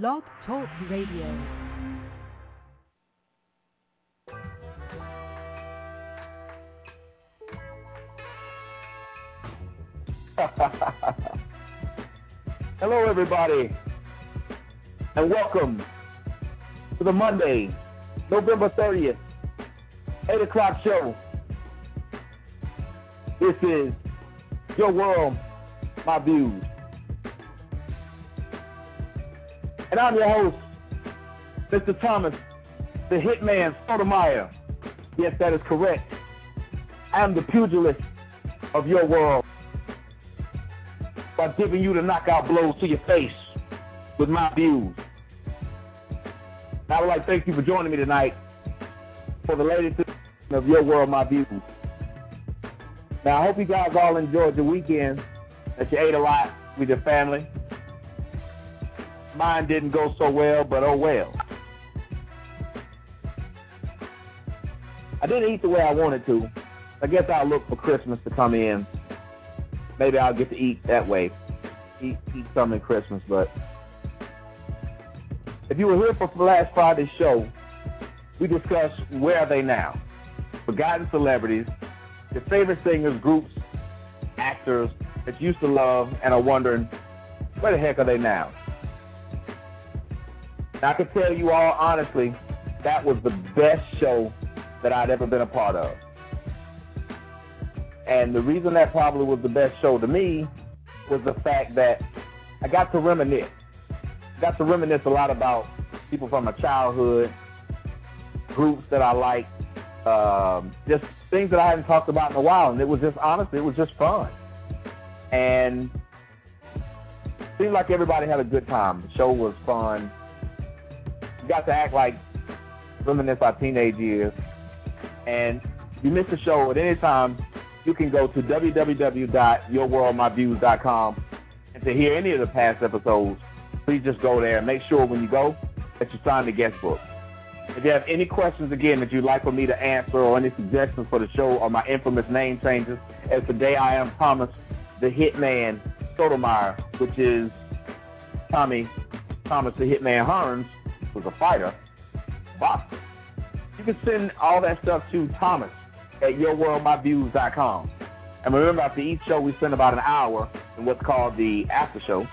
Blog Talk Radio. Hello, everybody, and welcome to the Monday, November 30th, 8 o'clock show. This is Your World, My Views. And I'm your host, Mr. Thomas, the Hitman Sotomayor. Yes, that is correct. I am the pugilist of your world by giving you the knockout blows to your face with my views. I would like to thank you for joining me tonight for the latest of Your World, My Views. Now, I hope you guys all enjoyed your weekend, that you ate a lot with your family. Mine didn't go so well, but oh well. I didn't eat the way I wanted to. I guess I'll look for Christmas to come in. Maybe I'll get to eat that way. Eat, eat some Christmas, but if you were here for last Friday's show, we discussed where are they now? Forgotten celebrities, your favorite singers, groups, actors that you used to love and are wondering, where the heck are they now? I can tell you all honestly, that was the best show that I'd ever been a part of. And the reason that probably was the best show to me was the fact that I got to reminisce. Got to reminisce a lot about people from my childhood, groups that I liked, um, just things that I hadn't talked about in a while. And it was just honestly, it was just fun. And it seemed like everybody had a good time. The show was fun. Got to act like reminisce our teenage years. And you miss the show at any time, you can go to www.yourworldmyviews.com and to hear any of the past episodes, please just go there and make sure when you go that you sign the guest book. If you have any questions again that you'd like for me to answer or any suggestions for the show or my infamous name changes, as today I am Thomas the Hitman Sotomayor, which is Tommy Thomas the Hitman Hearns, who's a fighter, boxer. You can send all that stuff to Thomas at yourworldmyviews.com. And remember, after each show, we spend about an hour in what's called the after show,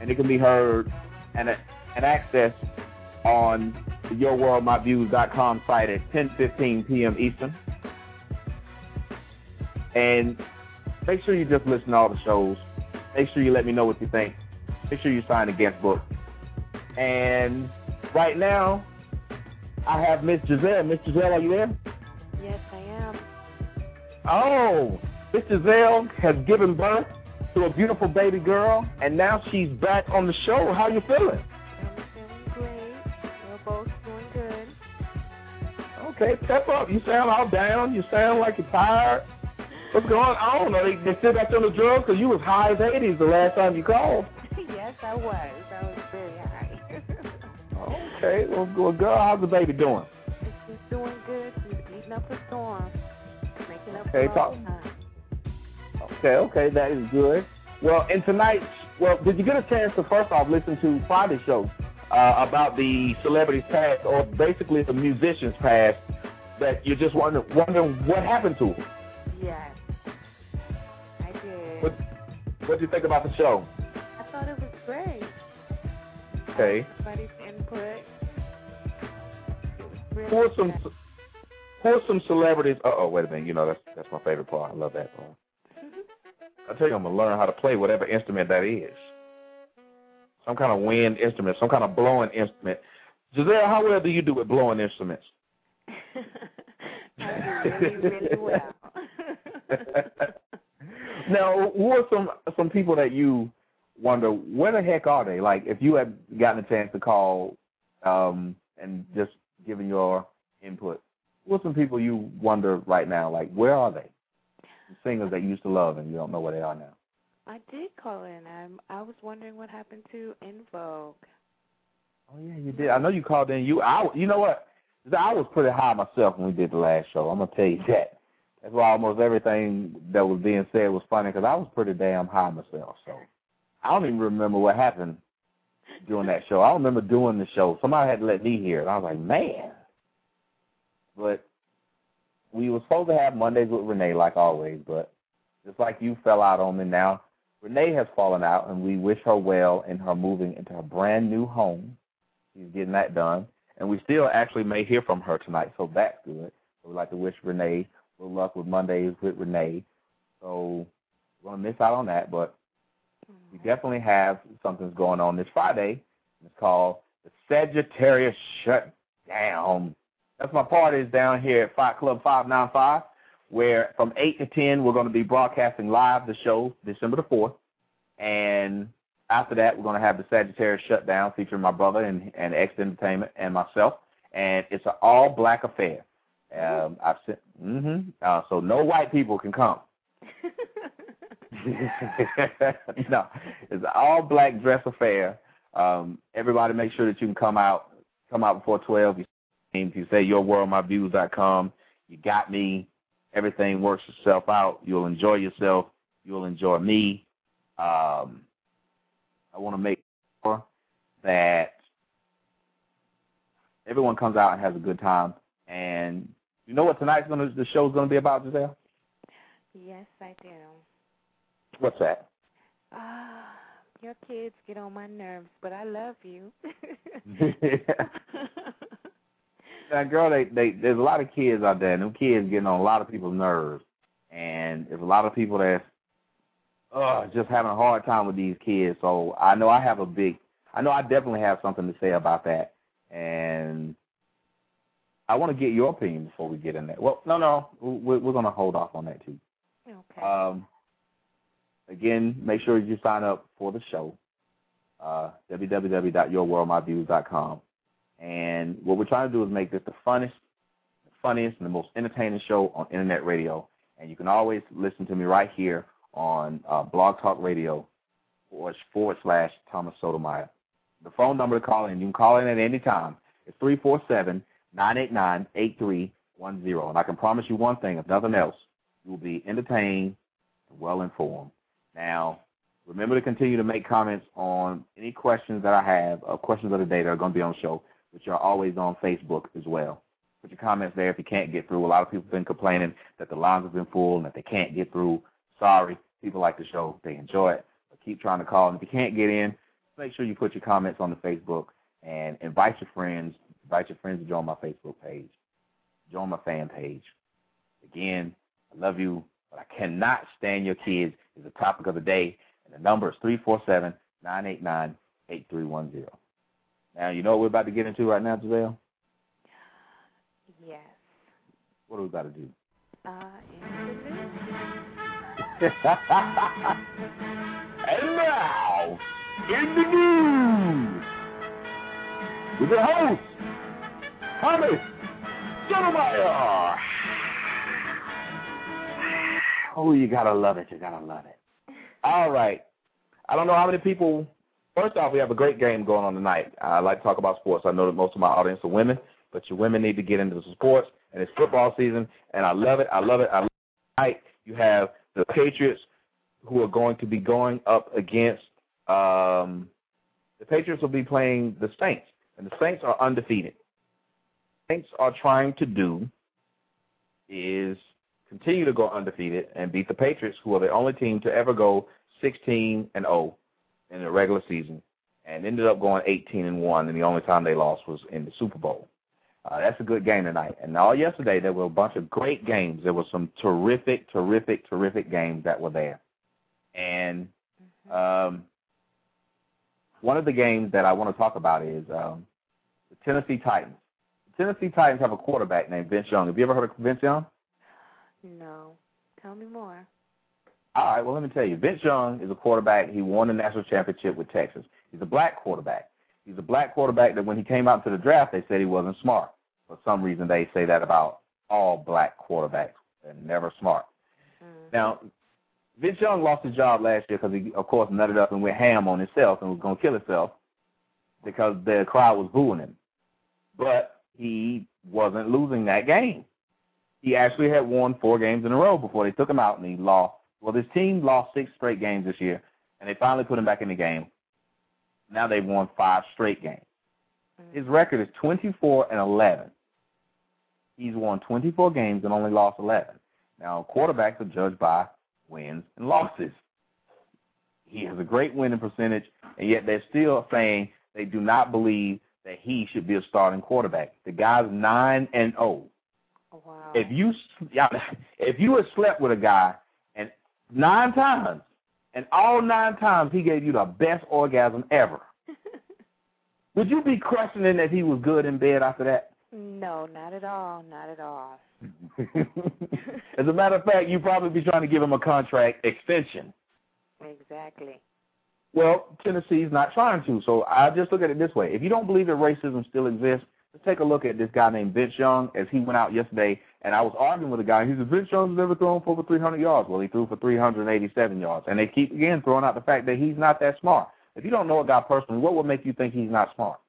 and it can be heard and, and accessed on the yourworldmyviews.com site at 10:15 p.m. Eastern. And make sure you just listen to all the shows. Make sure you let me know what you think. Make sure you sign the guest book. And right now, I have Miss Giselle. Miss Giselle, are you there? Yes, I am. Oh, Miss Giselle has given birth to a beautiful baby girl, and now she's back on the show. How you feeling? I'm feeling great. We're both doing good. Okay, step up. You sound all down. You sound like you're tired. What's going on? I don't know. They, they still got you on the drugs because you was high as 80s the last time you called. yes, I was. I was. Okay. Well, well, girl, how's the baby doing? She's doing good. She's beating up a storm. Making up Okay, for talk-. Okay, okay, that is good. Well, and tonight, well, did you get a chance to first off listen to Friday's show uh, about the celebrities past, or basically the musicians past, that you're just wondering, wondering what happened to them? Yes. I did. What What do you think about the show? I thought it was great. Okay. Who are some good. Who are some celebrities? Uh oh, wait a minute. You know that's that's my favorite part. I love that part. I tell you, I'm gonna learn how to play whatever instrument that is. Some kind of wind instrument, some kind of blowing instrument. Giselle, how well do you do with blowing instruments? I do really, really well. now, who are some some people that you wonder where the heck are they? Like, if you had gotten a chance to call um, and just giving your input, who are some people you wonder right now? Like, where are they? The Singers that you used to love and you don't know where they are now. I did call in. I'm, I was wondering what happened to En Vogue. Oh yeah, you did. I know you called in. You, I, you know what? I was pretty high myself when we did the last show. I'm gonna tell you that. That's why almost everything that was being said was funny because I was pretty damn high myself. So I don't even remember what happened doing that show. I remember doing the show. Somebody had to let me hear it. I was like, man. But we were supposed to have Mondays with Renee, like always, but just like you fell out on me now, Renee has fallen out, and we wish her well in her moving into her brand new home. She's getting that done. And we still actually may hear from her tonight, so that's good. So we'd like to wish Renee good luck with Mondays with Renee. So we're going to miss out on that, but we definitely have something's going on this Friday. It's called the Sagittarius Shutdown. That's my parties down here at Fight Club 595, where from 8 to 10 we're going to be broadcasting live the show December the 4th. And after that, we're going to have the Sagittarius Shutdown featuring my brother and, and X Entertainment and myself. And it's an all black affair. Um, I've sent, mm-hmm, uh, so no white people can come. no, it's an all black dress affair. Um, everybody make sure that you can come out, come out before 12. If you say yourworldmyviews.com, you got me. Everything works itself out. You'll enjoy yourself. You'll enjoy me. Um, I want to make sure that everyone comes out and has a good time. And you know what tonight's gonna the show's gonna be about, Giselle? Yes, I do. What's that? Ah, your kids get on my nerves, but I love you. now, girl, they, they there's a lot of kids out there, and them kids getting on a lot of people's nerves, and there's a lot of people that uh just having a hard time with these kids. So I know I have a big, I know I definitely have something to say about that, and I want to get your opinion before we get in there. Well, no, no, we're, we're going to hold off on that too. okay. Um, again, make sure you sign up for the show, uh, www.yourworldmyviews.com. And what we're trying to do is make this the funnest, the funniest, and the most entertaining show on internet radio. And you can always listen to me right here on uh, Blog Talk Radio forward, slash Thomas Sotomayor. The phone number to call in, you can call in at any time. It's 347 989 8310. And I can promise you one thing, if nothing else, you will be entertained and well informed. Now, remember to continue to make comments on any questions that I have, or questions of the day that are going to be on the show, which are always on Facebook as well. Put your comments there if you can't get through. A lot of people have been complaining that the lines have been full and that they can't get through. Sorry, people like the show. They enjoy it. But keep trying to call. And if you can't get in, make sure you put your comments on the Facebook and invite your friends. Invite your friends to join my Facebook page. Join my fan page. Again, I love you, but I cannot stand your kids is the topic of the day. And the number is 347 989 8310. Now, you know what we're about to get into right now, Giselle? yes. What are we about to do? Uh, and now, in the news, with your host, Thomas Sotomayor. Oh, you gotta love it. You gotta love it. All right. I don't know how many people. First off, we have a great game going on tonight. I like to talk about sports. I know that most of my audience are women, but your women need to get into the sports, and it's football season, and I love it. I love it. I love it. Tonight, you have the Patriots who are going to be going up against um, the Patriots will be playing the Saints, and the Saints are undefeated. Saints are trying to do is continue to go undefeated and beat the Patriots, who are the only team to ever go 16 and 0 in the regular season, and ended up going 18 and 1, and the only time they lost was in the Super Bowl. Uh, that's a good game tonight. And all yesterday, there were a bunch of great games. There were some terrific, terrific, terrific games that were there. And um, one of the games that I want to talk about is um, the Tennessee Titans. The Tennessee Titans have a quarterback named Vince Young. Have you ever heard of Vince Young? No. Tell me more. All right, well, let me tell you. Vince Young is a quarterback. He won the national championship with Texas. He's a black quarterback. He's a black quarterback that when he came out to the draft, they said he wasn't smart. For some reason, they say that about all black quarterbacks. They're never smart. Mm. Now, Vince Young lost his job last year because he, of course, nutted up and went ham on himself and was going to kill himself because the crowd was booing him. But he wasn't losing that game. He actually had won four games in a row before they took him out and he lost. Well, this team lost six straight games this year, and they finally put him back in the game. Now they've won five straight games. Mm-hmm. His record is 24 and 11. He's won 24 games and only lost 11. Now, quarterbacks are judged by wins and losses. He has a great winning percentage, and yet they're still saying they do not believe that he should be a starting quarterback. The guy's 9 and 0. Oh, wow. If you yeah, if you had slept with a guy and nine times, and all nine times he gave you the best orgasm ever, would you be questioning that he was good in bed after that? no, not at all. Not at all. As a matter of fact, you'd probably be trying to give him a contract extension. Exactly. Well, Tennessee's not trying to, so I just look at it this way. If you don't believe that racism still exists, let's take a look at this guy named Vince Young as he went out yesterday, and I was arguing with a guy. He said, Vince Young's never thrown for over 300 yards. Well, he threw for 387 yards, and they keep, again, throwing out the fact that he's not that smart. If you don't know a guy personally, what would make you think he's not smart?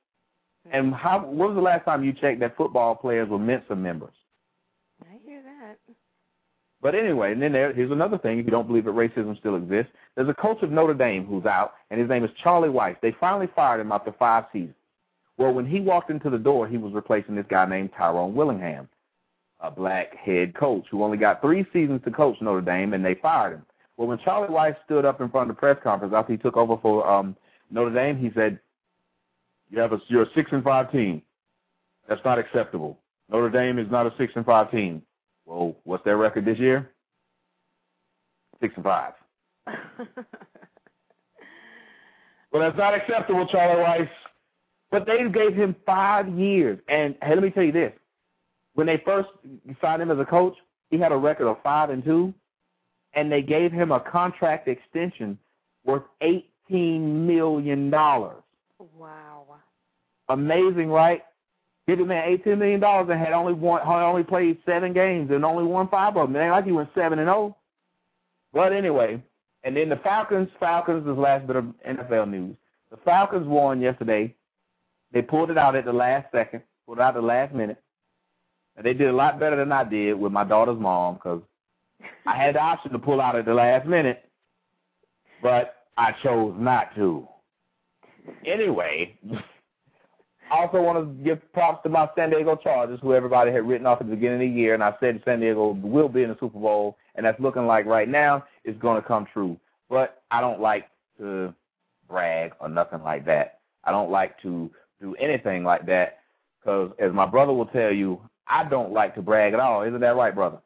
And how? When was the last time you checked that football players were Mensa members? I hear that. But anyway, and then there, here's another thing. If you don't believe that racism still exists, there's a coach of Notre Dame who's out, and his name is Charlie Weis. They finally fired him after five seasons. Well, when he walked into the door, he was replacing this guy named Tyrone Willingham, a black head coach who only got three seasons to coach Notre Dame, and they fired him. Well, when Charlie Weis stood up in front of the press conference after he took over for um, Notre Dame, he said, "You have a you're a six and five team. That's not acceptable. Notre Dame is not a six and five team. Well, what's their record this year? Six and five. Well, that's not acceptable, Charlie Weis. But they gave him five years. And hey, let me tell you this: when they first signed him as a coach, he had a record of five and two, and they gave him a contract extension worth eighteen million dollars. wow. Amazing, right? Give the man eighteen million dollars and had only one had only played seven games and only won five of them. It ain't like he went seven and zero. But anyway, and then the Falcons. Falcons is the last bit of NFL news. The Falcons won yesterday. They pulled it out at the last second, pulled it out at the last minute. And they did a lot better than I did with my daughter's mom because I had the option to pull out at the last minute, but I chose not to. Anyway, I also want to give props to my San Diego Chargers, who everybody had written off at the beginning of the year, and I said San Diego will be in the Super Bowl, and that's looking like right now it's going to come true. But I don't like to brag or nothing like that. I don't like to do anything like that because, as my brother will tell you, I don't like to brag at all. Isn't that right, brother?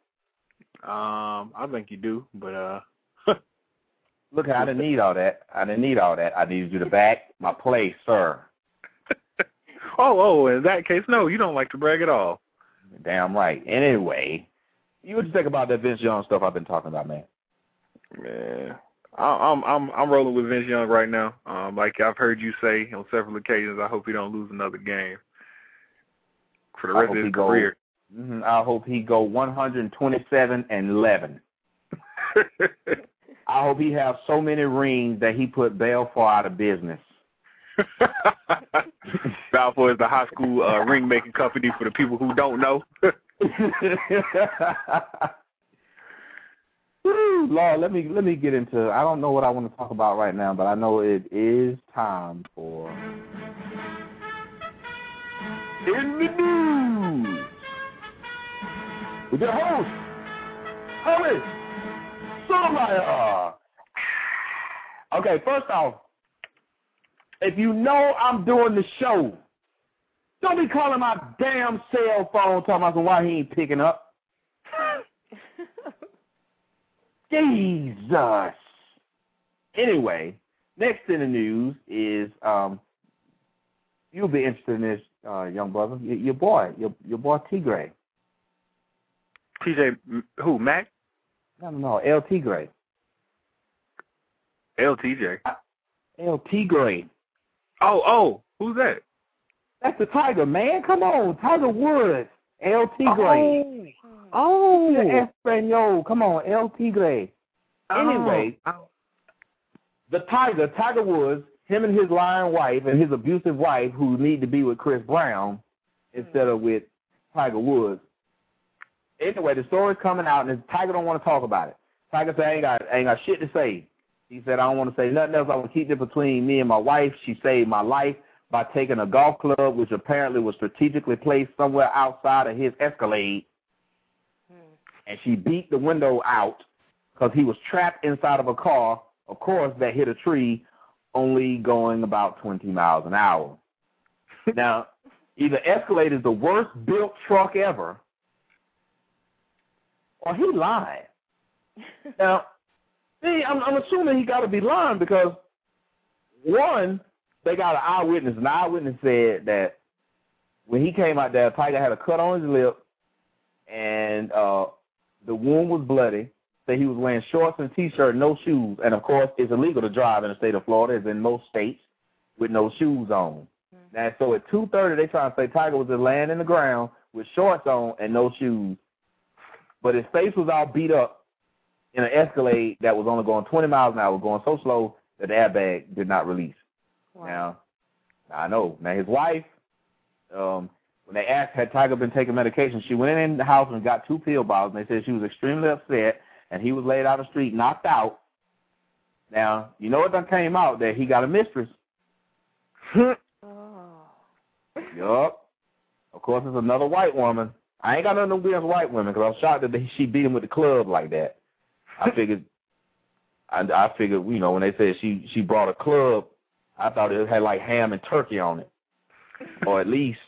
Um, I think you do, but uh, Look, I didn't need all that. I didn't need all that. I needed you to back my play, sir. oh, oh, in that case, no, you don't like to brag at all. Damn right. Anyway, you what you think about that Vince Young stuff I've been talking about, man? Man, I'm I'm I'm rolling with Vince Young right now. Um, like I've heard you say on several occasions, I hope he don't lose another game for the rest of his go- career. hmm I hope he go 127 and 11. I hope he have so many rings that he put Balfour out of business. Balfour is the high school uh, ring making company for the people who don't know. Lord, let me let me get into. I don't know what I want to talk about right now, but I know it is time for in the news with your host, Hollis Sotomayor. Okay, first off, if you know I'm doing the show, don't be calling my damn cell phone talking about why he ain't picking up. Jesus. Anyway, next in the news is um, you'll be interested in this, uh, young brother. Your, your boy, your your boy Tigray. TJ, who Mac? No, no, no, El Tigray. LTJ. El Tigray. Oh, oh, who's that? That's the Tiger, man. Come on, Tiger Woods. El Tigray. Oh, Oh, Espanol. Come on, El Tigre. Oh. Anyway, Oh. the Tiger, Tiger Woods, him and his lying wife and his abusive wife, who need to be with Chris Brown instead of with Tiger Woods. Anyway, the story's coming out, and Tiger don't want to talk about it. Tiger said, "I ain't got, I ain't got shit to say." He said, I don't want to say nothing else. I want to keep it between me and my wife. She saved my life by taking a golf club, which apparently was strategically placed somewhere outside of his Escalade, Hmm. and she beat the window out because he was trapped inside of a car, of course, that hit a tree, only going about 20 miles an hour. now, either Escalade is the worst built truck ever, or he lied. Now, see, I'm, I'm assuming he got to be lying because one, they got an eyewitness. An eyewitness said that when he came out there, Tiger had a cut on his lip, and uh, the wound was bloody. That he was wearing shorts and t-shirt, no shoes, and of course, it's illegal to drive in the state of Florida, as in most states, with no shoes on. Mm-hmm. Now, so at two thirty, they trying to say Tiger was just laying in the ground with shorts on and no shoes, but his face was all beat up in an Escalade that was only going 20 miles an hour, going so slow that the airbag did not release. Wow. Now, I know. Now, his wife, um, when they asked had Tiger been taking medication, she went in the house and got two pill bottles, and they said she was extremely upset, and he was laid out on the street, knocked out. Now, you know what done came out? That he got a mistress. Oh. Yup. Of course, it's another white woman. I ain't got nothing against white women because I was shocked that they, she beat him with the club like that. I figured, I, I figured, you know, when they said she she brought a club, I thought it had like ham and turkey on it, or at least,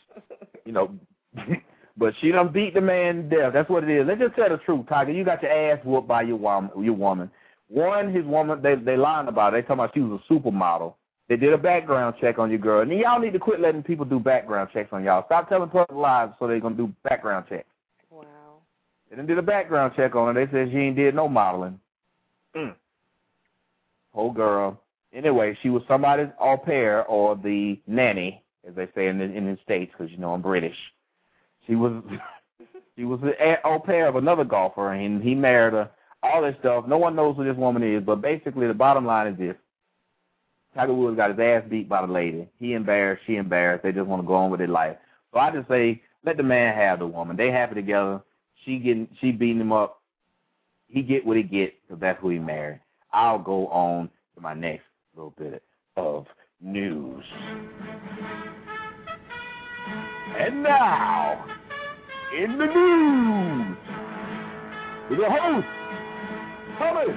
you know. but she done beat the man to death. That's what it is. Let's just tell the truth, Tiger. You got your ass whooped by your woman. Your woman. One, his woman. They they lying about it. They talking about she was a supermodel. They did a background check on your girl. And y'all need to quit letting people do background checks on y'all. Stop telling people lies so they're going to do background checks. Wow. They done did a background check on her. They said she ain't did no modeling. Mm. Whole girl. Anyway, she was somebody's au pair or the nanny, as they say in the, in the States, because, you know, I'm British. She was she was an au pair of another golfer, and he married her. All this stuff. No one knows who this woman is, but basically the bottom line is this. Tiger Woods got his ass beat by the lady. He embarrassed, she embarrassed. They just want to go on with their life. So I just say, let the man have the woman. They happy together. She getting, she beating him up. He get what he get because that's who he married. I'll go on to my next little bit of news. And now, in the news, with your host, Thomas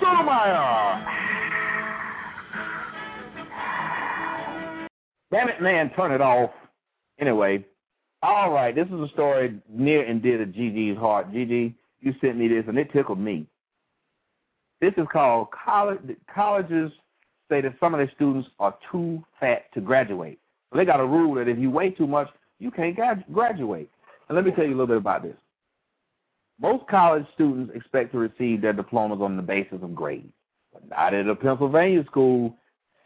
Sotomayor. Damn it, man, turn it off. Anyway, all right, this is a story near and dear to Gigi's heart. Gigi, you sent me this, and it tickled me. This is called college. Colleges say that some of their students are too fat to graduate. So they got a rule that if you weigh too much, you can't graduate. And let me tell you a little bit about this. Most college students expect to receive their diplomas on the basis of grades, but not at a Pennsylvania school.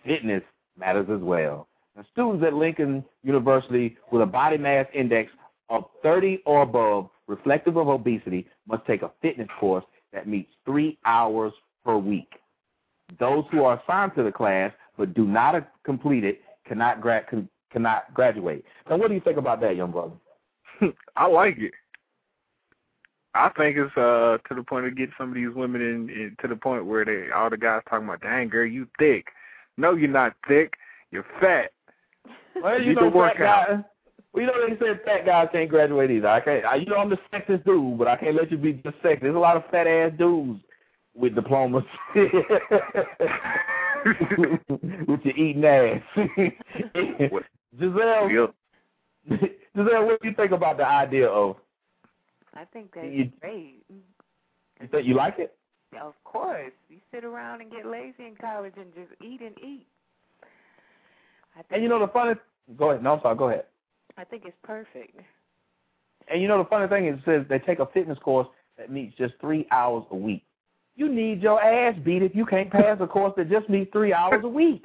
Fitness matters as well. Now, students at Lincoln University with a body mass index of 30 or above, reflective of obesity, must take a fitness course that meets three hours per week. Those who are assigned to the class but do not complete it cannot gra- can, cannot graduate. Now, what do you think about that, young brother? I like it. I think it's uh to the point of get some of these women in, in to the point where they all the guys talking about, dang girl, you thick. No, you're not thick. You're fat. Well, You you know, need work fat guys. Well, you know they said fat guys can't graduate either. I can't. I, you know I'm the sexist dude, but I can't let you be just sexist. There's a lot of fat ass dudes with diplomas. with your eating ass. Giselle, Yep. Giselle, what do you think about the idea of? I think that's You- great. You think you like it? Of course. You sit around and get lazy in college and just eat and eat. I think And you know the funny. Go ahead. No, I'm sorry. Go ahead. I think it's perfect. And you know the funny thing is, it says they take a fitness course that meets just three hours a week. You need your ass beat if you can't pass a course that just meets three hours a week.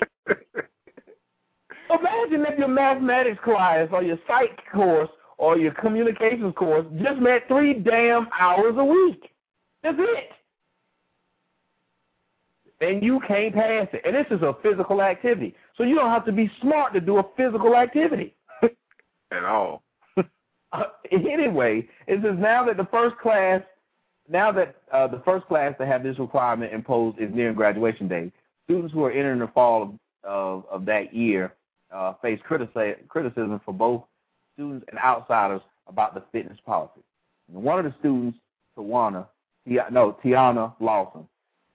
Imagine if your mathematics class or your psych course or your communications course just met three damn hours a week. That's it. And you can't pass it. And this is a physical activity. So you don't have to be smart to do a physical activity. At all. Uh, anyway, it says now that the first class, now that uh, the first class to have this requirement imposed is nearing graduation day, students who are entering the fall of, of, that year uh, face critici- criticism for both students and outsiders about the fitness policy. And one of the students, Tawana, no, Tiana Lawson.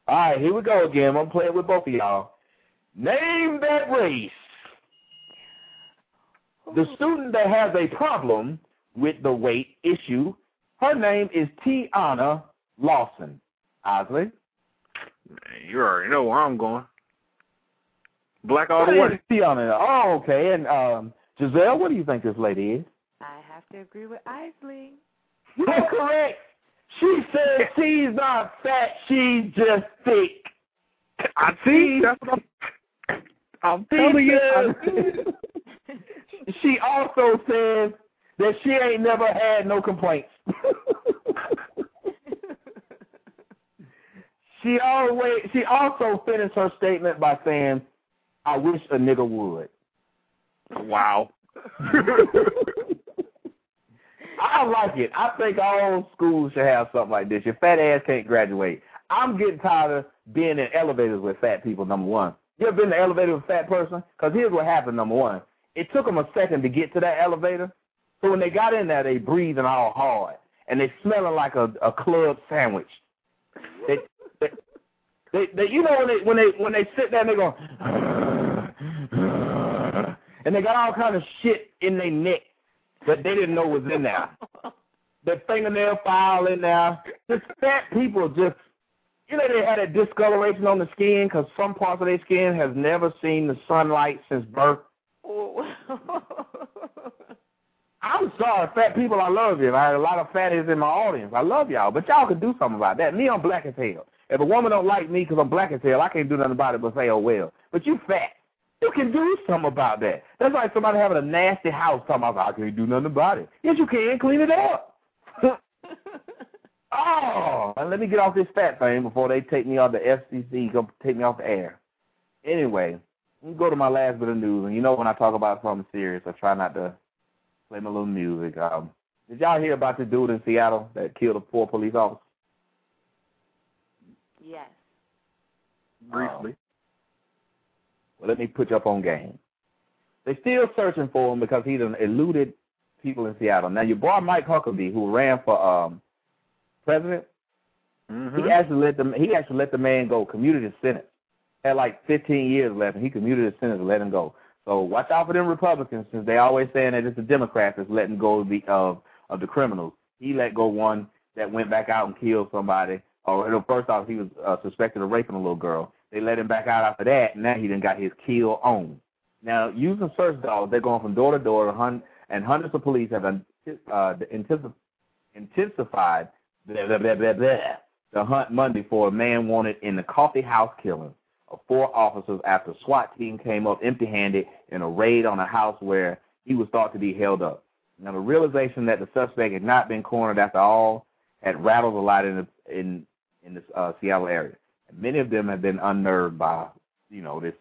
All right, here we go again. I'm playing with both of y'all. Name that race. The student that has a problem with the weight issue, her name is Tiana Lawson. Osley? You already know where I'm going. Black all the way. Tiana. Oh, okay. And um, Giselle, what do you think this lady is? I have to agree with Isley. You're correct. She said she's not fat, she's just thick. I see. That's what I'm, I'm telling you. she also says that she ain't never had no complaints. she always she also finished her statement by saying, I wish a nigga would. Wow. I like it. I think all schools should have something like this. Your fat ass can't graduate. I'm getting tired of being in elevators with fat people, number one. You ever been in the elevator with a fat person? Because here's what happened, number one. It took them a second to get to that elevator. So when they got in there, they breathing all hard. And they smelling like a, a club sandwich. They, they, they, they, you know when they when they when they sit there and they go and they got all kind of shit in their neck that they didn't know was in there. The fingernail file in there. Just fat people just, you know, they had a discoloration on the skin because some parts of their skin has never seen the sunlight since birth. I'm sorry, fat people, I love you. I had a lot of fatties in my audience. I love y'all, but y'all can do something about that. Me, I'm black as hell. If a woman don't like me because I'm black as hell, I can't do nothing about it but say, oh, well. But you fat. You can do something about that. That's like somebody having a nasty house talking about, I can't do nothing about it. Yes, you can. Clean it up. oh, let me get off this fat thing before they take me off the FCC, go take me off the air. Anyway, let me go to my last bit of news. And you know when I talk about something serious, I try not to play my little music. Um, did y'all hear about the dude in Seattle that killed a poor police officer? Yes. Briefly. Well, let me put you up on game. They're still searching for him because he's an eluded people in Seattle. Now, your boy Mike Huckabee, who ran for um, president, Mm-hmm. he actually let the he actually let the man go, commuted his sentence. Had like 15 years left, and he commuted his sentence and let him go. So watch out for them Republicans, since they always saying that it's the Democrats that's letting go of the of of the criminals. He let go one that went back out and killed somebody. Or know, first off, he was uh, suspected of raping a little girl. They let him back out after that, and now he done got his kill on. Now, using search dogs, they're going from door to door, and hundreds of police have uh, intensified blah, blah, blah, blah, blah, the hunt Monday for a man wanted in the coffee house killing of four officers after SWAT team came up empty-handed in a raid on a house where he was thought to be held up. Now, the realization that the suspect had not been cornered after all had rattled a lot in the, in in the uh, Seattle area. And many of them have been unnerved by, you know, this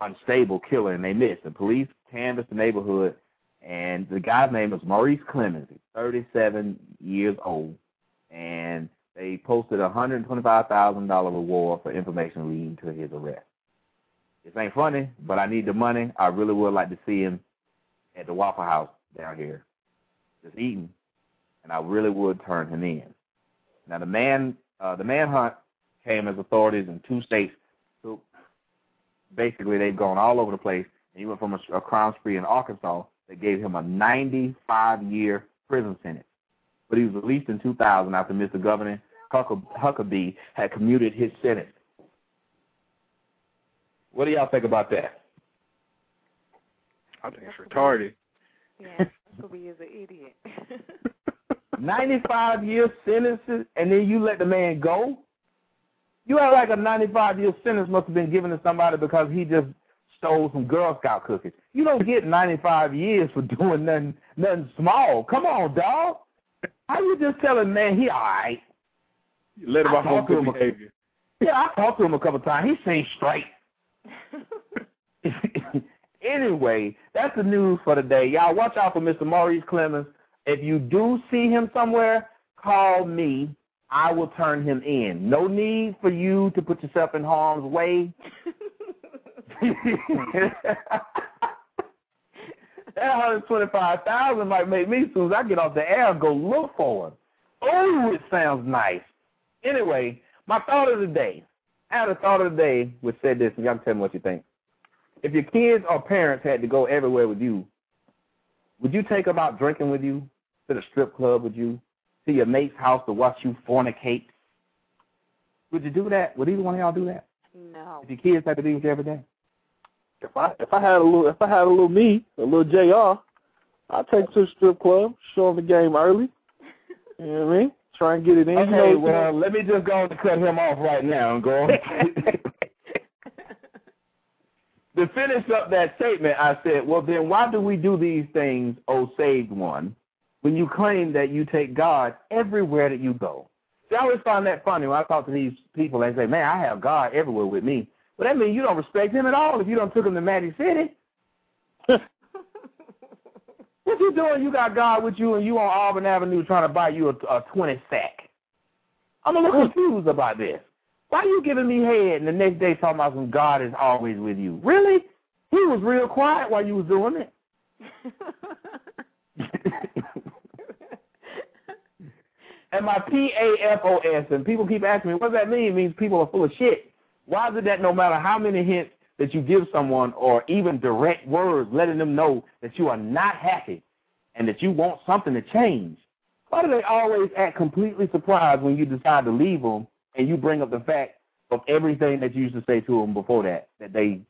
unstable killer, and they missed. The police canvassed the neighborhood, and the guy's name is Maurice Clemmons. He's 37 years old, and they posted a $125,000 reward for information leading to his arrest. This ain't funny, but I need the money. I really would like to see him at the Waffle House down here, just eating, and I really would turn him in. Now the man, uh, the manhunt came as authorities in two states. So basically, they've gone all over the place. And he went from a, a crime spree in Arkansas. that gave him a 95-year prison sentence, but he was released in 2000 after Mr. Governor Huckabee had commuted his sentence. What do y'all think about that? I think it's retarded. Yeah, Huckabee is an idiot. 95 year sentences, and then you let the man go? You act like a 95 year sentence must have been given to somebody because he just stole some Girl Scout cookies. You don't get 95 years for doing nothing nothing small. Come on, dog. How you just telling man he all right? Let him I off on good a- behavior. Yeah, I talked to him a couple times. He seems straight. anyway, that's the news for today. Y'all watch out for Mr. Maurice Clemmons. If you do see him somewhere, call me I will turn him in. No need for you to put yourself in harm's way. that hundred twenty five thousand might make me as soon as I get off the air go look for him. Oh, it sounds nice. Anyway, my thought of the day. I had a thought of the day which said this, and y'all can tell me what you think. If your kids or parents had to go everywhere with you, would you take them out drinking with you, to the strip club with you, to your mate's house to watch you fornicate? Would you do that? Would either one of y'all do that? No. If your kids had to be with you every day? If I if I had a little if I had a little me, a little Jr. I'd take to the strip club, show them the game early. You know what I mean? Try and get it in. Okay, you know, well, let me just go and cut him off right now and go. to finish up that statement, I said, well, then why do we do these things, O saved one, when you claim that you take God everywhere that you go? See, I always find that funny when I talk to these people and say, man, I have God everywhere with me. Well, that means you don't respect him at all if you don't took him to Magic City. What you doing? You got God with you and you on Auburn Avenue trying to buy you a, a 20 sack. I'm a little confused about this. Why are you giving me head and the next day talking about some God is always with you? Really? He was real quiet while you was doing it. and my P-A-F-O-S, and people keep asking me, what does that mean? It means people are full of shit. Why is it that no matter how many hints that you give someone or even direct words letting them know that you are not happy and that you want something to change, why do they always act completely surprised when you decide to leave them and you bring up the fact of everything that you used to say to them before that, that they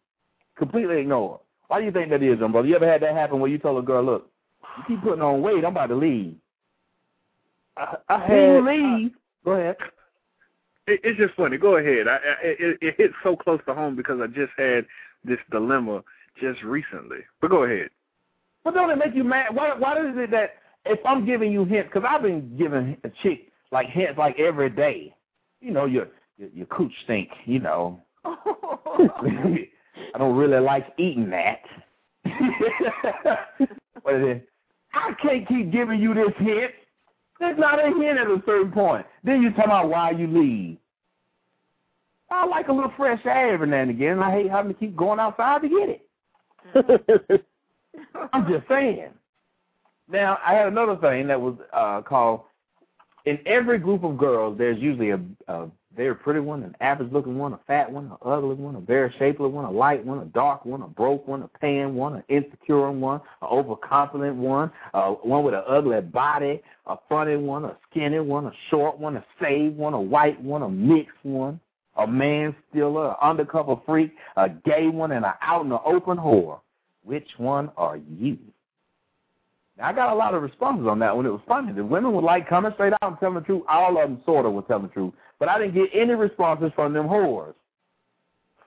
completely ignore? Why do you think that is, young brother? You ever had that happen where you told a girl, look, you keep putting on weight, I'm about to leave. I, I When had you leave, go ahead. It, it's just funny. Go ahead. I, I, it, it hits so close to home because I just had this dilemma just recently. But go ahead. But don't it make you mad? Why, why is it that if I'm giving you hints, because I've been giving a chick like hints like every day. You know, your your, your cooch stink. You know, I don't really like eating that. what is it? I can't keep giving you this hint. There's not a hint at a certain point. Then you talk about why you leave. I like a little fresh air every now and again, and I hate having to keep going outside to get it. I'm just saying. Now, I had another thing that was uh, called, in every group of girls, there's usually a, a very pretty one, an average-looking one, a fat one, an ugly one, a very shapely one, a light one, a dark one, a broke one, a pan one, an insecure one, an overconfident one, uh, one with an ugly body, a funny one, a skinny one, a short one, a saved one, a white one, a mixed one, a man stealer, an undercover freak, a gay one, and an out in the open whore. Which one are you? Now, I got a lot of responses on that one. It was funny. The women would like coming straight out and telling the truth. All of them sort of were telling the truth. But I didn't get any responses from them whores.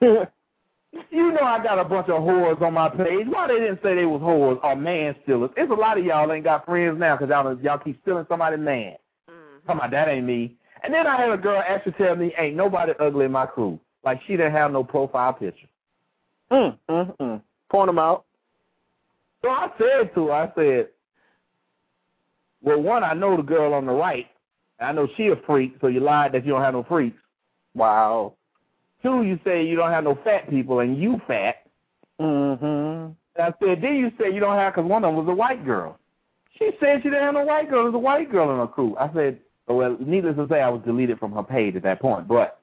you know I got a bunch of whores on my page. Why they didn't say they was whores or man stealers? It's a lot of y'all ain't got friends now because y'all, y'all keep stealing somebody's man. Mm-hmm. Come on, that ain't me. And then I had a girl actually tell me, ain't nobody ugly in my crew. Like she didn't have no profile picture. mm, mm, mm. Point them out. So I said to her, I said, well, one, I know the girl on the right. I know she a freak, so you lied that you don't have no freaks. Wow. Two, you say you don't have no fat people, and you fat. Mm-hmm. I said, then you say you don't have because one of them was a white girl. She said she didn't have no white girl. There's a white girl in her crew. I said, well, needless to say, I was deleted from her page at that point. But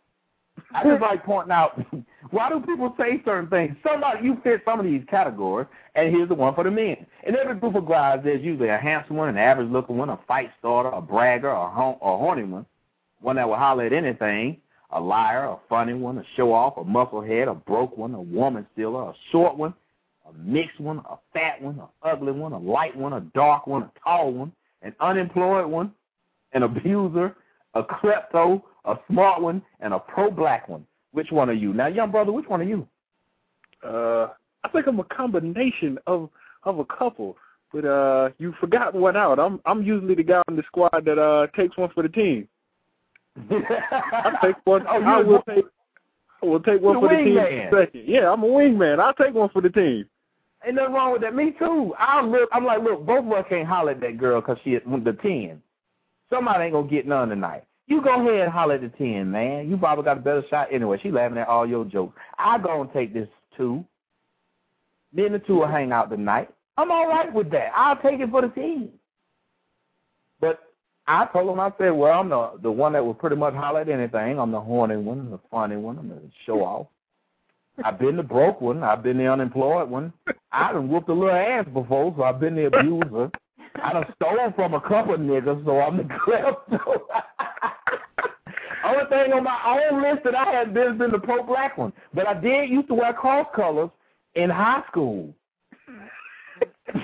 I just like pointing out, why do people say certain things? Somebody, you fit some of these categories, and here's the one for the men. In every group of guys, there's usually a handsome one, an average-looking one, a fight starter, a bragger, a, hon- a horny one, one that will holler at anything, a liar, a funny one, a show-off, a musclehead, a broke one, a woman stealer, a short one, a mixed one, a fat one, a ugly one, a light one, a dark one, a tall one, an unemployed one, an abuser, a klepto, a smart one, and a pro-black one. Which one are you? Now, young brother, which one are you? Uh, I think I'm a combination of of a couple, but uh, you forgot one out. I'm I'm usually the guy on the squad that uh takes one for the team. I take one. Oh, I will take. I will take one for the team. wingman. Second. Yeah, I'm a wingman. I'll take one for the team. Ain't nothing wrong with that. Me too. I look. I'm like, look, both of us can't holler at that girl because she the ten. Somebody ain't gonna get none tonight. You go ahead and holler at the 10, man. You probably got a better shot anyway. She laughing at all your jokes. I gonna take this two. Me and the two will hang out tonight. I'm all right with that. I'll take it for the team. But I told him, I said, well, I'm the the one that will pretty much holler at anything. I'm the horny one, the funny one, I'm the show off. I've been the broke one. I've been the unemployed one. I done whooped a little ass before, so I've been the abuser. I done stole from a couple of niggas, so I'm the klepto. Only thing on my own list that I had been been the pro black one. But I did used to wear Cross Colours in high school.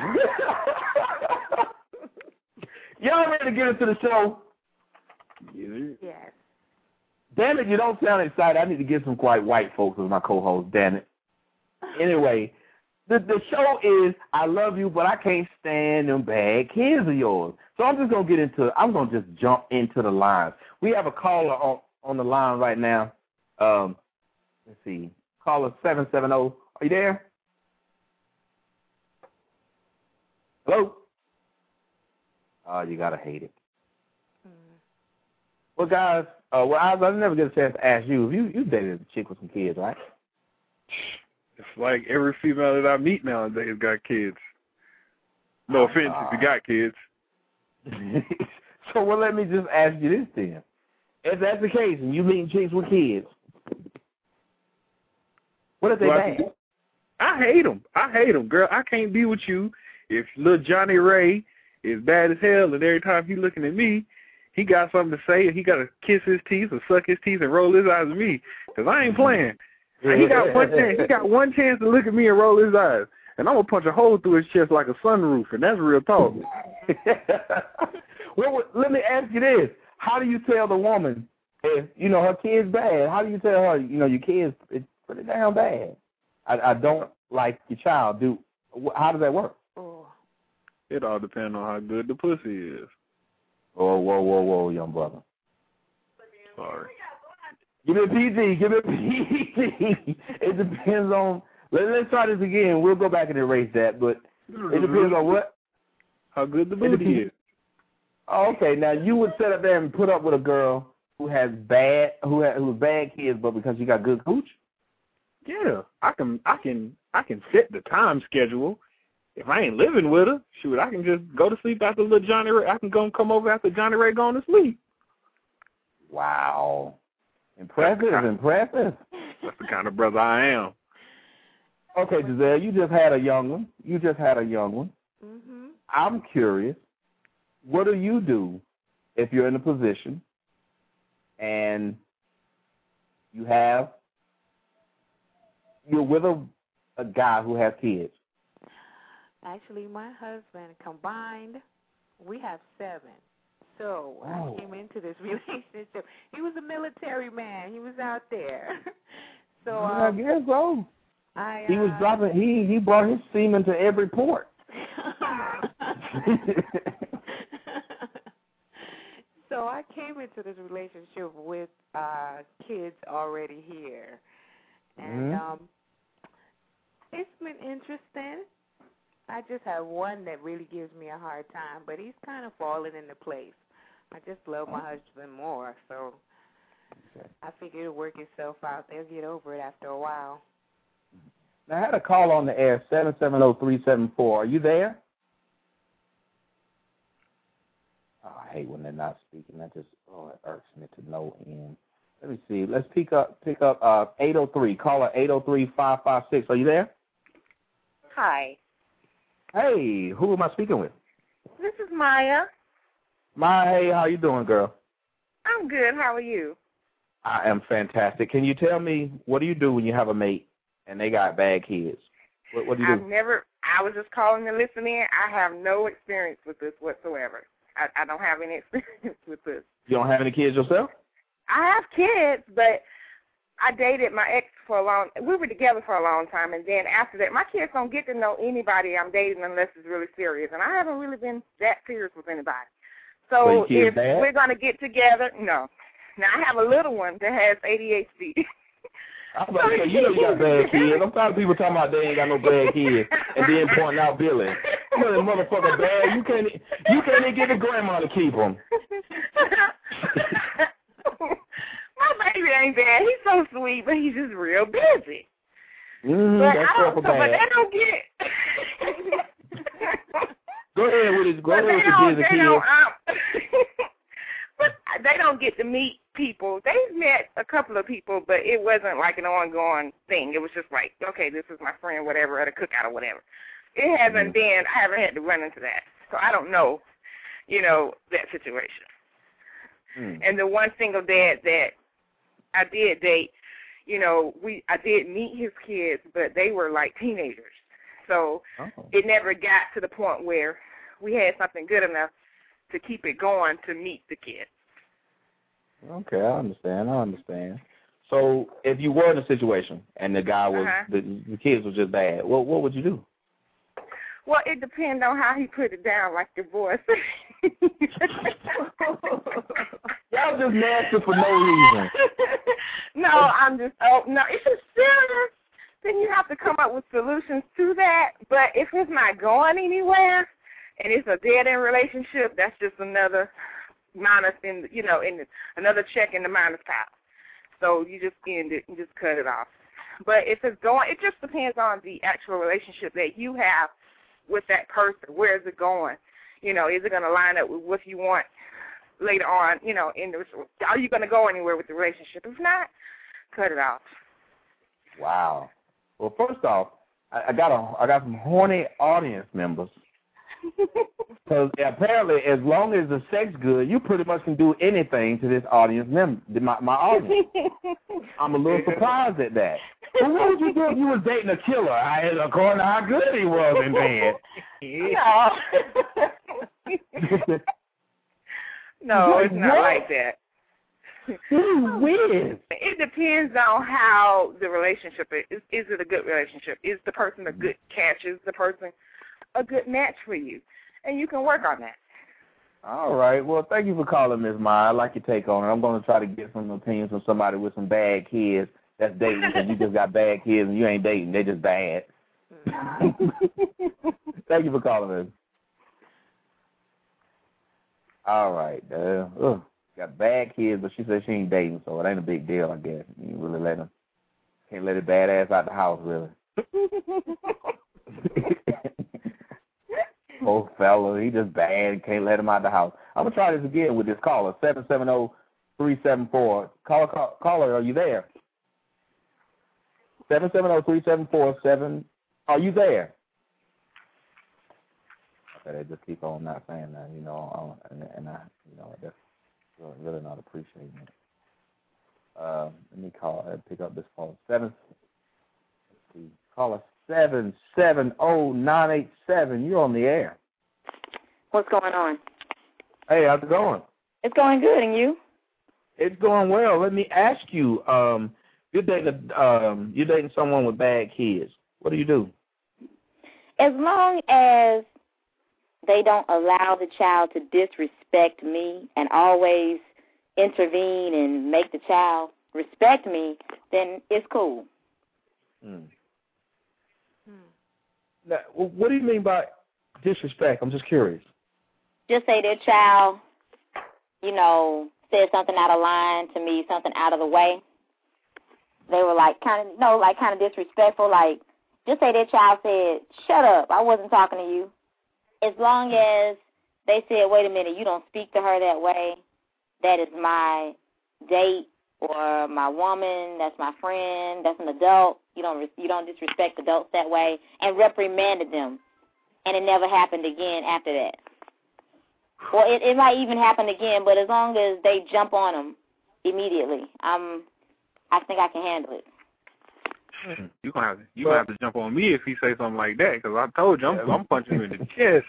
Y'all ready to get into the show? Yes. Damn it, you don't sound excited. I need to get some quite white folks as my co-host, damn it. Anyway, the the show is I love you, but I can't stand them bad kids of yours. So I'm just gonna get into I'm gonna just jump into the lines. We have a caller on on the line right now. Um let's see. Caller seven seven zero. Are you there? Hello? Oh, you gotta hate it. Well, guys, uh, well, I, I never get a chance to ask you. You you dated a chick with some kids, right? It's like every female that I meet nowadays got kids. No ah. offense if you got kids. so, well, let me just ask you this then. If that's the case, and you meeting chicks with kids, what if they Well, bad? I hate them. I hate them, girl. I can't be with you if little Johnny Ray is bad as hell, and every time he looking at me, he got something to say, and he got to kiss his teeth or suck his teeth and roll his eyes at me, because I ain't playing. And he got one chance. He got one chance to look at me and roll his eyes, and I'm gonna punch a hole through his chest like a sunroof, and that's real talk. well, well, let me ask you this: How do you tell the woman if you know her kid's bad? How do you tell her you know your kid's it's pretty damn bad? I, I don't like your child. Do how does that work? Oh. It all depends on how good the pussy is. Oh, whoa, whoa, whoa, young brother. Sorry. Give me a PG. Give me a PG. it depends on. Let, let's try this again. We'll go back and erase that, but it depends on what. How good the It booty is. Oh, okay, now you would sit up there and put up with a girl who has bad, who has who's bad kids, but because you got good cooch. Yeah, I can, I can, I can set the time schedule. If I ain't living with her, shoot, I can just go to sleep after little Johnny Ray. I can go and come over after Johnny Ray going to sleep. Wow, impressive, impressive. That's the kind of brother I am. Okay, Giselle, you just had a young one. You just had a young one. Mhm. I'm curious. What do you do if you're in a position and you have you're with a a guy who has kids? Actually, my husband combined, we have seven. So Oh. I came into this relationship, he was a military man. He was out there. so I um, guess so. I He was uh, dropping. He he brought his semen to every port. so I came into this relationship with uh kids already here. And Mhm. um it's been interesting. I just have one that really gives me a hard time, but he's kind of falling into place. I just love my husband more, so I figure it'll work itself out. They'll get over it after a while. Now, I had a call on the air, seven seven zero three seven four. Are you there? Oh, I hate when they're not speaking. That just oh, it irks me to no end. Let me see. Let's pick up pick up uh eight zero three. Caller eight zero three five five six. Are you there? Hi, Hey, who am I speaking with? this is Maya. Maya, hey, how you doing, girl? I'm good. How are you? I am fantastic. Can you tell me what do you do when you have a mate and they got bad kids? What, what do you I've do? never. I was just calling to listen in. I have no experience with this whatsoever. I, I don't have any experience with this. You don't have any kids yourself? I have kids, but I dated my ex for a long. We were together for a long time, and then after that, my kids don't get to know anybody I'm dating unless it's really serious, and I haven't really been that serious with anybody. So if bad? we're gonna get together, no. Now I have a little one that has ADHD. I'm about to say, you know you got bad kids. I'm tired of people talking about they ain't got no bad kids and then pointing out Billy. You know motherfucker bad. You can't you can't even get a grandma to keep them. ain't bad. He's so sweet, but he's just real busy. Mm, but that's I don't, so, bad. but they don't get. go ahead with his. Go ahead with the busy um, but they don't get to meet people. They met a couple of people, but it wasn't like an ongoing thing. It was just like, okay, this is my friend, whatever, at a cookout or whatever. It hasn't Mhm. been. I haven't had to run into that, so I don't know, you know, that situation. Mm. And the one single dad that I did date, you know, we I did meet his kids, but they were like teenagers. So Oh. it never got to the point where we had something good enough to keep it going to meet the kids. Okay, I understand. I understand. So, if you were in a situation and the guy was Uh-huh. the, the kids were just bad, what what would you do? Well, it depends on how he put it down, like divorce. Y'all just nasty for no reason. no, I'm just oh no, if it's serious, then you have to come up with solutions to that. But if it's not going anywhere and it's a dead end relationship, that's just another minus in you know, in another check in the minus pile. So you just end it and just cut it off. But if it's going it just depends on the actual relationship that you have with that person. Where is it going? You know, is it going to line up with what you want later on? You know, in are you going to go anywhere with the relationship? If not, cut it off. Wow. Well, first off, I, I got a I got some horny audience members. Because apparently, as long as the sex good, you pretty much can do anything to this audience member, my my audience. I'm a little surprised at that. But what would you do if you was dating a killer? I, according to how good he was in bed. no, no, it's not What? like that. Who wins? It depends on how the relationship is. Is, is it a good relationship? Is the person a good catch? Is the person a good match for you? And you can work on that. All right. Well, thank you for calling, Miss Maya. I like your take on it. I'm going to try to get some opinions from somebody with some bad kids that's dating, you just got bad kids and you ain't dating. They just bad. thank you for calling, Miss. All right. Uh, ugh. Got bad kids, but she said she ain't dating, so it ain't a big deal, I guess. You really let them. Can't let a bad ass out the house, really. Poor fella, he just bad. Can't let him out of the house. I'm gonna try this again with this caller seven seven zero three seven four. Caller, call, caller, are you there? Seven seven zero three seven four seven. Are you there? Okay, they just keep on not saying that, you know, uh, and, and I, you know, that's really, really not appreciating it. Uh, let me call and pick up this call. Seven. Let's see. Seven seven zero nine eight seven. You're on the air. What's going on? Hey, how's it going? It's going good, and you? It's going well. Let me ask you. Um, you're dating. Um, you're dating someone with bad kids. What do you do? As long as they don't allow the child to disrespect me and always intervene and make the child respect me, then it's cool. Hmm. Now, what do you mean by disrespect? I'm just curious. Just say their child, you know, said something out of line to me, something out of the way. They were like kind of, no, like kind of disrespectful. Like, just say their child said, "Shut up, I wasn't talking to you." As long as they said, "Wait a minute, you don't speak to her that way," that is my date or my woman. That's my friend. That's an adult. You don't you don't disrespect adults that way, and reprimanded them, and it never happened again after that. Or it, it might even happen again, but as long as they jump on them immediately, I'm I think I can handle it. Hmm, you gonna have to you gonna have to jump on me if he say something like that because I told you I'm, I'm punching him in the chest.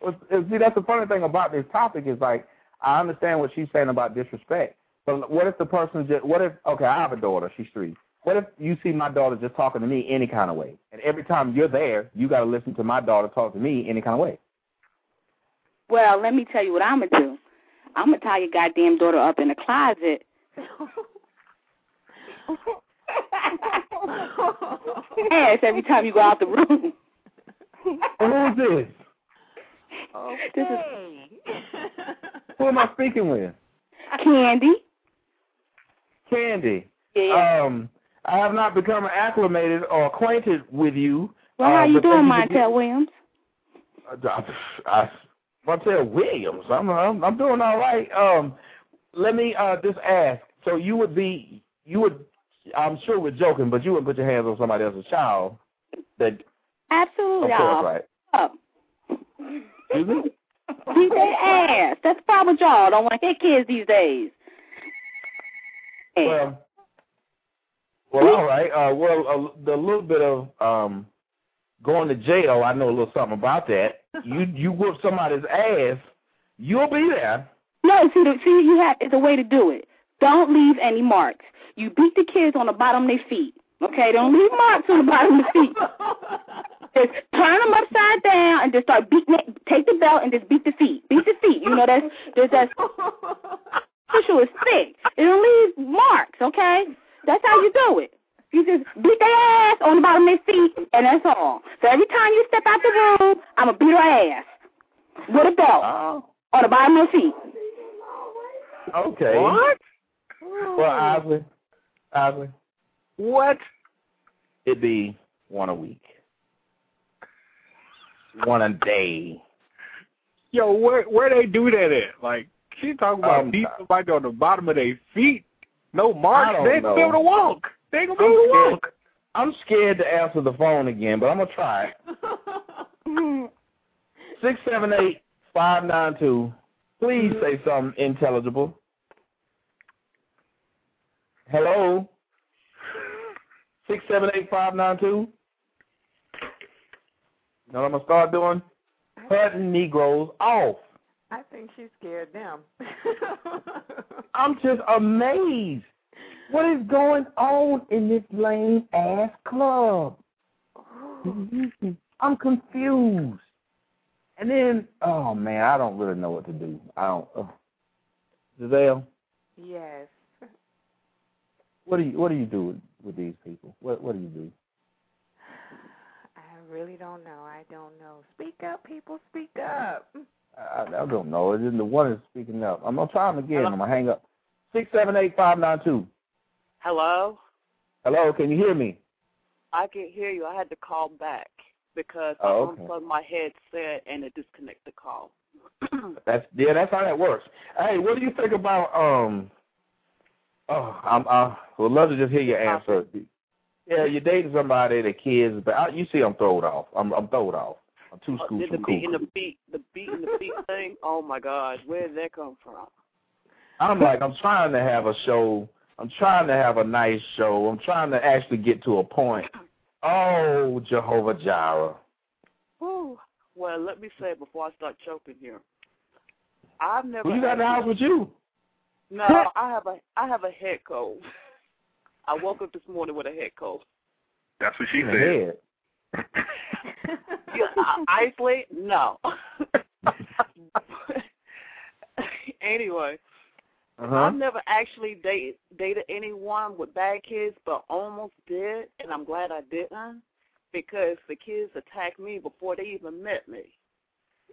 Well, see, that's the funny thing about this topic is like I understand what she's saying about disrespect, but what if the person just what if okay, I have a daughter, she's three. What if you see my daughter just talking to me any kind of way, and every time you're there, you got to listen to my daughter talk to me any kind of way? Well, let me tell you what I'm gonna do. I'm gonna tie your goddamn daughter up in the closet. Ass every time you go out the room. Who is this? This is Who am I speaking with? Candy. Candy. Yeah. Um, I have not become acclimated or acquainted with you. well, how uh, you doing, Montel Williams? I, I, Montel Williams. I'm, I'm I'm doing all right. Um, let me uh just ask. So you would be you would I'm sure we're joking, but you wouldn't put your hands on somebody else's child. That absolutely, of course, right? Up. Excuse me? Beat their ass. That's the problem with y'all. Don't want to hit kids these days. Well, well, all right. Uh, well, a, the little bit of um going to jail, I know a little something about that. You you whoop somebody's ass, you'll be there. No, see, the, see, you have it's a way to do it. Don't leave any marks. You beat the kids on the bottom of their feet. Okay, don't leave marks on the bottom of the feet. Just turn them upside down and just start beating it. Take the belt and just beat the feet. Beat the feet. You know that's that's that's tissue is thick. It don't leave marks. Okay, that's how you do it. You just beat their ass on the bottom of their feet, and that's all. So every time you step out the room, I'ma beat her ass with a belt Oh, on the bottom of her feet. okay. What? Well, Isley, Isley, What? it'd be one a week, one a day. Yo, where where they do that at? Like she talking about Um, beat somebody on the bottom of their feet. No marks. They ain't gonna be able to walk. They ain't gonna be able to walk. I'm scared to answer the phone again, but I'm gonna try it. Six seven eight five nine two. Please say something intelligible. Hello. Six seven eight five nine two. You know what I'm gonna start doing? Cutting Negroes off. I think she scared them. I'm just amazed. What is going on in this lame ass club? I'm confused. And then, oh man, I don't really know what to do. I don't. Uh, Giselle, yes. what do you what do you do with, with these people? What what do you do? I really don't know. I don't know. Speak up, people. Speak up. I, I don't know. It's in the one is speaking up. I'm gonna try him again. I'm gonna hang up. Six seven eight five nine two. Hello? Hello, can you hear me? I can hear you. I had to call back because Oh, I okay. unplugged my headset and it disconnected the call. That's yeah, that's how that works. Hey, what do you think about um? Oh, I'm I would love to just hear your answer. Yeah, you're dating somebody, the kids, but I, you see, I'm thrown off. I'm I'm thrown off. I'm too Uh, school did the beat and the beat, the beat and the beat thing? Oh my God, where did that come from? I'm like, I'm trying to have a show. I'm trying to have a nice show. I'm trying to actually get to a point. Oh, Jehovah Jireh. Whew. Well, let me say it before I start choking here. I've never. Who you got in the house with you? No, I have a I have a head cold. I woke up this morning with a head cold. That's what she In the said. You uh, isolate? No. anyway, Uh-huh. I've never actually dated dated anyone with bad kids, but almost did, and I'm glad I didn't because the kids attacked me before they even met me.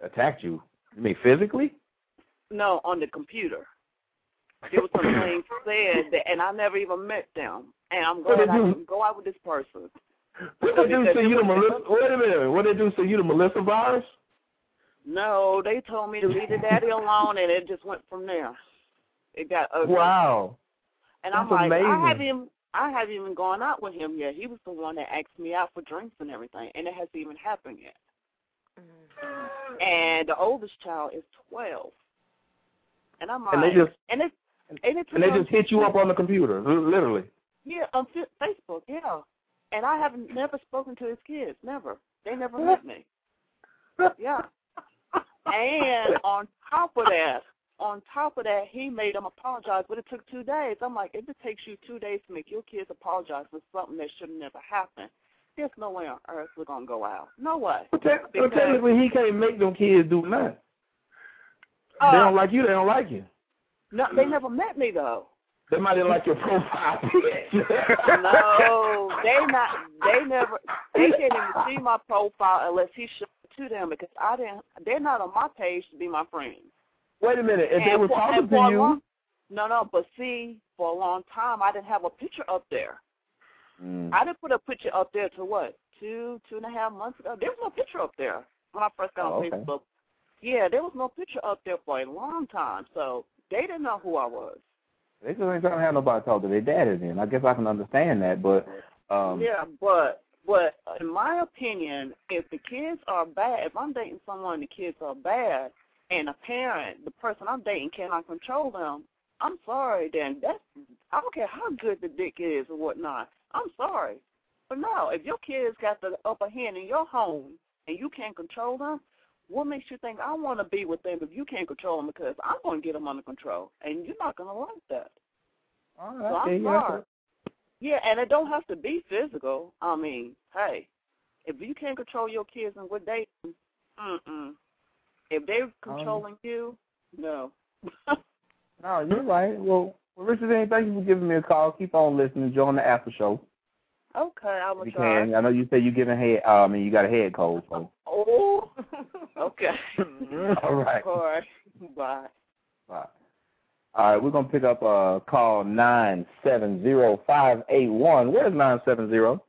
Attacked you? You mean physically? No, on the computer. There was some things said that, and I never even met them. And I'm glad I didn't go out with this person. What they do? Say you the Melissa? Wait a minute. What they do? Say you the Melissa virus? No, they told me to leave the daddy alone, and it just went from there. It got ugly. Wow. And I'm like, amazing. I haven't even I haven't even gone out with him yet. He was the one that asked me out for drinks and everything, and it hasn't even happened yet. Mm. And the oldest child is twelve. And I'm like, And they just and it and it and they just hit you up on the computer, literally. yeah on Fa- Facebook, yeah. And I haven't never spoken to his kids, never. They never met me. Yeah. And on top of that, on top of that, he made them apologize, but it took two days. I'm like, if it takes you two days to make your kids apologize for something that should have never happened, there's no way on earth we're gonna go out. No way. But, te- Because- technically, he can't make them kids do nothing. Uh, they don't like you. They don't like you. No, they never met me though. They might like your profile picture. No, they not. They never. They can't even see my profile unless he shows it to them because I didn't. They're not on my page to be my friends. Wait a minute. If they were for- talking and to you, long- No, no, but see, for a long time I didn't have a picture up there. Mm. I didn't put a picture up there to what two, two and a half months ago. There was no picture up there when I first got Oh, on okay. Facebook. Yeah, there was no picture up there for a long time, so they didn't know who I was. They just ain't trying to have nobody talk to their daddy then. I guess I can understand that, but um yeah, but but in my opinion, if the kids are bad, if I'm dating someone and the kids are bad, and a parent, the person I'm dating cannot control them, I'm sorry. Then that's I don't care how good the dick is or whatnot. I'm sorry, but no, if your kids got the upper hand in your home and you can't control them, what makes you think I want to be with them if you can't control them? Because I'm going to get them under control, and you're not going to like that. All right. So I'm yeah. Yeah, and it don't have to be physical. I mean, hey, if you can't control your kids and what they, mm-mm. If they're um, controlling you, no. No, you're right. Well, well Richard, thank you for giving me a call. Keep on listening. Join the after show. Okay, I will If you try. can. I know you said you giving head. Uh, I mean, you got a head cold. So. Oh, okay. All right. All right. Bye. Bye. All right, we're gonna pick up uh call nine seven zero five eight one. Where's nine seven zero?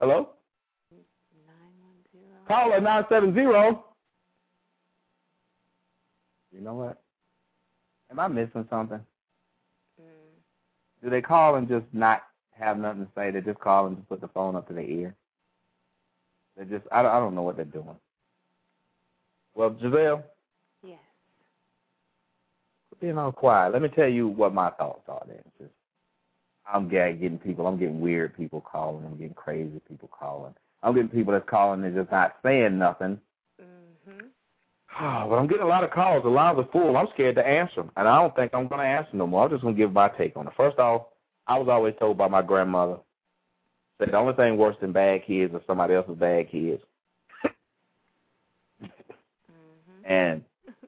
Hello? Caller nine seven zero. You know what? Am I missing something? Do they call and just not have nothing to say? They just call and just put the phone up to their ear. They just I don't, I don't know what they're doing. Well, Giselle, Yes. being all quiet. Let me tell you what my thoughts are. Then, just, I'm getting people. I'm getting weird people calling. I'm getting crazy people calling. I'm getting people that's calling and just not saying nothing. Mhm. but I'm getting a lot of calls. The lines are full. I'm scared to answer them, and I don't think I'm going to answer no more. I'm just going to give my take on it. First off, I was always told by my grandmother that the only thing worse than bad kids is somebody else's bad kids. And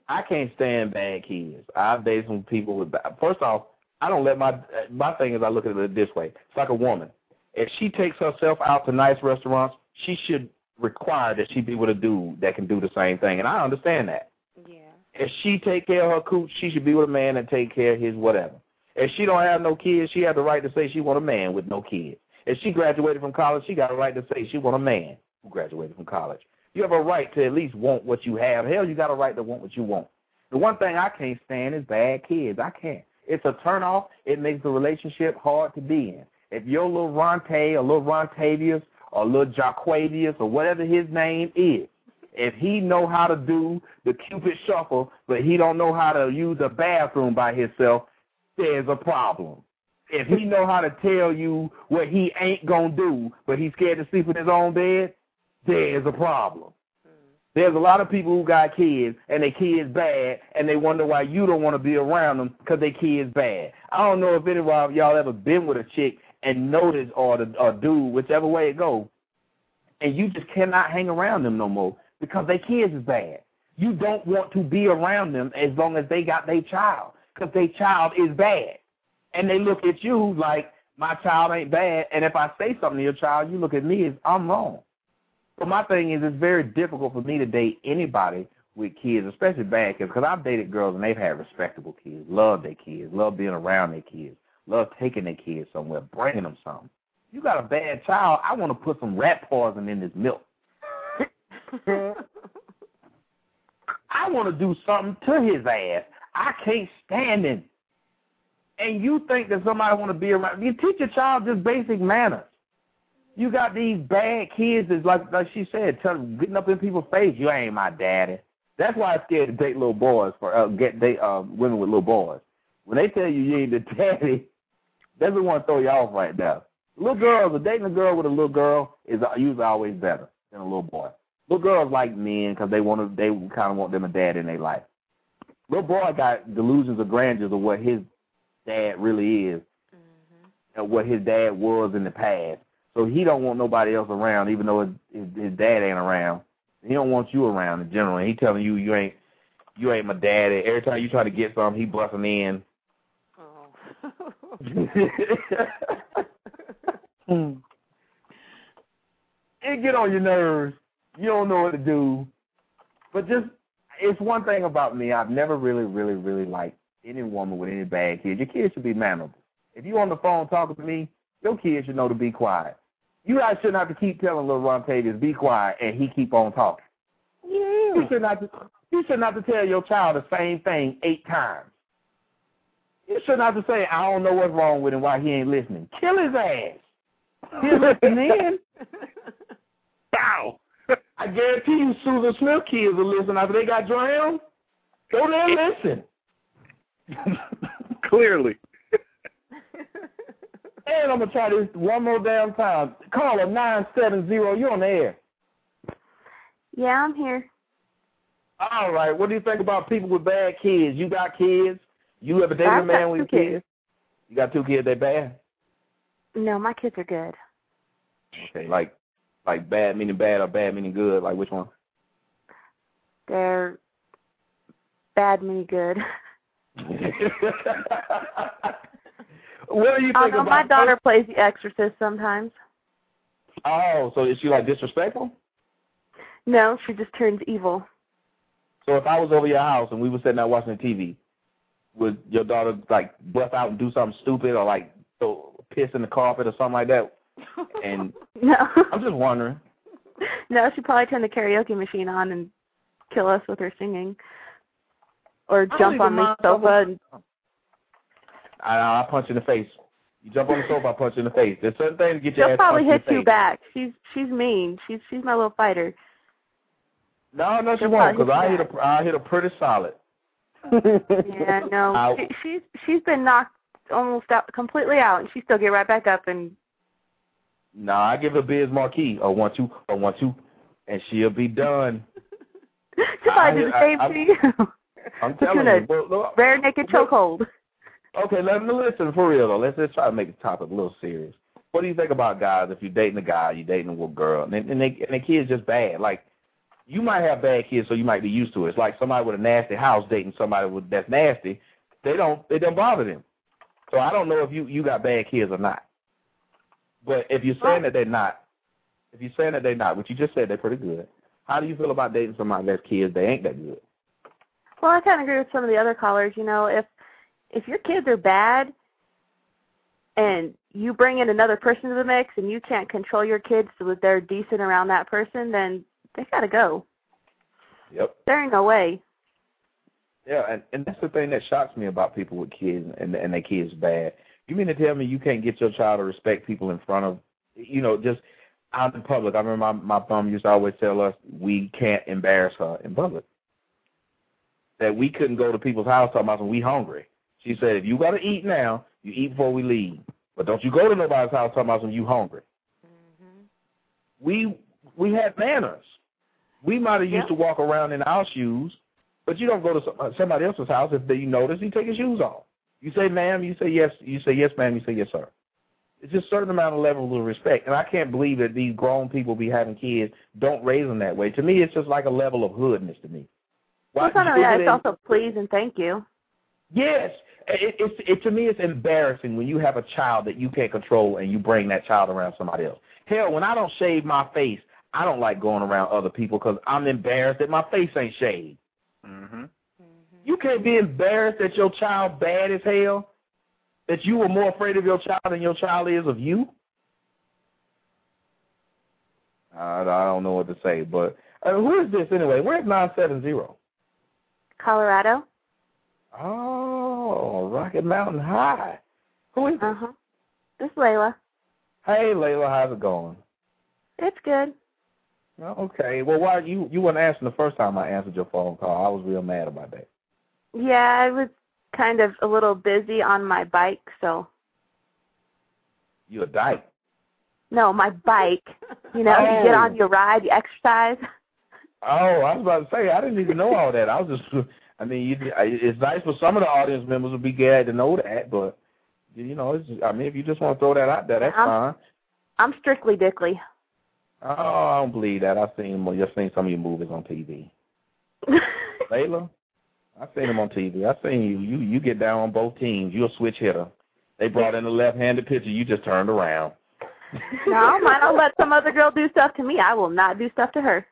I can't stand bad kids. I've dated some people with bad. First off, I don't let my my thing is I look at it this way. It's like a woman. If she takes herself out to nice restaurants, she should require that she be with a dude that can do the same thing. And I understand that. Yeah. If she take care of her cooch, she should be with a man that take care of his whatever. If she don't have no kids, she has the right to say she want a man with no kids. If she graduated from college, she got a right to say she want a man who graduated from college. You have a right to at least want what you have. Hell, you got a right to want what you want. The one thing I can't stand is bad kids. I can't. It's a turn off. It makes the relationship hard to be in. If your little Ronte or little Rontavius or little Jaquavius or whatever his name is, if he know how to do the Cupid shuffle, but he don't know how to use the bathroom by himself, there's a problem. If he know how to tell you what he ain't gonna do, but he's scared to sleep in his own bed, there's a problem. There's a lot of people who got kids and their kids bad, and they wonder why you don't want to be around them because their kids bad. I don't know if any of y'all ever been with a chick and notice or the or dude, whichever way it go, and you just cannot hang around them no more because their kids is bad. You don't want to be around them as long as they got their child because their child is bad, and they look at you like my child ain't bad. And if I say something to your child, you look at me as I'm wrong. But my thing is, it's very difficult for me to date anybody with kids, especially bad kids, because I've dated girls and they've had respectable kids, love their kids, love being around their kids, love taking their kids somewhere, bringing them something. You got a bad child, I want to put some rat poison in this milk. I want to do something to his ass. I can't stand him. And you think that somebody want to be around? You teach your child just basic manners. You got these bad kids that's like like she said, tell, getting up in people's face. You ain't my daddy. That's why I'm scared to date little boys for uh, get date uh, women with little boys. When they tell you you ain't the daddy, that's the one throw you off right now. Little girls, a dating a girl with a little girl is usually always better than a little boy. Little girls like men because they want to, they kind of want them a dad in their life. Little boy got delusions of grandeur of what his dad really is, mm-hmm. and what his dad was in the past. So he don't want nobody else around, even though his, his, his dad ain't around. He don't want you around in general. And he telling you you ain't you ain't my daddy. Every time you try to get something, he busting in. Oh. Hmm. it get on your nerves. You don't know what to do. But just it's one thing about me. I've never really, really, really liked any woman with any bad kids. Your kids should be mannerable. If you on the phone talking to me, your kids should know to be quiet. You guys shouldn't have to keep telling little Ron Tavius, be quiet, and he keep on talking. Yeah. You shouldn't have to, you shouldn't have to tell your child the same thing eight times. You shouldn't have to say, I don't know what's wrong with him, why he ain't listening. Kill his ass. He'll listen in. Bow. I guarantee you Susan Smith kids will listen after they got drowned. Go there and listen. Clearly. And I'm gonna try this one more damn time. Call Caller nine seven zero, you're on the air. Yeah, I'm here. All right. What do you think about people with bad kids? You got kids? You ever dated a man with kids? kids. You got two kids, they bad? No, my kids are good. Okay. Like like bad meaning bad or bad meaning good? Like which one? They're bad meaning good. what do you think Although about my daughter plays the exorcist sometimes. Oh, so is she like disrespectful? No, she just turns evil. So if I was over your house and we were sitting there watching the TV, would your daughter like bust out and do something stupid or like throw piss in the carpet or something like that? And No. I'm just wondering. no, she'd probably turn the karaoke machine on and kill us with her singing. Or jump on the sofa and I, I punch you in the face. You jump on the sofa, I punch you in the face. There's certain things to get your she'll ass probably hit you face. back. She's she's mean. She's she's my little fighter. No, no, she She'll won't, because I hit a, I hit a pretty solid. Yeah, no. She, she's she's been knocked almost out completely out and she still get right back up and No, I give her Biz Marquis a one two a one two, and she'll be done. probably do the same I- to you. I'm telling you. Well, Rear naked chokehold. Okay, let me listen for real though. Let's just try to make the topic a little serious. What do you think about guys if you're dating a guy, you're dating a girl, and, and they and the kid's just bad? Like you might have bad kids, so you might be used to it. It's like somebody with a nasty house dating somebody with that's nasty. They don't it don't bother them. So I don't know if you you got bad kids or not. But if you're saying that they're not, if you're saying that they're not, which you just said they're pretty good, how do you feel about dating somebody that's kids they ain't that good? Well, I kind of agree with some of the other callers. You know, if if your kids are bad and you bring in another person to the mix and you can't control your kids so that they're decent around that person, then they gotta go. Yep. There ain't no way. Yeah, and, and that's the thing that shocks me about people with kids and and their kids bad. You mean to tell me you can't get your child to respect people in front of, you know, just out in public? I remember my my mom used to always tell us we can't embarrass her in public. That we couldn't go to people's house talking about we hungry. She said if you got to eat now, you eat before we leave. But don't you go to nobody's house talking about some you hungry. Mm-hmm. We we had manners. We might have used Yeah. to walk around in our shoes, but you don't go to uh, somebody else's house if they, you notice you take your shoes off. You say ma'am, you say yes, you say yes ma'am, you say yes sir. It's just a certain amount of level of respect, and I can't believe that these grown people be having kids don't raise them that way. To me, it's just like a level of hoodness to me. Well, it's not only that, it's also please and thank you. Yes, it, it's it to me it's embarrassing when you have a child that you can't control and you bring that child around somebody else. Hell, when I don't shave my face, I don't like going around other people because I'm embarrassed that my face ain't shaved. Mhm. You can't be embarrassed that your child bad as hell. That you were more afraid of your child than your child is of you. I, I don't know what to say, but uh, who is this anyway? Where's nine seven zero? Colorado. Oh, Rocky Mountain High. Who is it? Uh huh. This is Layla. Hey, Layla, how's it going? It's good. Oh, Okay. Well, why you you weren't answering the first time I answered your phone call? I was real mad about that. Yeah, I was kind of a little busy on my bike, so You a dyke. no, my bike. You know, you get Oh. on your ride, you exercise. Oh, I was about to say I didn't even know all that. I was just, I mean, you, it's nice for some of the audience members to be glad to know that, but you know, it's, I mean, if you just want to throw that out there, that's I'm- fine. I'm strictly dickly. Oh, I don't believe that. I've seen more. You've seen some of your movies on TV. Layla, I've seen them on TV. I've seen you. You you get down on both teams. You're a switch hitter. They brought in a left-handed pitcher. You just turned around. no, I might not let some other girl do stuff to me. I will not do stuff to her.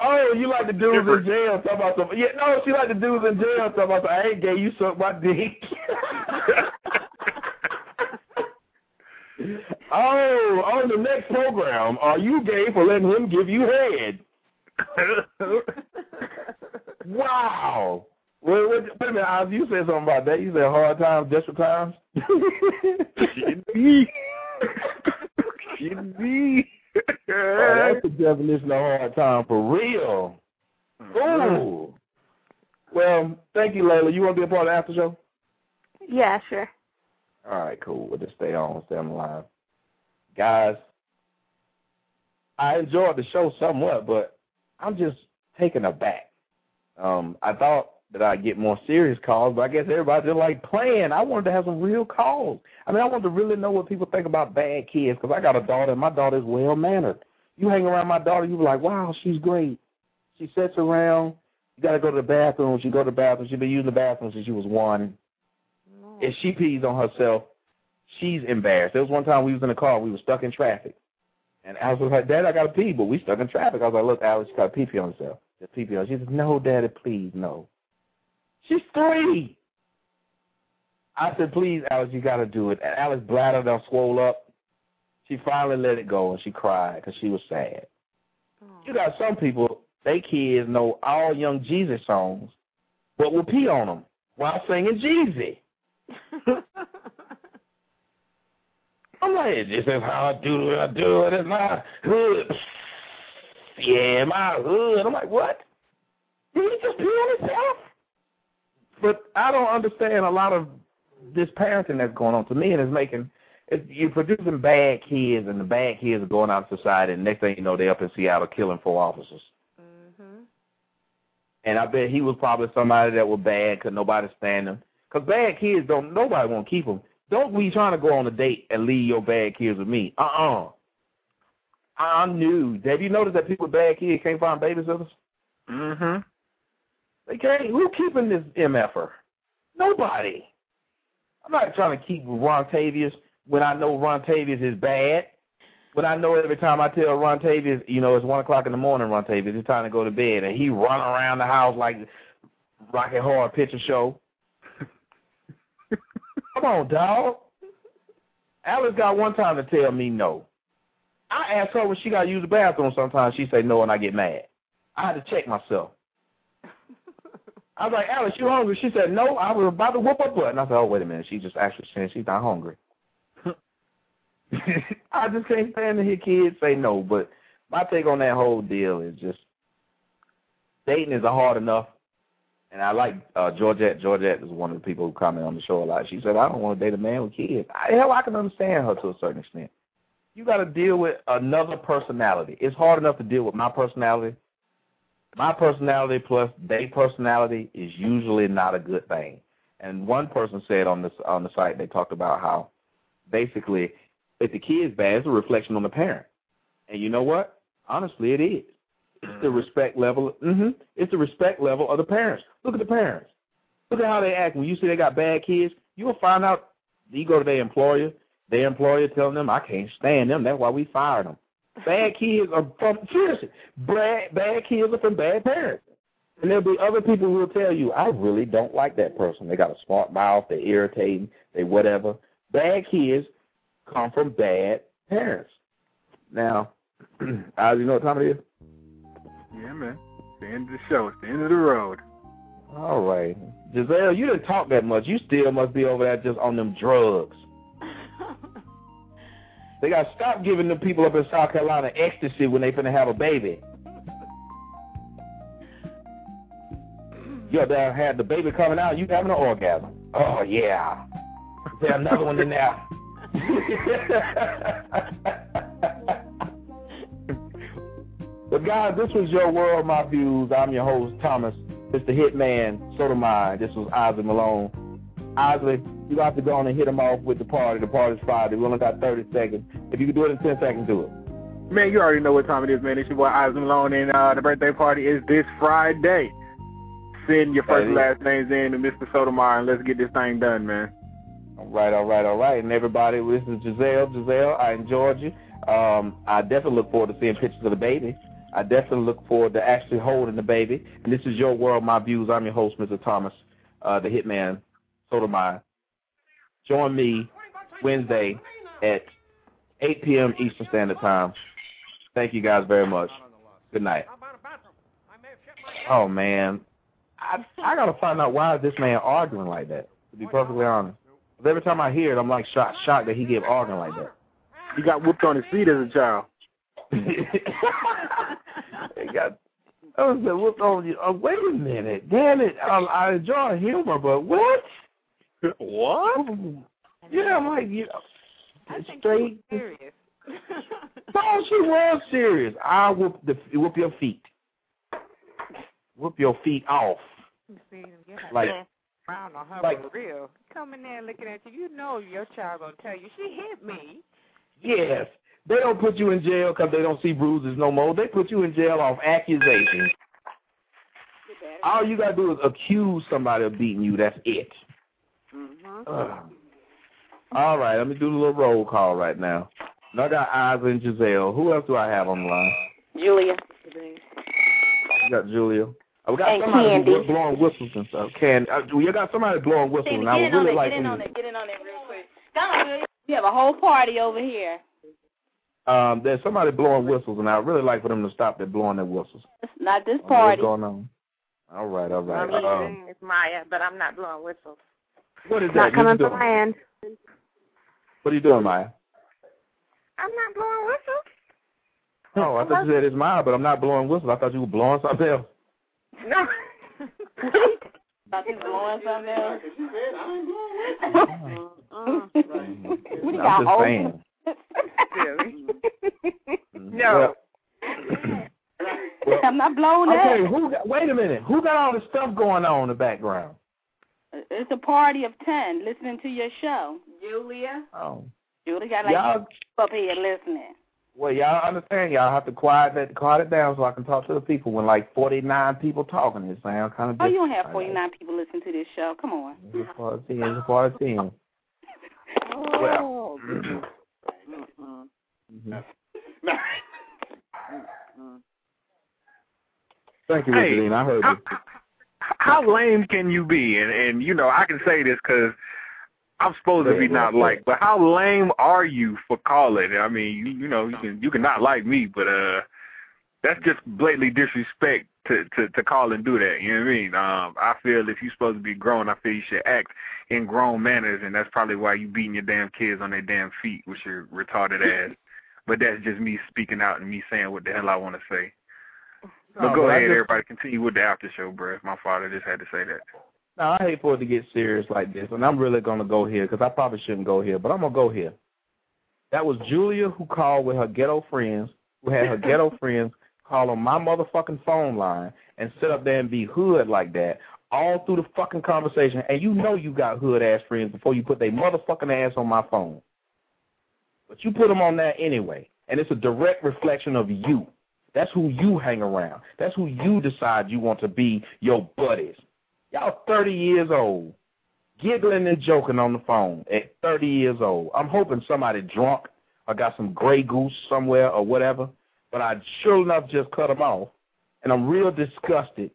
Oh, you like the dudes in jail talking about some? Yeah, no, she like the dudes in jail talking about some. I ain't gay. You suck my dick. oh, on the next program, are you gay for letting him give you head? wow. Wait, wait, wait a minute, Oz, you said something about that. You said hard times, desperate times. Shit me. Shit me. oh, that's the definition of hard time for real. Mm-hmm. Ooh. Well, thank you, Layla. You want to be a part of the after show? Yeah, sure. All right, cool. We'll just stay on, stay on the line. Guys, I enjoyed the show somewhat, but I'm just taken aback. Um, I thought that I'd get more serious calls, but I guess everybody just like playing. I wanted to have some real calls. I mean, I wanted to really know what people think about bad kids because I got a daughter, and my daughter is well mannered. You hang around my daughter, you be like, wow, she's great. She sits around. You got to go to the bathroom. She go to the bathroom. She's been using the bathroom since she was one. If she pees on herself, she's embarrassed. There was one time we was in the car. We were stuck in traffic. And Alice was like, Dad, I got to pee, but we stuck in traffic. I was like, look, Alice, she got pee pee on herself. Just pee pee on. She said, no, Daddy, please, no. She's three. I said, please, Alice, you got to do it. And Alice bladder done swole up. She finally let it go, and she cried because she was sad. You got some people, they kids know all Young Jeezy songs, but will pee on them while singing Jeezy. I'm like, this is how I do it. I do it in my hood. Yeah, my hood. I'm like, what? Did he just pee on himself? But I don't understand a lot of this parenting that's going on. To me, and it is making it, you're producing bad kids, and the bad kids are going out in society, and next thing you know, they're up in Seattle killing four officers. Mhm. And I bet he was probably somebody that was bad because nobody stand him. Because bad kids don't, nobody want to keep them. Don't be trying to go on a date and leave your bad kids with me. Uh-uh. I knew. Have you noticed that people with bad kids can't find babysitters? Mm-hmm. They can't. Who keeping this MFer? Nobody. I'm not trying to keep Ron Tavius when I know Ron Tavius is bad. When I know every time I tell Ron Tavius, you know, it's 1 o'clock in the morning, Ron Tavius, it's time to go to bed, and he run around the house like Rocky Horror Picture Show. Come on, dog. Alice got one time to tell me no. I asked her when she got to use the bathroom sometimes. She say no, and I get mad. I had to check myself. I was like, Alice, you hungry? She said, no, I was about to whoop her butt. And I said, oh, wait a minute. She just actually saying she's not hungry. I just can't stand to hear kids say no. But my take on that whole deal is just dating is hard enough. And I like uh, Georgette. Georgette is one of the people who comment on the show a lot. She said, I don't want to date a man with kids. I, hell, I can understand her to a certain extent. You got to deal with another personality. It's hard enough to deal with my personality. My personality plus their personality is usually not a good thing. And one person said on this on the site they talked about how basically if the kid's bad, it's a reflection on the parent. And you know what? Honestly, it is. It's the respect level. hmm It's the respect level of the parents. Look at the parents. Look at how they act. When you see they got bad kids, you will find out. You go to their employer. Their employer telling them, "I can't stand them. That's why we fired them." Bad kids are from seriously. Bad bad kids are from bad parents. And there'll be other people who will tell you, I really don't like that person. They got a smart mouth, they're irritating, they whatever. Bad kids come from bad parents. Now, Oz, you know what time it is? Yeah, man. It's the end of the show. It's the end of the road. All right. Giselle, you didn't talk that much. You still must be over there just on them drugs. They got to stop giving the people up in South Carolina ecstasy when they finna have a baby. You there had the baby coming out, you having an orgasm. Oh, yeah. There's another one in there. but guys, this was your world, my views. I'm your host, Thomas. Mr. Hitman Sotomayor. This was Isaac Malone. Isaac, you have to go on and hit them off with the party. The party's Friday. We only got 30 seconds. If you can do it in 10 seconds, do it. Man, you already know what time it is, man. It's your boy Isaac Malone, and uh, the birthday party is this Friday. Send your first and last names in to Mr. Sotomayor, and let's get this thing done, man. All right, all right, all right. And everybody, this is Giselle. Giselle, I enjoyed you. Um, I definitely look forward to seeing pictures of the baby. I definitely look forward to actually holding the baby. And this is your world, my views. I'm your host, Mr. Thomas, uh, the Hitman Sotomayor. Join me Wednesday at 8 p.m. Eastern Standard Time. Thank you guys very much. Good night. Oh man, I I gotta find out why is this man arguing like that. To be perfectly honest, 'Cause every time I hear it, I'm like shocked, shocked that he get arguing like that. He got whooped on his feet as a child. He got. I was like, what's on you? Oh, wait a minute, damn it! I, I enjoy humor, but what? What? Yeah, I'm like, you know, I think straight. she was serious. No, she was serious. I whoop the whoop your feet. Whoop your feet off. See, you have Like- to frown on her like- for real. Coming there looking at you, you know your child gonna tell you she hit me. Yes. They don't put you in jail because they don't see bruises no more. They put you in jail off accusations. All you gotta do is accuse somebody of beating you. That's it. Mhm. Ugh. All right, let me do the little roll call right now. Now I got Isa and Giselle. Who else do I have on the line? Julia. You got Julia. Oh, we got And somebody Candy. who's blowing whistles and stuff. Can uh, you got somebody blowing whistles? Get and I in would on really it, like get in on it, get in on it real quick. Come on, Julia. We have a whole party over here. Um, there's somebody blowing whistles, and I'd really like for them to stop their blowing their whistles. It's not this party. What's going on? All right, all right. I'm Um. It's Maya, but I'm not blowing whistles. what is that? Not What you coming doing? from my end. What are you doing, Maya? I'm not blowing whistles. Oh, I thought you said it's mine, but I'm not blowing whistles. I thought you were blowing something else. No. Thought you was blowing something else. we I'm got just whole- saying. Really? Mm-hmm. No. I'm not blowing that. Okay, who got, wait a minute. Who got all this stuff going on in the background? It's a party of ten listening to your show. Julia. Oh. Julia got like Y'all up here listening. well, y'all understand y'all have to quiet that quiet it down so I can talk to the people when like forty nine people talking it sound kinda Oh, you don't have different. 49 people listening to this show. Come on. It's a part of the team. It's a part of the team. Oh. Well, Mm-mm. mhm. Mm-mm. thank you, Hey. I heard how, you. how lame can you be? And and you know I can say this because I'm supposed to be not liked, but how lame are you for calling? I mean, you, you know you can you can not like me, but uh, that's just blatantly disrespect to to to call and do that. You know what I mean? Um, I feel if you're supposed to be grown, I feel you should act in grown manners, and that's probably why you beating your damn kids on their damn feet with your retarded ass. But that's just me speaking out and me saying what the hell I want to say. But No, go but ahead, just- everybody. Continue with the after show, bro. My father just had to say that. No, I hate for it to get serious like this, and I'm really going to go here because I probably shouldn't go here, but I'm going to go here. That was Julia who called with her ghetto friends, who had her ghetto friends call on my motherfucking phone line and sit up there and be hood like that all through the fucking conversation. And you know you got hood ass friends before you put their motherfucking ass on my phone. But you put them on there anyway, and it's a direct reflection of you. That's who you hang around. That's who you decide you want to be your buddies. Y'all 30 years old, giggling and joking on the phone at 30 years old. I'm hoping somebody drunk or got some Grey Goose somewhere or whatever, but I sure enough just cut them off, and I'm real disgusted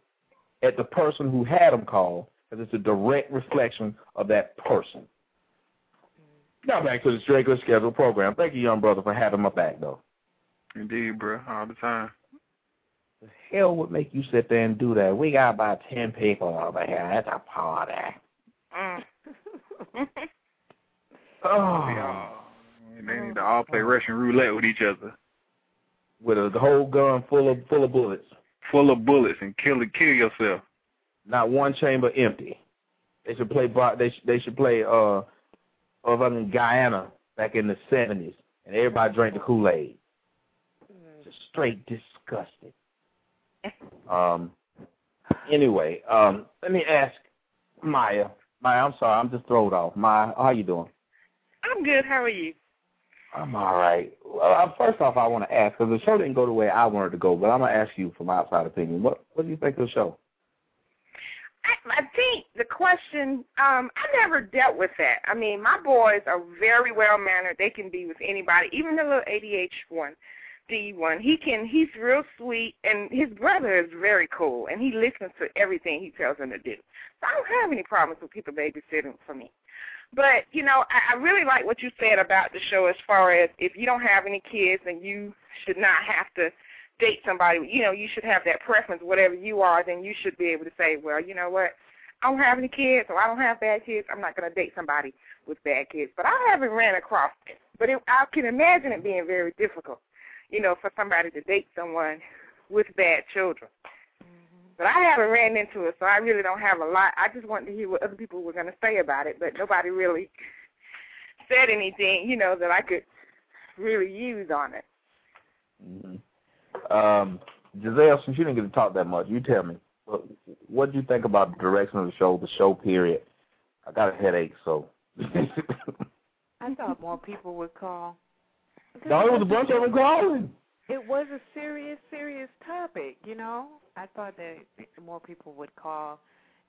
at the person who had them call because it's a direct reflection of that person. Now back to the regular scheduled program. Thank you, young brother, for having my back, though. Indeed, bro. All the time. The hell would make you sit there and do that? We got about 10 people over here. That's a party. Mm. Oh. They need to all play Russian roulette with each other, With a whole gun full of full of bullets. full of bullets, and kill kill yourself. Not one chamber empty. They should play. They should, they should play. Uh, over in Guyana back in the seventies, and everybody drank the Kool Aid. Just straight disgusting. Um. Anyway, um, let me ask Maya. Maya, I'm sorry, I'm just thrown off. Maya, how you doing? I'm good. How are you? I'm all right. Well, uh, first off, I want to ask because the show didn't go the way I wanted to go, but I'm gonna ask you from outside opinion. What What do you think of the show? I, I think the question, um, I never dealt with that. I mean, my boys are very well mannered. They can be with anybody, even the little ADH one. Steve one. He can. He's real sweet, and his brother is very cool, and he listens to everything he tells him to do. So I don't have any problems with people babysitting for me. But you know, I, I really like what you said about the show as far as if you don't have any kids, then you should not have to date somebody. You know, you should have that preference. Whatever you are, then you should be able to say, well, you know what, I don't have any kids, or I don't have bad kids. I'm not going to date somebody with bad kids. But I haven't ran across it. But it, I can imagine it being very difficult, you know, for somebody to date someone with bad children. But I haven't ran into it, so I really don't have a lot. I just wanted to hear what other people were going to say about it, but nobody really said anything, you know, that I could really use on it. Mm-hmm. Um, Giselle, since you didn't get to talk that much, you tell me, what, what do you think about the direction of the show, the show period? I got a headache, so. I thought more people would call. No, it was a bunch of them calling. It was a serious, serious topic, you know. I thought that more people would call,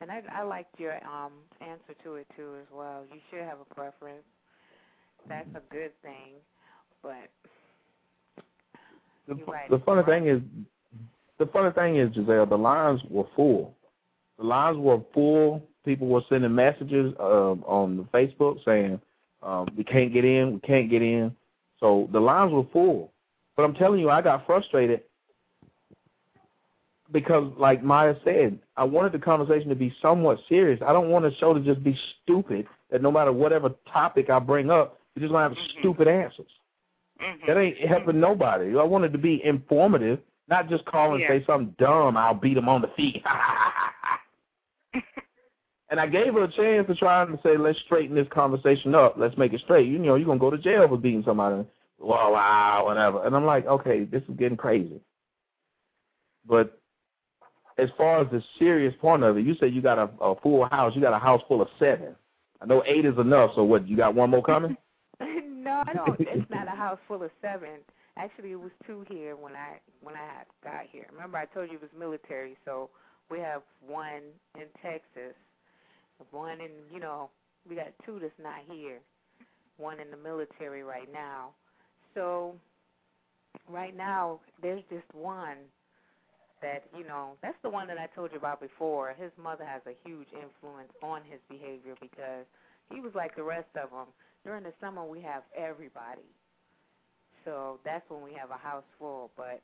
and I, I liked your um answer to it too as well. You should have a preference. That's a good thing, but the, right. the funny thing is, the funny thing is, Giselle, the lines were full. The lines were full. People were sending messages uh, on Facebook saying, um, "We can't get in. We can't get in." So the lines were full. But I'm telling you, I got frustrated because, like Maya said, I wanted the conversation to be somewhat serious. I don't want the show to just be stupid. That no matter whatever topic I bring up, you just gonna have mm-hmm. stupid answers. Mm-hmm. That ain't helping nobody. I wanted to be informative, not just call and Yeah. say something dumb. I'll beat them on the feet. and I gave her a chance to try and say, let's straighten this conversation up. Let's make it straight. You know, you're gonna go to jail for beating somebody. Wow, wow, whatever. And I'm like, okay, this is getting crazy. But as far as the serious point of it, you said you got a, a full house. You got a house full of seven. I know eight is enough. So what? You got one more coming? no, I don't. It's not a house full of seven. Actually, it was two here when I when I got here. Remember, I told you it was military, so we have one in Texas, one in you know we got two that's not here, one in the military right now. So right now there's just one that you know that's the one that I told you about before. His mother has a huge influence on his behavior because he was like the rest of them. During the summer we have everybody, so that's when we have a house full. But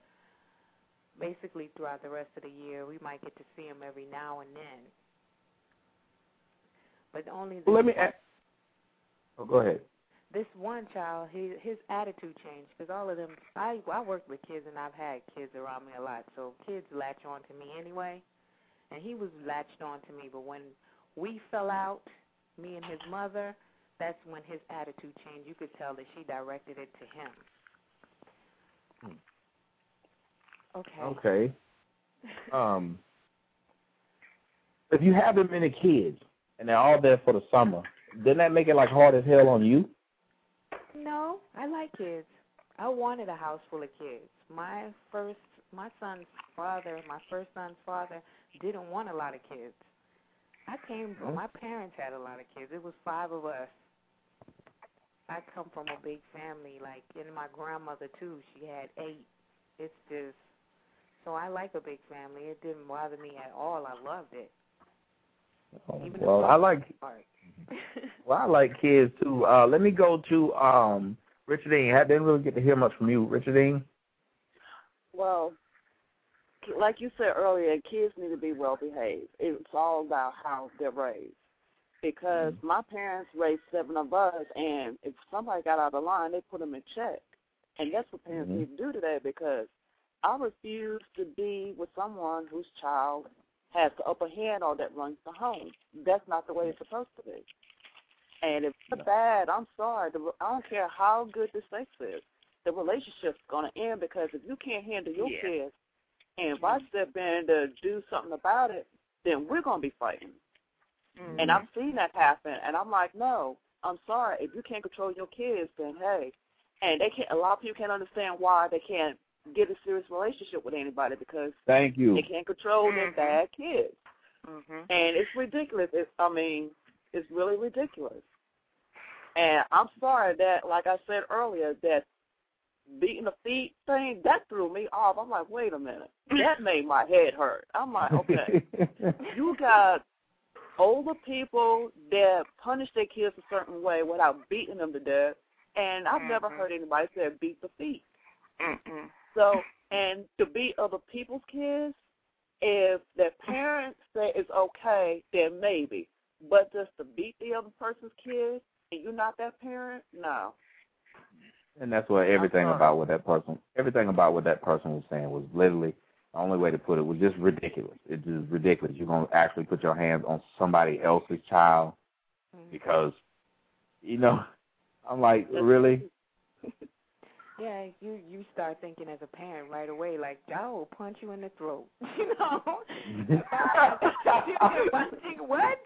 basically throughout the rest of the year we might get to see him every now and then. But only the Well, let me. Ask, oh, go ahead. This one child, his his attitude changed because all of them. I I work with kids and I've had kids around me a lot, so kids latch on to me anyway. And he was latched on to me, but when we fell out, me and his mother, that's when his attitude changed. You could tell that she directed it to him. Okay. Okay. Um, if you have that many kids and they're all there for the summer, doesn't that make it like hard as hell on you? No, I like kids. I wanted a house full of kids. My first, my son's father, my first son's father, didn't want a lot of kids. I came from, my parents had a lot of kids. It was five of us. I come from a big family, like, and my grandmother too. She had eight. It's just, so I like a big family. It didn't bother me at all. I loved it. Oh, Even Well, I like part. well, I like kids too. Uh, let me go to um Richard Dean. I didn't really get to hear much from you, Richard Dean. Well, like you said earlier, kids need to be well behaved. It's all about how they're raised. Because my parents raised seven of us, and if somebody got out of line, they put them in check. And that's what parents Mhm. need to do today because I refuse to be with someone whose child has the upper hand or that runs the home. That's not the way it's supposed to be. And if it's bad, I'm sorry. The, I don't care how good the sex is. The relationship's going to end because if you can't handle your Yeah. kids, and if I step in to do something about it, then we're going to be fighting. Mm-hmm. And I've seen that happen, and I'm like, no, I'm sorry. If you can't control your kids, then hey, and they can't. A lot of people can't understand why they can't get a serious relationship with anybody because Thank you. they can't control their Mhm. bad kids, hmm and it's ridiculous. It's, I mean, it's really ridiculous. And I'm sorry that, like I said earlier, that beating the feet thing, that threw me off. I'm like, wait a minute. That made my head hurt. I'm like, okay. you got older people that punish their kids a certain way without beating them to death, and I've never Mhm. heard anybody say beat the feet. Mm-mm. So, and to beat other people's kids, if their parents say it's okay, then maybe. But just to beat the other person's kids and you're not that parent, no. And that's what everything sorry. about what that person, everything about what that person was saying was literally the only way to put it was just ridiculous. It's just ridiculous. You're gonna actually put your hands on somebody else's child mm-hmm. because, you know, I'm like, really? Yeah, you you start thinking as a parent right away, like, I will punch you in the throat. You know? Punching what?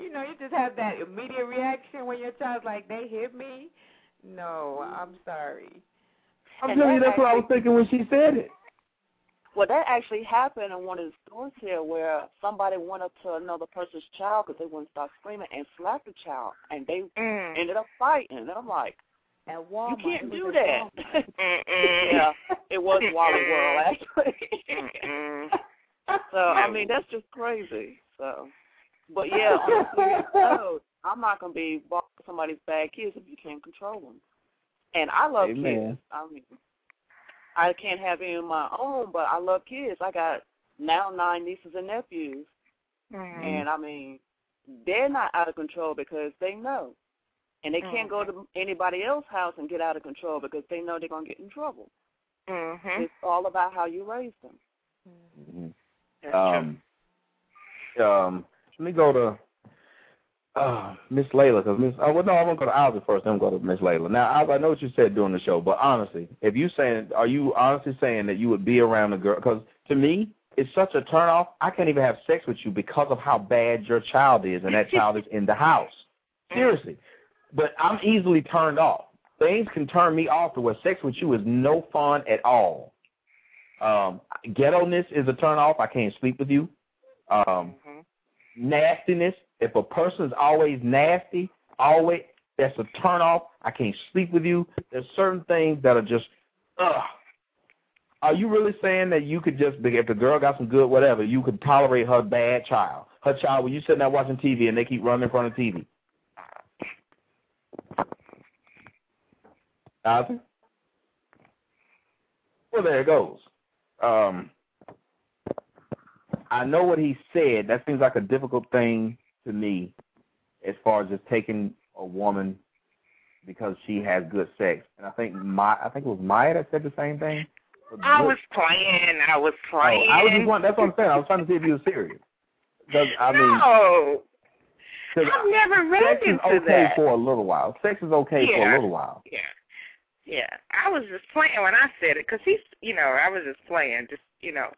you know, you just have that immediate reaction when your child's like, they hit me. No, I'm sorry. I'm And telling you, that that's what I was thinking when she said it. Well, that actually happened in one of the stores here where somebody went up to another person's child because they wouldn't stop screaming and slapped the child, and they Mm. ended up fighting. And I'm like, At you can't do that. Yeah, it was Wally World actually. So I mean, that's just crazy. So, but yeah, on a I'm not gonna be bossing somebody's bad kids if you can't control them. And I love Amen. kids. I mean, I can't have any of my own, but I love kids. I got now nine nieces and nephews, Mhm. and I mean, they're not out of control because they know, and they can't go to anybody else's house and get out of control because they know they're gonna get in trouble. Mhm. It's all about how you raise them. Mhm. That's true. Um, um, let me go to uh, Miss Layla because Miss. Oh, well, no, I'm gonna go to Ozzy first. Then go to Miss Layla. Now, Ozzy, I know what you said during the show, but honestly, if you saying, are you honestly saying that you would be around a girl? Because to me, it's such a turnoff. I can't even have sex with you because of how bad your child is, and that child is in the house. Seriously, but I'm easily turned off. Things can turn me off to where sex with you is no fun at all. Um, ghetto-ness is a turn off. I can't sleep with you. Um, Mhm. nastiness. If a person's always nasty, always that's a turn off. I can't sleep with you. There's certain things that are just ugh. Are you really saying that you could just if the girl got some good whatever, you could tolerate her bad child? Her child when you sitting there watching TV and they keep running in front of TV. Well there it goes. Um I know what he said. That seems like a difficult thing to me as far as just taking a woman because she has good sex. And I think my I think it was Maya that said the same thing. I was playing. I was Oh, playing. I was just that's what I'm saying. I was trying to see if you were serious. I mean, no, I've never read sex is okay that. for a little while. Sex is okay for a little while. Yeah. Yeah. I was just playing when I said it because he's, you know, I was just playing, just, you know.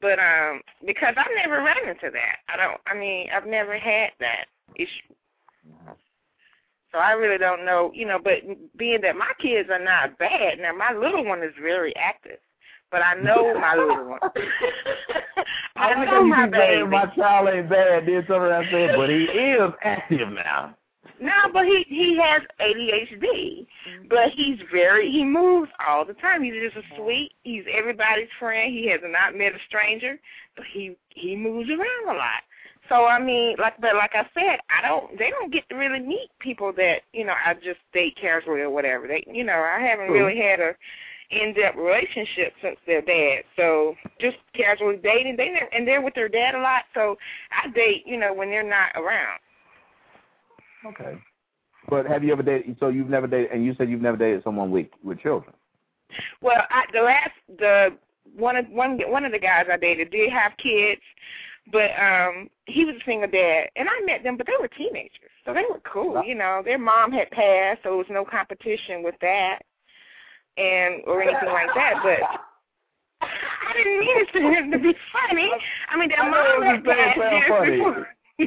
But, um, because I've never run into that. I don't, I mean, I've never had that issue. So I really don't know, you know, but being that my kids are not bad, now my little one is very active. But I know my little one. I I know my you keep saying baby. my child ain't bad, did something I said, but he is active now. No, but he he has ADHD, mm-hmm. but he's very he moves all the time. He's just a sweet. He's everybody's friend. He has not met a stranger, but he he moves around a lot. So I mean, like but like I said, I don't they don't get to really meet people that you know I just date casually or whatever. They you know I haven't really had a in-depth relationship since their dad. So just casually dating. They never, and they're with their dad a lot. So I date you know when they're not around. Okay. But have you ever dated? So you've never dated, and you said you've never dated someone with with children. Well, I, the last the one of one one of the guys I dated did have kids, but um he was a single dad, and I met them, but they were teenagers, so they were cool. You know, their mom had passed, so it was no competition with that, and or anything like that. But I didn't mean it to him to be funny. I mean, their I mom had passed funny. before.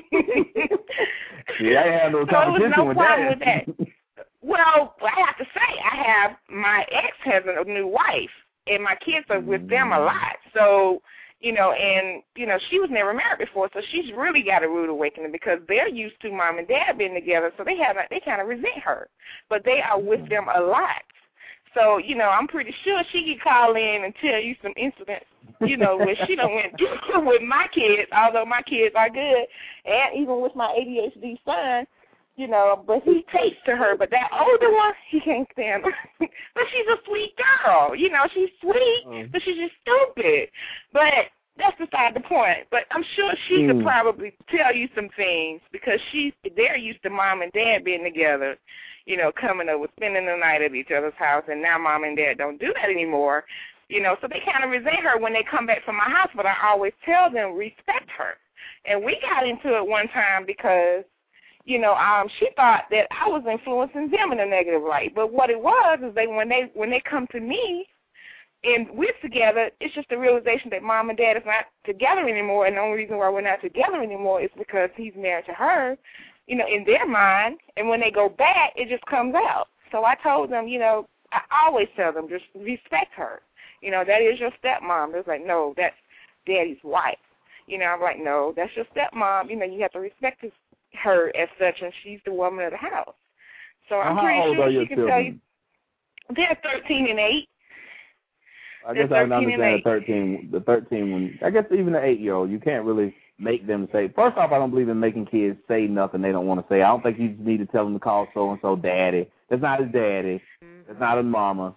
Yeah, I have no So competition no with that. with Well, I have to say, I have my ex has a new wife, and my kids are with them a mm. lot. So, you know, and you know, she was never married before, so she's really got a rude awakening because they're used to mom and dad being together, so they have they kind of resent her, but they are with mm-hmm. them a lot. So, you know, I'm pretty sure she could call in and tell you some incidents, you know, where she done went with my kids, although my kids are good, and even with my ADHD son, you know, but he takes to her. But that older one, he can't stand her. but she's a sweet girl. You know, she's sweet, Mm. but she's just stupid. But that's beside the point. But I'm sure she Mm. could probably tell you some things because she's they're used to mom and dad being together, you know, coming over, spending the night at each other's house, and now mom and dad don't do that anymore. You know, so they kind of resent her when they come back from my house. But I always tell them respect her. And we got into it one time because you know, um, she thought that I was influencing them in a negative light. But what it was is they when they when they come to me and we're together, it's just the realization that mom and dad is not together anymore and the only reason why we're not together anymore is because he's married to her, you know, in their mind and when they go back it just comes out. So I told them, you know, I always tell them just respect her. You know, that is your stepmom. They're like, No, that's daddy's wife. You know, I'm like, No, that's your stepmom. You know, you have to respect his her as such, and she's the woman of the house. So I'm pretty sure she can tell you. They're 13 and 8. I guess I can 13 and understand the thirteen, the thirteen one. I guess even the eight year old, you can't really make them say. First off, I don't believe in making kids say nothing they don't want to say. I don't think you need to tell them to call so and so daddy. That's not his daddy. That's not his mama.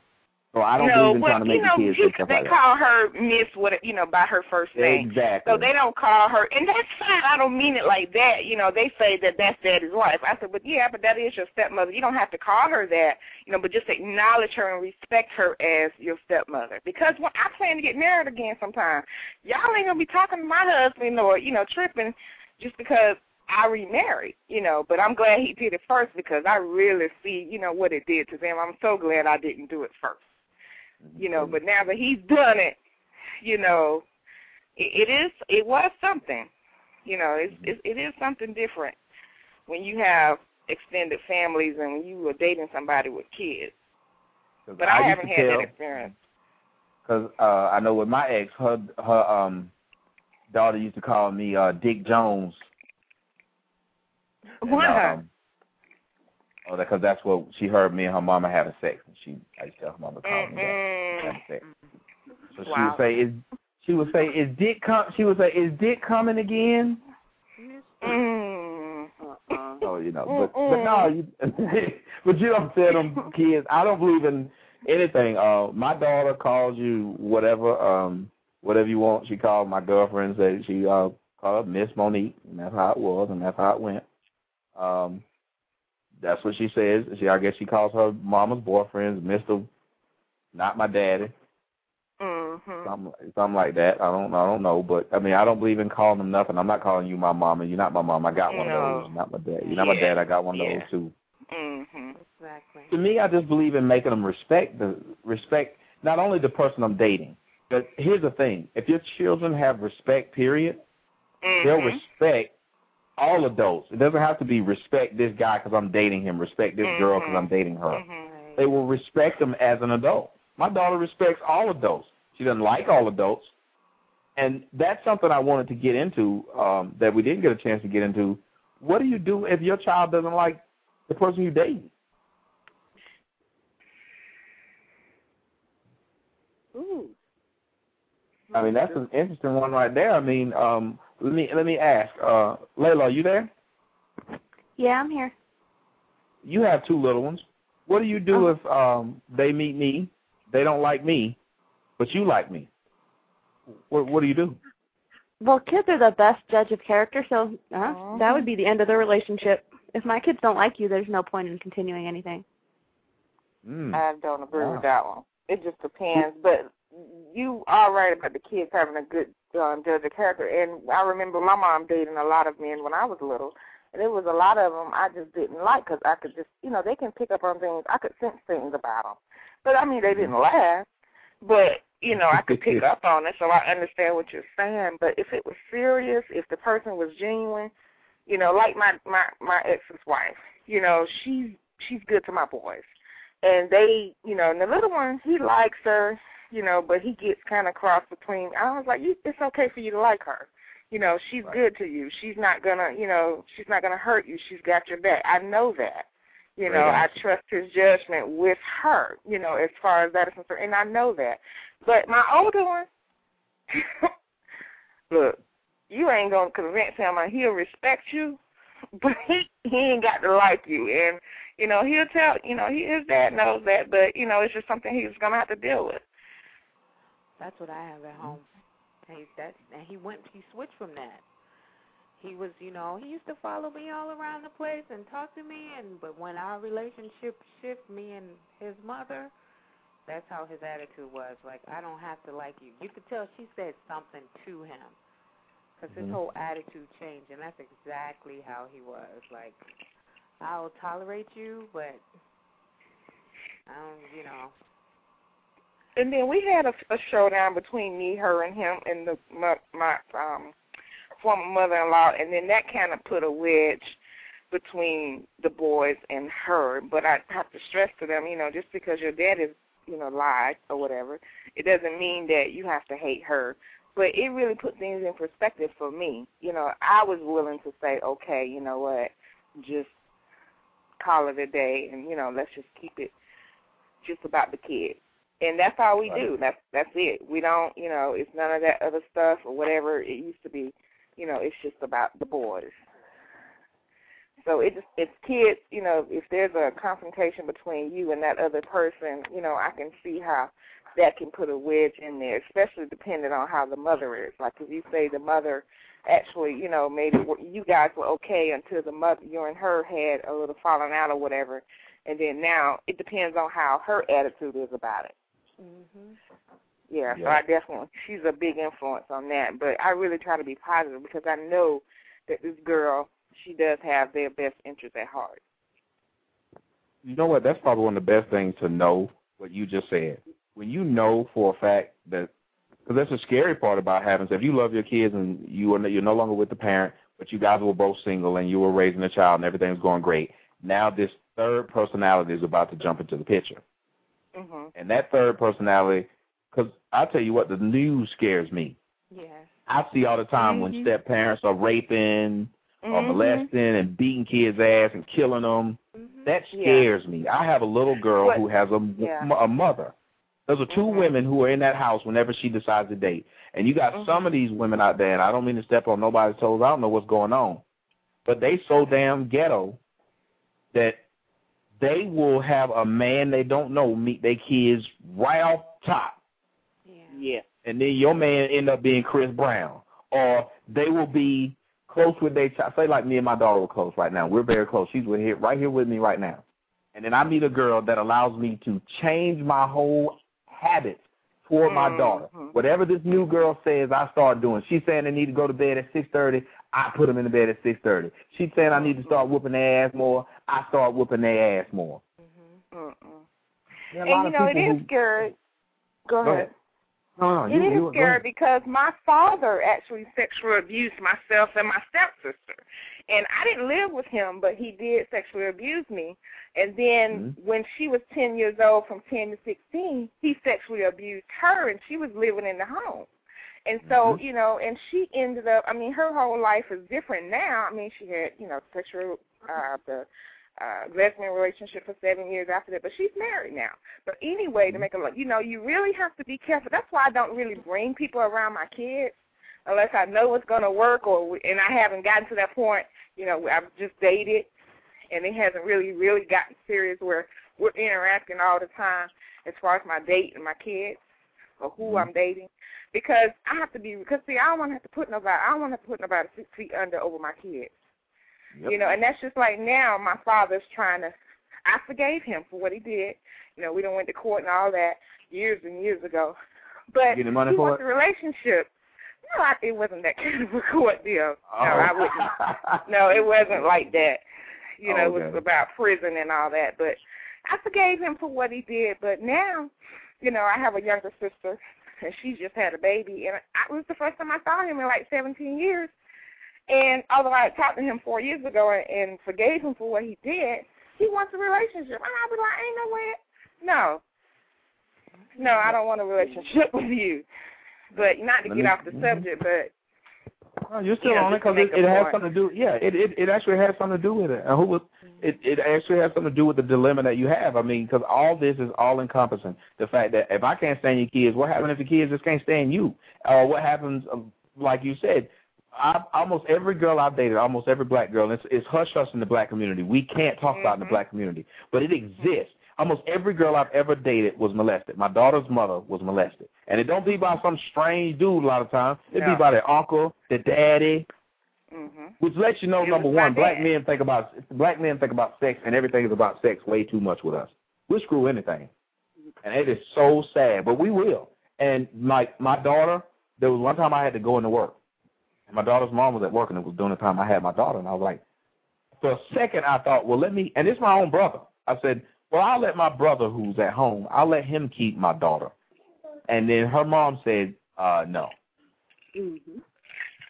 So I don't no, believe in well, trying to make you know, the kids stuff they like that. call her Miss, what you know, by her first name. Exactly. So they don't call her, and that's fine. I don't mean it like that. You know, they say that that's daddy's wife. I said, but yeah, but that is your stepmother. You don't have to call her that, you know, but just acknowledge her and respect her as your stepmother. Because when I plan to get married again sometime, y'all ain't gonna be talking to my husband or you know tripping just because I remarried, you know. But I'm glad he did it first because I really see, you know, what it did to them. I'm so glad I didn't do it first you know. But now that he's done it, you know, it, it is it was something, you know. It's, it, it is something different when you have extended families and when you are dating somebody with kids. But I, used haven't had tell- that experience. Cause uh, I know with my ex, her her um daughter used to call me uh Dick Jones. And, Why? Um, oh, because that's what she heard me and her mama having sex, and she I used to tell her mama to call me that Mm-mm. having sex. So she would say, "Is she would say, is Dick com?" She would say, "Is Dick coming again?" Mm. Uh-uh. Oh, you know, but but no, you, but you don't tell them kids. I don't believe in anything. Uh, my daughter calls you whatever, um, whatever you want. She called my girlfriend. Said she uh called her Miss Monique, and that's how it was, and that's how it went. Um, that's what she says. She, I guess she calls her mama's boyfriends Mister, not my daddy, Mhm. something something like that. I don't I don't know, but I mean I don't believe in calling them nothing. I'm not calling you my mama. You're not my mom. I got one of those. You're not my dad. You're not my dad. I got one of Yeah. those too. Mhm. Exactly. To me, I just believe in making them respect the respect not only the person I'm dating, but here's the thing: if your children have respect, period, they'll Mhm. respect all adults. It doesn't have to be respect this guy because I'm dating him, respect this girl because. I'm dating her. Mhm. They will respect them as an adult. My daughter respects all adults. She doesn't like all adults, and that's something I wanted to get into um, that we didn't get a chance to get into. What do you do if your child doesn't like the person you date? Ooh. I mean, that's an interesting one right there. I mean, um, let me let me ask, uh, Layla, are you there? Yeah, I'm here. You have two little ones. What do you do Oh. if um, they meet me, they don't like me, but you like me? What what do you do? Well, kids are the best judge of character, so uh, Mhm. that would be the end of the relationship. If my kids don't like you, there's no point in continuing anything. Mm. I don't agree Wow. with that one. It just depends. But you are right about the kids having a good um, judge of character. And I remember my mom dating a lot of men when I was little, and there was a lot of them I just didn't like because I could just, you know, they can pick up on things. I could sense things about them. But I mean, they didn't laugh. But you know, I could pick up on it, so I understand what you're saying. But if it was serious, if the person was genuine, you know, like my my my ex's wife, you know, she's she's good to my boys and they, you know, and the little one, he likes her, you know, but he gets kind of cross between. I was like, you, it's okay for you to like her, you know, she's Right. good to you. She's not gonna, you know, she's not gonna hurt you. She's got your back. I know that, You know, Right. I trust his judgment with her, you know, as far as that is concerned. And I know that. But my older one, look, you ain't going to convince him he'll respect you, but he, he ain't got to like you. And, you know, he'll tell, you know, he, his dad knows that, but, you know, it's just something he's going to have to deal with. That's what I have at home. And he, that, and he went, he switched from that. He was, you know, he used to follow me all around the place and talk to me, and but when our relationship shift, me and his mother, that's how his attitude was. Like, I don't have to like you. You could tell she said something to him, because his Mhm. whole attitude changed, and that's exactly how he was. Like, I'll tolerate you, but I don't, you know. And then we had a, a showdown between me, her, and him, and the my, my um former mother-in-law, and then that kind of put a wedge between the boys and her. But I have to stress to them, you know, just because your dad is, you know, lied or whatever, it doesn't mean that you have to hate her. But it really put things in perspective for me. You know, I was willing to say, okay, you know what, just call it a day, and you know, let's just keep it just about the kids and that's all we do. That's that's it. We don't, you know, it's none of that other stuff or whatever it used to be. You know, it's just about the boys. So it just it's kids. You know, if there's a confrontation between you and that other person, you know, I can see how that can put a wedge in there, especially depending on how the mother is. Like if you say the mother actually, you know, maybe you guys were okay until the mother, you and her had a little falling out or whatever, and then now it depends on how her attitude is about it. Mhm. Yeah, so I definitely she's a big influence on that. But I really try to be positive because I know that this girl, she does have their best interest at heart. You know what? That's probably one of the best things to know what you just said. When you know for a fact that, because that's the scary part about having. So if you love your kids and you are you're no longer with the parent, but you guys were both single and you were raising a child and everything's going great. Now this third personality is about to jump into the picture, Mhm. and that third personality, because I tell you what, the news scares me. Yes. I see all the time when Mhm. step parents are raping or Mhm. molesting and beating kids' ass and killing them. Mhm. That Yeah. scares me. I have a little girl who has a, Yeah. a mother. Those are 2 Mhm. women who are in that house whenever she decides to date. And you got Mhm. some of these women out there, and I don't mean to step on nobody's toes. I don't know what's going on. But they so damn ghetto that they will have a man they don't know meet their kids right off top Yeah. Yeah. and then your man end up being Chris Brown, or they will be close with their child. Say like me and my daughter are close right now. We're very close. She's with here, right here with me right now. And then I meet a girl that allows me to change my whole habits toward my daughter. Mhm. Whatever this new girl says, I start doing. She's saying they need to go to bed at six thirty. I put them in the bed at six thirty. She's saying I need to start whooping their ass more. I start whooping their ass more. Mhm. Mm-mm. There are a And you know, it is who- scary. Go Go ahead. ahead. No, no, It you, is you, scary because my father actually sexually abused myself and my stepsister. And I didn't live with him, but he did sexually abuse me. And then Mhm. when she was 10 years old, from 10 to 16, he sexually abused her, and she was living in the home. And so, Mhm. you know, and she ended up, I mean, her whole life is different now. I mean, she had, you know, sexual, uh, the uh, lesbian relationship for seven years after that, but she's married now. But anyway, to make a look, you know, you really have to be careful. That's why I don't really bring people around my kids unless I know it's going to work, or and I haven't gotten to that point. You know, I've just dated, and it hasn't really, really gotten serious where we're interacting all the time as far as my date and my kids or who Mhm. I'm dating. Because I have to be because see, I don't want to have to put nobody. I don't want to put nobody six feet under over my kids. Yep. You know, and that's just like now my father's trying to I forgave him for what he did. You know, we don't went to court and all that years and years ago. But he for wants it? a relationship. No, I, it wasn't that kind of a court deal. Oh. No, I wouldn't. No, it wasn't like that. You know, it Okay. was about prison and all that. But I forgave him for what he did. But now, you know, I have a younger sister, and she just had a baby, and I, it was the first time I saw him in like 17 years. And although I had talked to him four years ago and, and forgave him for what he did, he wants a relationship. And I'll be like, ain't no way. No. No, I don't want a relationship with you. But not to Let get me- off the mhm. subject, but You're still Yeah, on it because it, it has something to do. Yeah, it, it it actually has something to do with it. And who was it? It actually has something to do with the dilemma that you have. I mean, because all this is all encompassing. The fact that if I can't stand your kids, what happens if the kids just can't stand you? Or what happens, um, like you said, I, almost every girl I've dated, almost every black girl, it's, it's hush hush in the black community. We can't talk about it in the Mhm. black community, but it exists. Almost every girl I've ever dated was molested. My daughter's mother was molested, and it don't be by some strange dude a lot of times. It be by their uncle, their daddy, Mhm. which lets you know It number one, black dad. men think about black men think about sex and everything is about sex way too much with us. We'll screw anything, and it is so sad, but we will. And my my daughter, there was one time I had to go into work, and my daughter's mom was at work, and it was during the time I had my daughter, and I was like, for a second I thought, well, let me, and it's my own brother. I said, well, I'll let my brother who's at home, I'll let him keep my daughter. And then her mom said, uh, no. Mhm.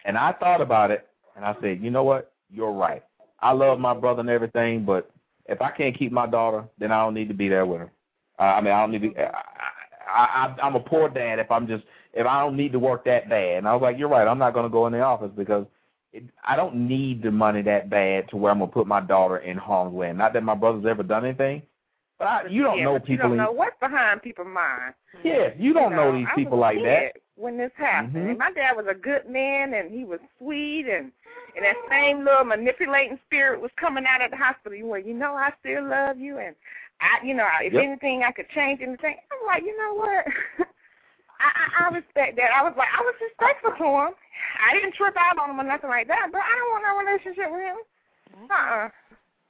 And I thought about it, and I said, you know what? You're right. I love my brother and everything, but if I can't keep my daughter, then I don't need to be there with her. Uh, I mean, I don't need to. I, I, I, I'm a poor dad if I'm just if I don't need to work that bad. And I was like, you're right. I'm not going to go in the office because it, I don't need the money that bad to where I'm going to put my daughter in harm's way. Not that my brother's ever done anything, but I, you don't yeah, know but you don't know what's behind people's minds. yeah, you don't know, these I people like that. When this happened, Mhm. and my dad was a good man, and he was sweet, and and that same little manipulating spirit was coming out at the hospital. You were, you know, I still love you, and I, you know, if Yep. anything, I could change anything. I'm like, you know what? I, I, I respect that. I was like, I was respectful to him. I didn't trip out on him or nothing like that, but I don't want no relationship with him. Uh-uh.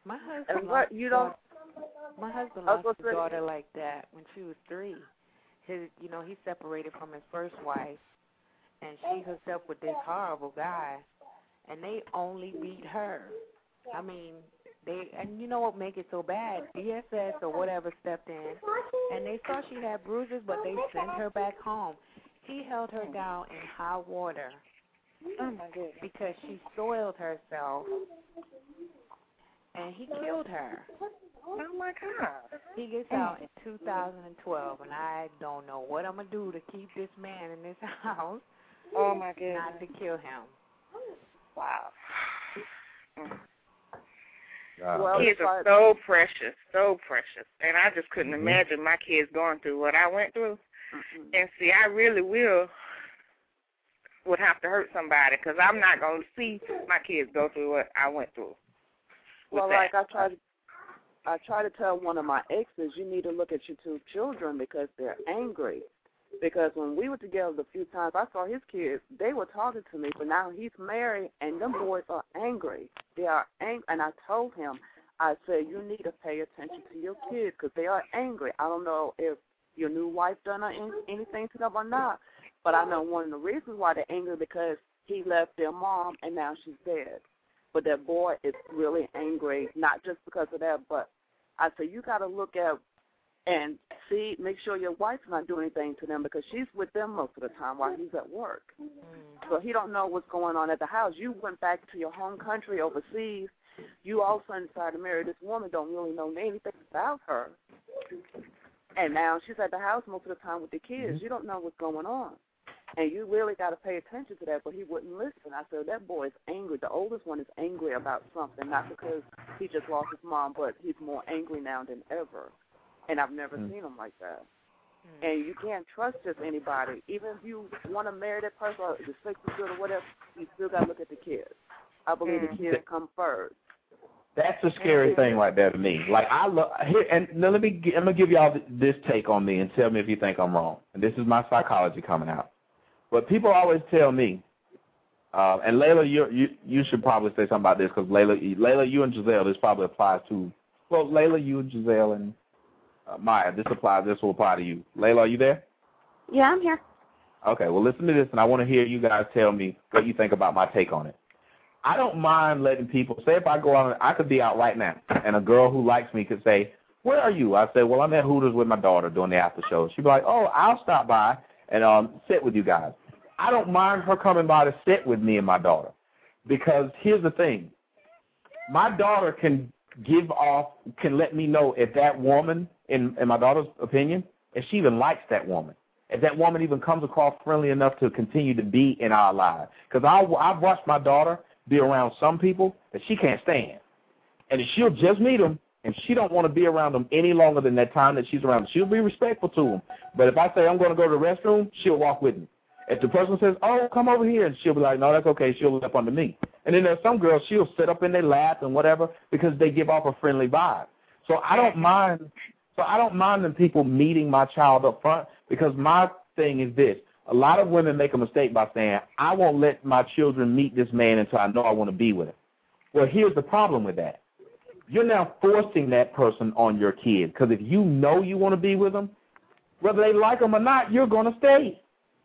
My husband And what you don't daughter- My husband lost his daughter like that when she was three. His, you know, he separated from his first wife, and she hooked up with this horrible guy, and they only beat her. I mean, they and you know what make it so bad? DSS or whatever stepped in, and they saw she had bruises, but they sent her back home. He held her down in hot water Oh my goodness. because she soiled herself, and he killed her. Oh my God. He gets out in 2012, and I don't know what I'm gonna do to keep this man in this house, Oh my goodness. not to kill him. Wow. Uh, Well, kids it's are so precious, so precious, and I just couldn't Mhm. imagine my kids going through what I went through. Mm-mm. And see, I really will would have to hurt somebody because I'm not going to see my kids go through what I went through. Well, that. like I uh, try to, I try to tell one of my exes, you need to look at your two children because they're angry. Because when we were together the few times I saw his kids, they were talking to me, but now he's married and them boys are angry. They are angry, and I told him, I said you need to pay attention to your kids because they are angry. I don't know if your new wife done anything to them or not, but I know one of the reasons why they're angry because he left their mom and now she's dead but that boy is really angry, not just because of that, but I say you got to look at and see, make sure your wife's not doing anything to them because she's with them most of the time while he's at work. Mm-hmm. So he don't know what's going on at the house. You went back to your home country overseas. You all of a sudden decided to marry this woman, don't really know anything about her. And now she's at the house most of the time with the kids. Mm-hmm. You don't know what's going on. And you really got to pay attention to that, but he wouldn't listen. I said, that boy is angry. The oldest one is angry about something, not because he just lost his mom, but he's more angry now than ever. And I've never Mm. seen him like that. And you can't trust just anybody. Even if you want to marry that person or the sex is good or whatever, you still got to look at the kids. I believe Mm. the kids come first. That's a scary thing right there to me. Like I love here, and now let me. I'm gonna give y'all this take on me, and tell me if you think I'm wrong. And this is my psychology coming out. But people always tell me, uh, and Layla, you you you should probably say something about this because Layla, Layla, you and Giselle, this probably applies to. Well, Layla, you and Giselle and uh, Maya, this applies. This will apply to you. Layla, are you there? Yeah, I'm here. Okay, well, listen to this, and I want to hear you guys tell me what you think about my take on it. I don't mind letting people say if I go out, I could be out right now, and a girl who likes me could say, "Where are you?" I say, "Well, I'm at Hooters with my daughter doing the after show." She'd be like, "Oh, I'll stop by and um sit with you guys." I don't mind her coming by to sit with me and my daughter, because here's the thing: my daughter can give off, can let me know if that woman, in in my daughter's opinion, if she even likes that woman. if that woman even comes across friendly enough to continue to be in our lives. Because I've watched my daughter be around some people that she can't stand. And if she'll just meet them, and she don't want to be around them any longer than that time that she's around them. She'll be respectful to them. But if I say I'm going to go to the restroom, she'll walk with me. If the person says, oh, come over here, and she'll be like, no, that's okay. She'll look up under me. And then there's some girls, she'll sit up in their lap and whatever because they give off a friendly vibe. So I don't mind. So I don't mind them people meeting my child up front because my thing is this. A lot of women make a mistake by saying, I won't let my children meet this man until I know I want to be with him. Well, here's the problem with that. You're now forcing that person on your kid because if you know you want to be with them, whether they like them or not, you're going to stay.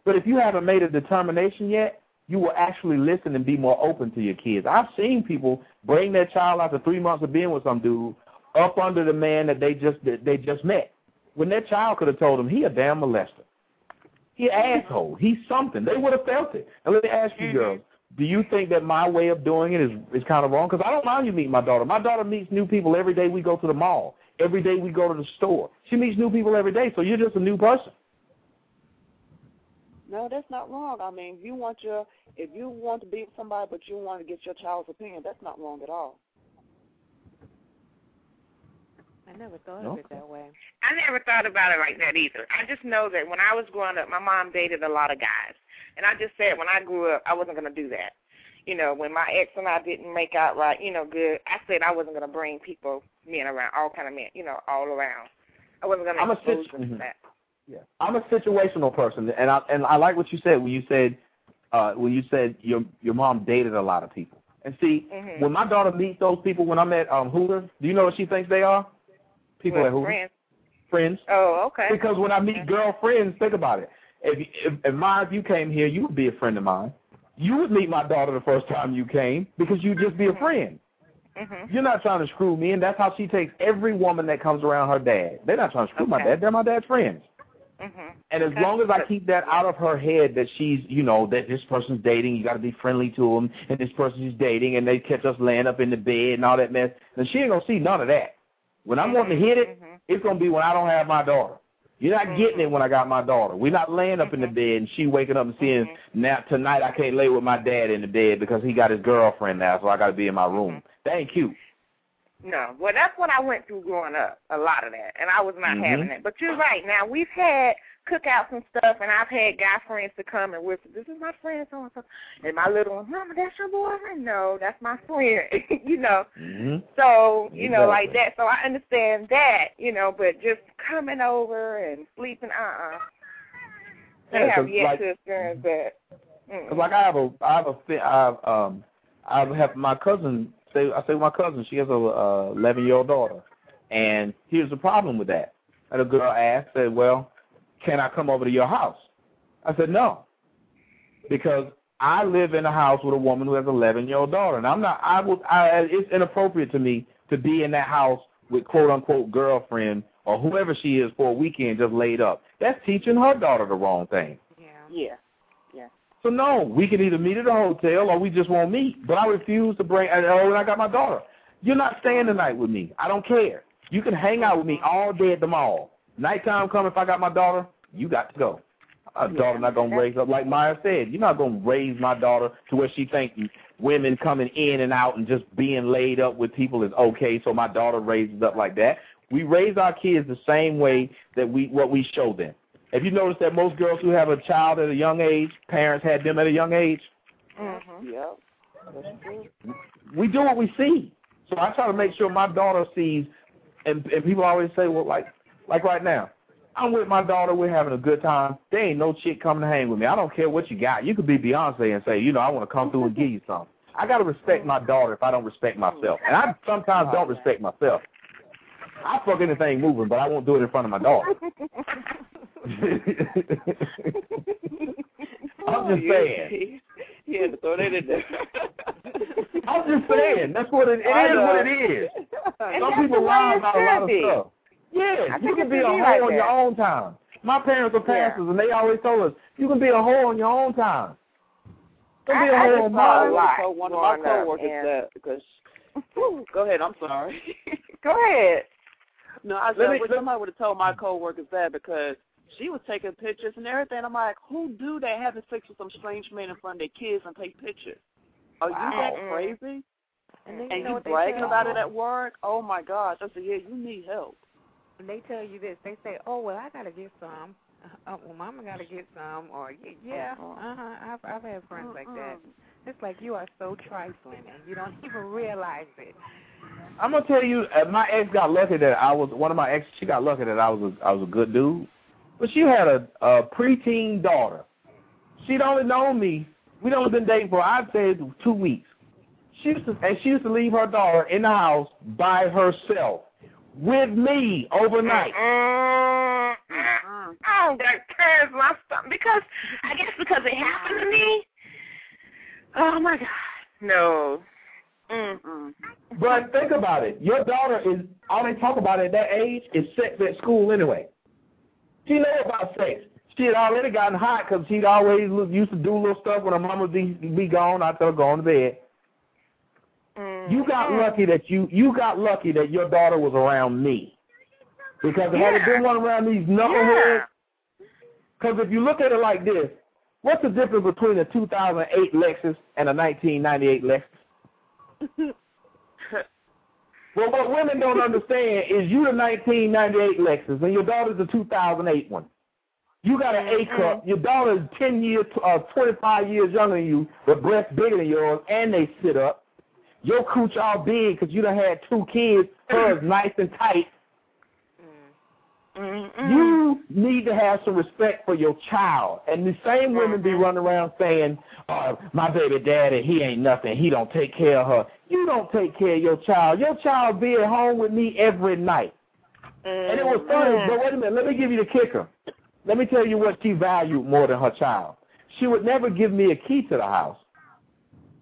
But if you haven't made a determination yet, you will actually listen and be more open to your kids. I've seen people bring their child after three months of being with some dude up under the man that they just that they just met. When their child could have told them he a damn molester. He an asshole. He's something. They would have felt it. And let me ask you, girls, mm-hmm. do you think that my way of doing it is is kind of wrong? Because I don't mind you meeting my daughter. My daughter meets new people every day we go to the mall. Every day we go to the store. She meets new people every day, so you're just a new person. No, that's not wrong. I mean, if you want your if you want to be with somebody but you want to get your child's opinion, that's not wrong at all. I never thought No. of it that way. I never thought about it like that either. I just know that when I was growing up, my mom dated a lot of guys, and I just said when I grew up, I wasn't going to do that. You know, when my ex and I didn't make out right, you know, good, I said I wasn't going to bring people, men around, all kind of men, you know, all around. I wasn't going I'm to a expose sit- them to mhm. that. Yeah. I'm a situational person, and I and I like what you said when you said uh, when you said your your mom dated a lot of people. And see, Mhm. when my daughter meets those people, when I'm at um, Hooters, do you know what she thinks they are? People Well, at Hooters, friends. friends. Oh, okay. Because when I meet girlfriends, think about it. If if, if my if you came here, you would be a friend of mine. You would meet my daughter the first time you came because you'd just be a friend. Mhm. You're not trying to screw me, and that's how she takes every woman that comes around her dad. They're not trying to screw my dad. They're my dad's friends. Mhm. And as Okay. long as I keep that out of her head that she's, you know, that this person's dating, you got to be friendly to him, and this person she's dating, and they catch us laying up in the bed and all that mess, then she ain't gonna see none of that. When I'm wanting to hit it, Mhm. it's gonna be when I don't have my daughter. You're not getting it when I got my daughter. We're not laying up in the bed and she waking up and seeing now tonight I can't lay with my dad in the bed because he got his girlfriend now, so I got to be in my room. That ain't cute. No, well, that's what I went through growing up, a lot of that, and I was not Mhm. having it. But you're right. Now we've had cookouts and stuff, and I've had guy friends to come and whisper, "This is my friend, so and so," and my little one, "Mama, that's your boyfriend?" No, that's my friend. you know. Mm-hmm. So you know, like that. So I understand that, you know, but just coming over and sleeping, uh, uh They Yeah, have yet like- to experience that. Cause like I have a, I have a, I have, um, I have my cousin. Say, I say my cousin. She has a uh, eleven year old daughter, and here's the problem with that. And a girl asked, said, "Well, can I come over to your house?" I said, "No," because I live in a house with a woman who has an eleven year old daughter, and I'm not. I would. I, it's inappropriate to me to be in that house with quote unquote girlfriend or whoever she is for a weekend just laid up. That's teaching her daughter the wrong thing. Yeah. So no, we can either meet at a hotel or we just won't meet. But I refuse to bring. Oh, and I got my daughter. You're not staying the night with me. I don't care. You can hang out with me all day at the mall. Nighttime come if I got my daughter. You got to go. A daughter not gonna raise up like Maya said. You're not gonna raise my daughter to where she thinks women coming in and out and just being laid up with people is okay. So my daughter raises up like that. We raise our kids the same way that we what we show them. Have you noticed that most girls who have a child at a young age, parents had them at a young age? Mm-hmm. Yep. We do what we see. So I try to make sure my daughter sees, and, and people always say, well, like, like right now, I'm with my daughter, we're having a good time. There ain't no chick coming to hang with me. I don't care what you got. You could be Beyonce and say, you know, I want to come through and give you something. I got to respect my daughter if I don't respect myself. And I sometimes don't respect myself. I fuck anything moving, but I won't do it in front of my daughter. I'm oh, just Yeah, saying. He had to throw that in there. I'm just saying. That's what it, it I is. know. What it is. And Some people lie about a lot of be. stuff. Yeah, you can be a should hoe like on your own time. My parents are Yeah. pastors, and they always told us you can be a hoe on your own time. Don't be a I- I hoe on saw mine. a told one of my coworkers and- that because. Go ahead. I'm sorry. Go ahead. No, I Let said me- wish somebody would have told my coworkers that because she was taking pictures and everything. I'm like, who do that having sex with some strange men in front of their kids and take pictures? Are Wow. you that crazy? And then you And know you what they bragging tell about you? it at work? Oh my gosh! I said, yeah, you need help. And they tell you this. They say, "Oh well, I gotta get some." Uh, well, Mama gotta get some, or "Y- yeah, uh huh. I've I've had friends like that. It's like you are so trifling, and you don't even realize it. I'm gonna tell you, uh, my ex got lucky that I was one of my ex. She got lucky that I was a, I was a good dude, but she had a, a preteen daughter. She'd only known me. We'd only been dating for I'd say two weeks. She used to, and she used to leave her daughter in the house by herself with me overnight. Mm, mm, oh, that tears my stomach because I guess because it happened to me. Oh my God, no. Mm-mm. But think about it. Your daughter is all they talk about at that age is sex at school anyway. She know about sex. She had already gotten hot because she'd always look, used to do little stuff when her mama would be, be gone. I tell her go on to bed. You got mm-hmm. lucky that you you got lucky that your daughter was around me. Because had it been one around these knuckleheads, because if you look at it like this, what's the difference between a 2008 Lexus and a 1998 Lexus? Well, what women don't understand is you the 1998 Lexus and your daughter's the 2008 one. You got an A cup. Your daughter's 10 years, uh, 25 years younger than you, but breasts bigger than yours, and they sit up. Your cooch all big because you done had two kids. Hers nice and tight. You need to have some respect for your child. And the same women be running around saying, uh, my baby daddy, he ain't nothing. He don't take care of her. You don't take care of your child. Your child be at home with me every night. And it was funny, but wait a minute, let me give you the kicker. Let me tell you what she valued more than her child. She would never give me a key to the house.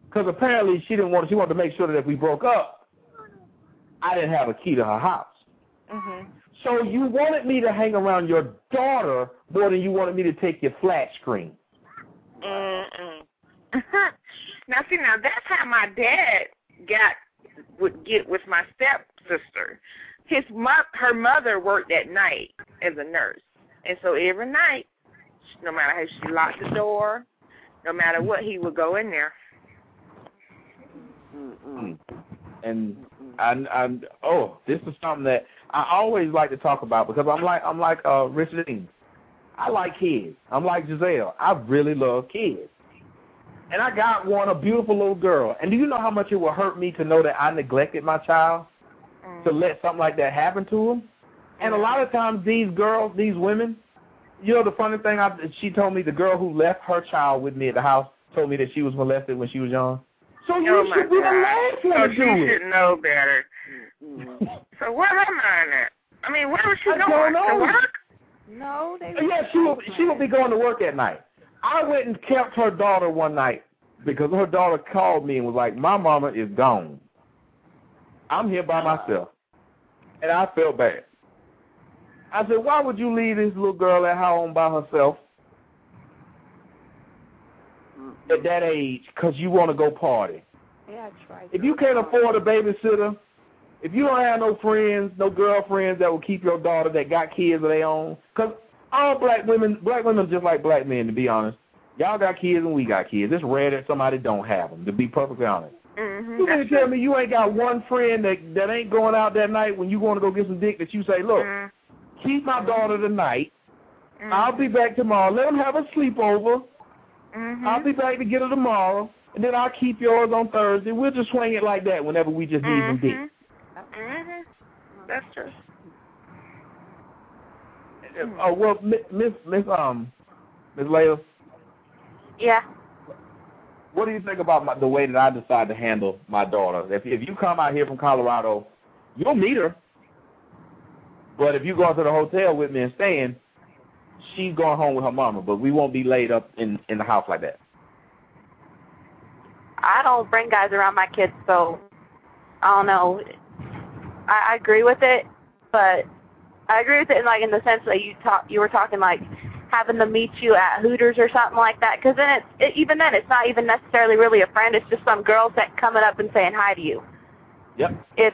Because apparently she didn't want she wanted to make sure that if we broke up, I didn't have a key to her house. Mm-hmm. So you wanted me to hang around your daughter more than you wanted me to take your flat screen. Mm-mm. now see, now that's how my dad got would get with my stepsister. His mo- her mother worked at night as a nurse, and so every night, no matter how she locked the door, no matter what, he would go in there. Mm. And and and oh, this is something that I always like to talk about because I'm like I'm like uh Richard Dean. I like kids. I'm like Giselle. I really love kids. And I got one, a beautiful little girl. And do you know how much it would hurt me to know that I neglected my child to let something like that happen to him? And a lot of times these girls, these women, you know the funny thing, I, she told me the girl who left her child with me at the house told me that she was molested when she was young. So you oh my should be the God. last one So to she do it. should know better. Mm-hmm. so where am I at? I mean, where was she I going? don't know. To work? No, they. Yeah, she will. She will be going to work at night. I went and kept her daughter one night because her daughter called me and was like, "My mama is gone. I'm here by uh-huh. myself," and I felt bad. I said, "Why would you leave this little girl at home by herself Mm-hmm. at that age? Because you want to go party. Yeah, I tried. If you can't afford a babysitter, if you don't have no friends, no girlfriends that will keep your daughter that got kids of their own, because all black women, black women are just like black men, to be honest. Y'all got kids and we got kids. It's rare that somebody don't have them, to be perfectly honest. Mm-hmm. You tell me you ain't got one friend that that ain't going out that night when you want to go get some dick that you say, look, mm-hmm. keep my daughter tonight. Mm-hmm. I'll be back tomorrow. Let them have a sleepover. Mm-hmm. I'll be back to get her tomorrow, and then I'll keep yours on Thursday. We'll just swing it like that whenever we just need some dick. Mm-hmm. That's true. Oh well, Mi- Miss Miss um Miss Layla, Yeah. what do you think about my, the way that I decide to handle my daughter? If if you come out here from Colorado, you'll meet her. But if you go to the hotel with me and staying, she's going home with her mama. But we won't be laid up in in the house like that. I don't bring guys around my kids, so I don't know. I, I agree with it, but I agree with it in like in the sense that you talk, you were talking like having them meet you at Hooters or something like that. Because then it's it, even then it's not even necessarily really a friend. It's just some girls that coming up and saying hi to you. Yep. If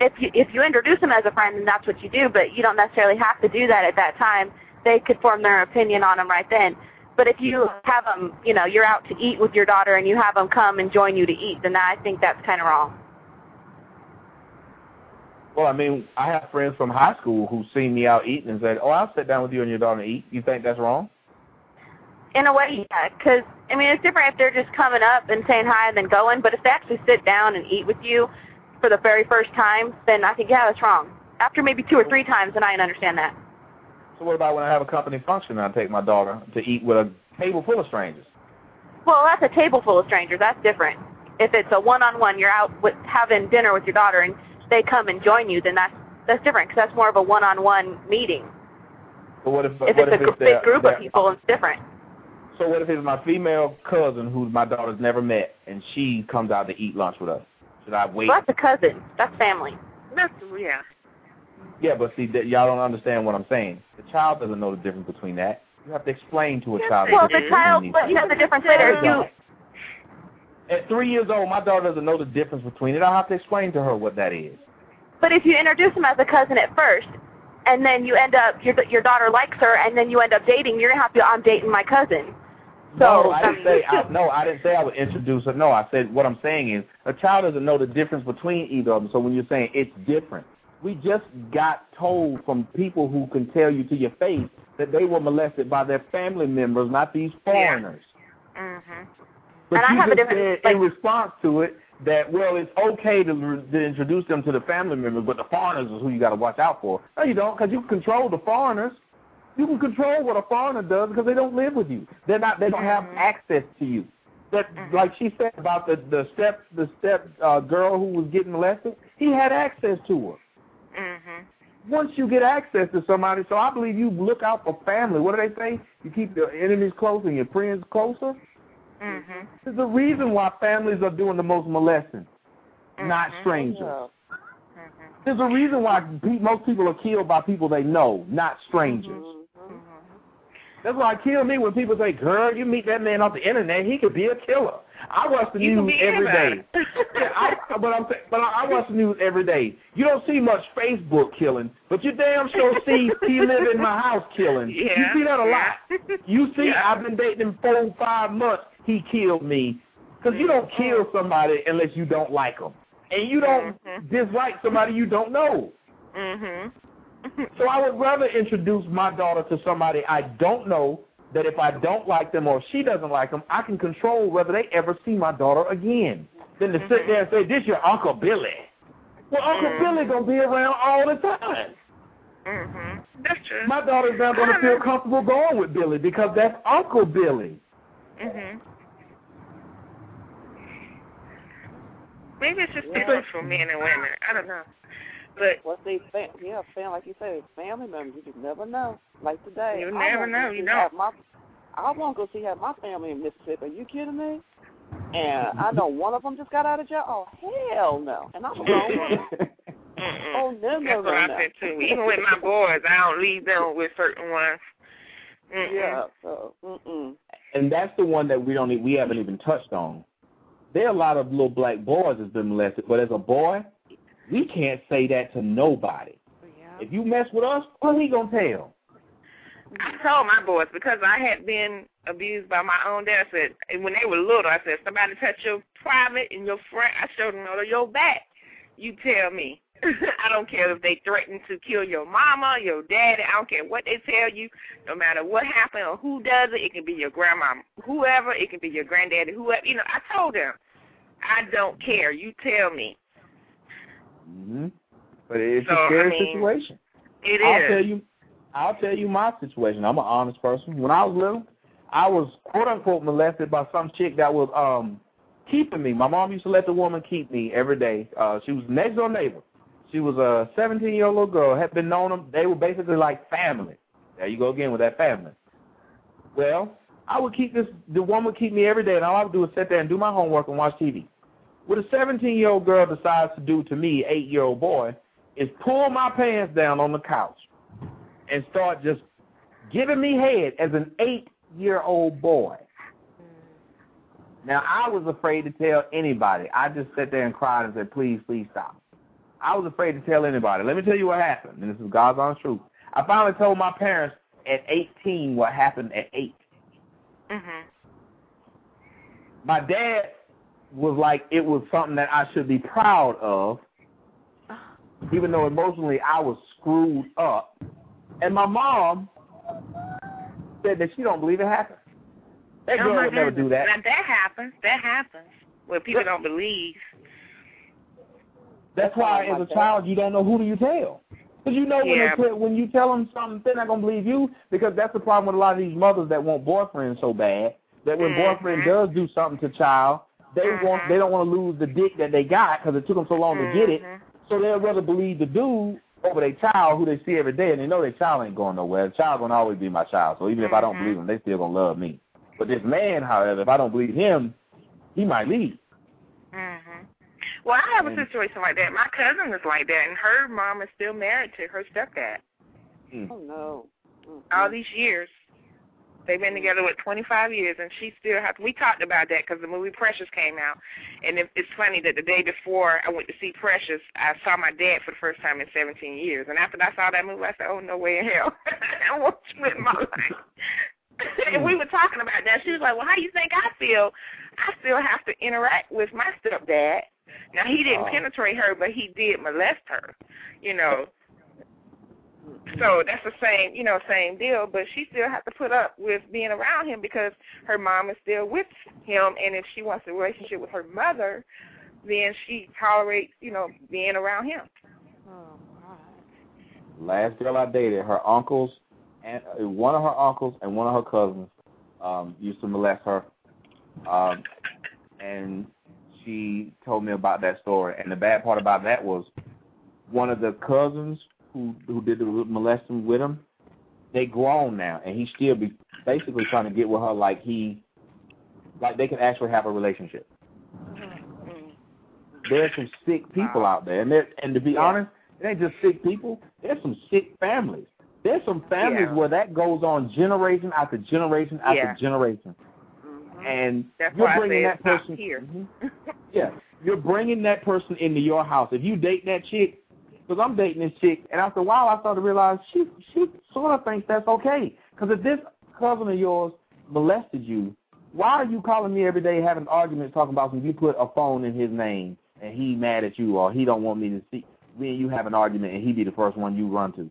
if you if you introduce them as a friend, then that's what you do. But you don't necessarily have to do that at that time. They could form their opinion on them right then. But if you have them, you know, you're out to eat with your daughter and you have them come and join you to eat, then I think that's kind of wrong. Well, I mean, I have friends from high school who seen me out eating and said, "Oh, I'll sit down with you and your daughter and eat." You think that's wrong? In a way, yeah. Because I mean, it's different if they're just coming up and saying hi and then going. But if they actually sit down and eat with you for the very first time, then I think yeah, that's wrong. After maybe two or three times, then I can understand that. So what about when I have a company function and I take my daughter to eat with a table full of strangers? Well, that's a table full of strangers. That's different. If it's a one-on-one, you're out with having dinner with your daughter and they come and join you, then that's that's different because that's more of a one-on-one meeting. But what if If what it's a if gr- it's their- big group their- of people, it's different. So what if it's my female cousin who my daughter's never met and she comes out to eat lunch with us? Should I wait? Well, that's a cousin. That's family. That's yeah. Yeah, but see, that y'all don't understand what I'm saying. The child doesn't know the difference between that. You have to explain to a child. Well, the child, but you know the difference later. You At three years old, my daughter doesn't know the difference between it. I have to explain to her what that is. But if you introduce them as a cousin at first, and then you end up your your daughter likes her, and then you end up dating, you're gonna have to. I'm dating my cousin. So no, I didn't say. I, no, I didn't say I would introduce her. No, I said what I'm saying is a child doesn't know the difference between either of them. So when you're saying it's different, we just got told from people who can tell you to your face that they were molested by their family members, not these foreigners. Mhm. But And I you have just different- said in response to it that well, it's okay to, to introduce them to the family members, but the foreigners is who you got to watch out for. No, you don't, because you control the foreigners. You can control what a foreigner does because they don't live with you. They're not. They don't have access to you. That, like she said about the the step the step uh, girl who was getting molested, he had access to her. Mhm. Once you get access to somebody, so I believe you look out for family. What do they say? You keep your enemies close and your friends closer. Mhm. There's a reason why families are doing the most molesting, not strangers. Mm-hmm. There's a reason why pe- most people are killed by people they know, not strangers. Mm-hmm. That's why it kills me when people say, "Girl, you meet that man off the internet, he could be a killer." I watch the You news every day. yeah, I, but I'm but I, I watch the news every day. You don't see much Facebook killing, but you damn sure see he live in my house killing. You see that a lot. You see, Yeah. I've been dating him four, five months. He killed me because you don't kill somebody unless you don't like them, and you don't Mhm. dislike somebody you don't know. Mhm. So I would rather introduce my daughter to somebody I don't know. That if I don't like them or if she doesn't like them, I can control whether they ever see my daughter again. Than to sit there and say, "This your Uncle Billy." Well, Uncle Mhm. Billy gonna be around all the time. Mhm. That's true. My daughter's not gonna feel comfortable going with Billy because that's Uncle Billy. Mhm. Maybe it's just Yeah. different for men and women. I don't know. But Well, see, fam- yeah, fam, like you said, family members. You just never know. Like today, You I never wanna know, go you see don't. My, I want to go see half my family in Mississippi. Are you kidding me? And I know one of them just got out of jail. Oh hell no! And I'm a grown woman. mm-mm. Oh no no that's what no I no. said too. Even with my boys, I don't leave them with certain ones. Mm-mm. Yeah. So mm-mm. and that's the one that we don't e- we haven't even touched on. There are a lot of little black boys that's been molested, but as a boy, we can't say that to nobody. If you mess with us, who we gonna tell? I told my boys because I had been abused by my own dad. I said and when they were little, I said somebody touch your private and your front. I showed them on your back. You tell me. I don't care if they threaten to kill your mama, your daddy. I don't care what they tell you. No matter what happened or who does it, it can be your grandma, whoever. It can be your granddaddy, whoever. You know, I told them. I don't care. You tell me. Hmm But it's So, a I scary mean, situation. It I'll is. tell you. I'll tell you my situation. I'm an honest person. When I was little, I was quote unquote molested by some chick that was um keeping me. My mom used to let the woman keep me every day. Uh she was next door neighbor. She was a 17 year old little girl. Had been known them. They were basically like family. There you go again with that family. Well, I would keep this. The woman would keep me every day, and all I would do is sit there and do my homework and watch TV. What a 17 year old girl decides to do to me, eight year old boy, is pull my pants down on the couch and start just giving me head as an eight year old boy. Now I was afraid to tell anybody. I just sat there and cried and said, "Please, please stop." I was afraid to tell anybody. Let me tell you what happened, and this is God's honest truth. I finally told my parents at 18 what happened at 8. Mhm. My dad was like it was something that I should be proud of, even though emotionally I was screwed up. And my mom said that she don't believe it happened. That Oh, girl would never do that. Now that happens. That happens. Where people don't believe. That's why, as a child, you don't know who do you tell. Because you know when Yeah. they tell, when you tell them something, they're not gonna believe you. Because that's the problem with a lot of these mothers that want boyfriends so bad that when Mhm. boyfriend does do something to child, they want they don't want to lose the dick that they got because it took them so long to get it. Mhm. So they'll rather believe the dude over their child who they see every day, and they know their child ain't going nowhere. The child gonna always be my child. So even if I don't Mhm. believe him, they still gonna love me. But this man, however, if I don't believe him, he might leave. Mhm. Well, I have a situation like that. My cousin was like that, and her mom is still married to her stepdad. Mm. Oh no. Mm. All these years, they've been together with 25 years, and she still has. We talked about that because the movie Precious came out, and it, it's funny that the day before I went to see Precious, I saw my dad for the first time in 17 years, and after I saw that movie, I said, "Oh no way in hell, I want you in my life." and we mm. were talking about that. She was like, "Well, how do you think I feel? I still have to interact with my stepdad." Now he didn't Oh. penetrate her, but he did molest her. You know. So that's the same, you know, same deal. But she still has to put up with being around him because her mom is still with him, and if she wants a relationship with her mother, then she tolerates, you know, being around him. Oh, last girl I dated, her uncles and uh, one of her uncles and one of her cousins um used to molest her. Um and she told me about that story and the bad part about that was one of the cousins who who did the molesting with him, they grown now and he still be basically trying to get with her like he like they can actually have a relationship. There's some sick people out there and there and to be honest, it ain't just sick people. There's some sick families. There's some families Yeah. where that goes on generation after generation after Yeah. generation, Mhm. and That's you're bringing that person here. Mhm. Yeah, you're bringing that person into your house. If you date that chick, because I'm dating this chick, and after a while I started to realize she she sort of thinks that's okay. Because if this cousin of yours molested you, why are you calling me every day having arguments talking about when you put a phone in his name and he mad at you or he don't want me to see me and you have an argument and he be the first one you run to.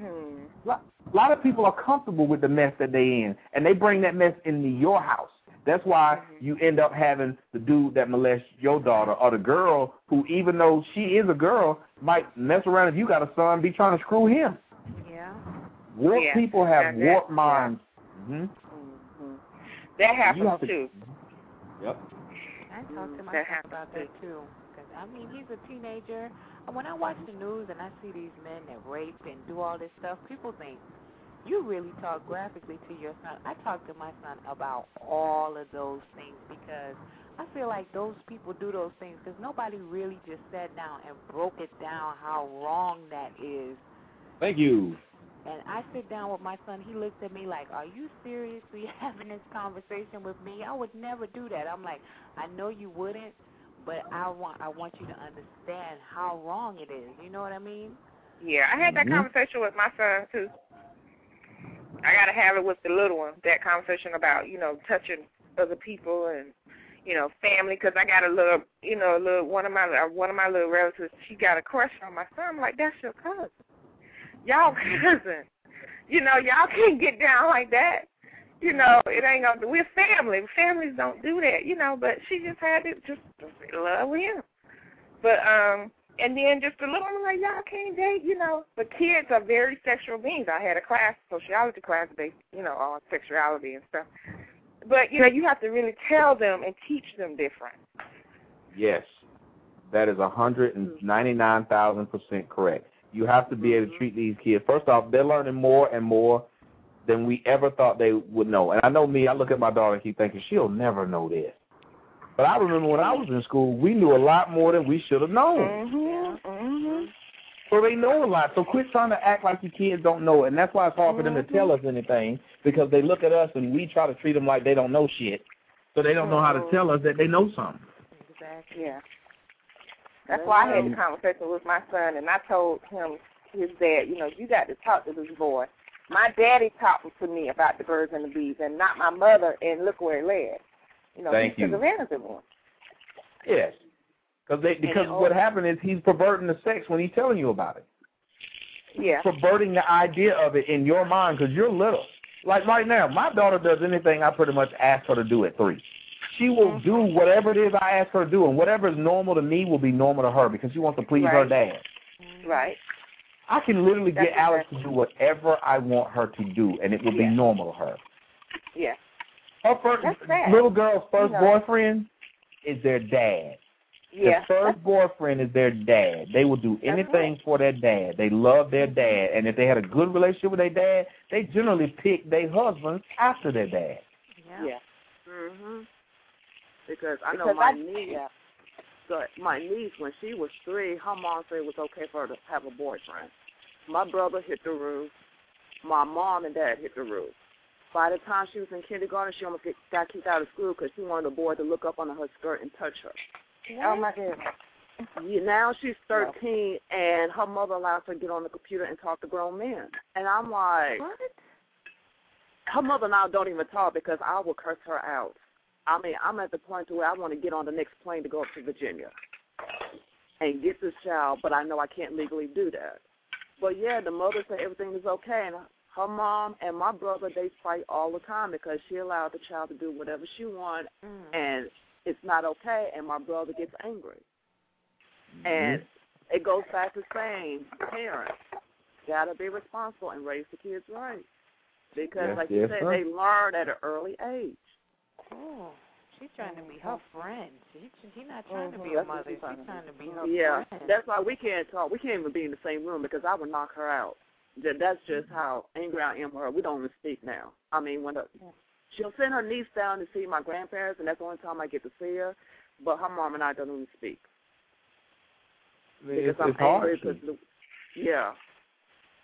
Hmm. A lot of people are comfortable with the mess that they in, and they bring that mess into your house. That's why you end up having the dude that molests your daughter or the girl who, even though she is a girl, might mess around if you got a son, be trying to screw him. Yeah. Warped Yeah, people have that- that- warped minds. hmm Mhm. That happens have to- too. Yep. I talked to my That son about that too. Because I mean, he's a teenager. And when I watch the news and I see these men that rape and do all this stuff, people think you really talk graphically to your son. I talk to my son about all of those things because I feel like those people do those things because nobody really just sat down and broke it down how wrong that is. Thank you. And I sit down with my son. He looks at me like, "Are you seriously having this conversation with me? I would never do that." I'm like, "I know you wouldn't, but I want I want you to understand how wrong it is. You know what I mean?" Yeah, I had that Mhm. conversation with my son too. I gotta have it with the little one. That conversation about you know touching other people and you know family. Because I got a little you know a little one of my uh, one of my little relatives. She got a crush on my son. I'm like, that's your cousin. Y'all cousin. You know, y'all can't get down like that. You know, it ain't gonna. We're family. Families don't do that. You know, but she just had it just, love him. But um, and then just a little, I'm like, y'all can't date, you know. But kids are very sexual beings. I had a class, sociology class, based, you know, on sexuality and stuff. But you know, you have to really tell them and teach them different. Yes, that is a hundred and mm-hmm. ninety-nine thousand percent correct. You have to be able to mm-hmm. treat these kids. First off, they're learning more and more than we ever thought they would know. And I know me, I look at my daughter and keep thinking she'll never know this. But I remember when I was in school, we knew a lot more than we should have known. Mhm. Mhm. So they know a lot. So quit trying to act like your kids don't know it. And that's why it's hard for them to tell us anything because they look at us and we try to treat them like they don't know shit. So they don't know how to tell us that they know something. Exactly. Yeah. That's why I had the conversation with my son, and I told him, his dad, you know, you got to talk to this boy my daddy talked to me about the birds and the bees, and not my mother. And look where it led. You know, Thank he took you. advantage of one. Yes. Cause they, because what happened is he's perverting the sex when he's telling you about it. Yeah. Perverting the idea of it in your mind because you're little. Like right now, my daughter does anything I pretty much ask her to do at three. She will Mm-hmm. do whatever it is I ask her to do, and whatever is normal to me will be normal to her because she wants to please her dad. Right. I can literally That's get Alex to do whatever I want her to do, and it will be normal to her. Yeah. Her first That's sad. little girl's first You know. boyfriend is their dad. Yeah. The first boyfriend is their dad. They will do anything for their dad. They love their dad, and if they had a good relationship with their dad, they generally pick their husbands after their dad. Yeah. Mhm. Because I know Because my I- niece. yeah. So my niece, when she was three, her mom said it was okay for her to have a boyfriend. My brother hit the roof. My mom and dad hit the roof. By the time she was in kindergarten, she almost get, got kicked out of school because she wanted a boy to look up under her skirt and touch her. Oh my goodness. Yeah, now she's 13, and her mother allows her to get on the computer and talk to grown men. And I'm like, What? her mother now don't even talk because I will curse her out. I mean, I'm at the point to where I want to get on the next plane to go up to Virginia and get this child, but I know I can't legally do that. But yeah, the mother said everything is okay, and her mom and my brother they fight all the time because she allowed the child to do whatever she wants, Mm. and it's not okay, and my brother gets angry. Mm-hmm. And it goes back to saying parents gotta be responsible and raise the kids right. Because Yes, like you said, sir. they learn at an early age. Oh, she's trying to be her uh-huh. friend. She she's not trying to be uh-huh. a mother. She's she's trying to trying to be her Yeah. friend. That's why we can't talk. We can't even be in the same room because I would knock her out. That that's just how angry I am with her. We don't even speak now. I mean when the she'll send her niece down to see my grandparents and that's the only time I get to see her. But her mom and I don't even speak. I mean, because it's, I'm it's hard. angry because yeah,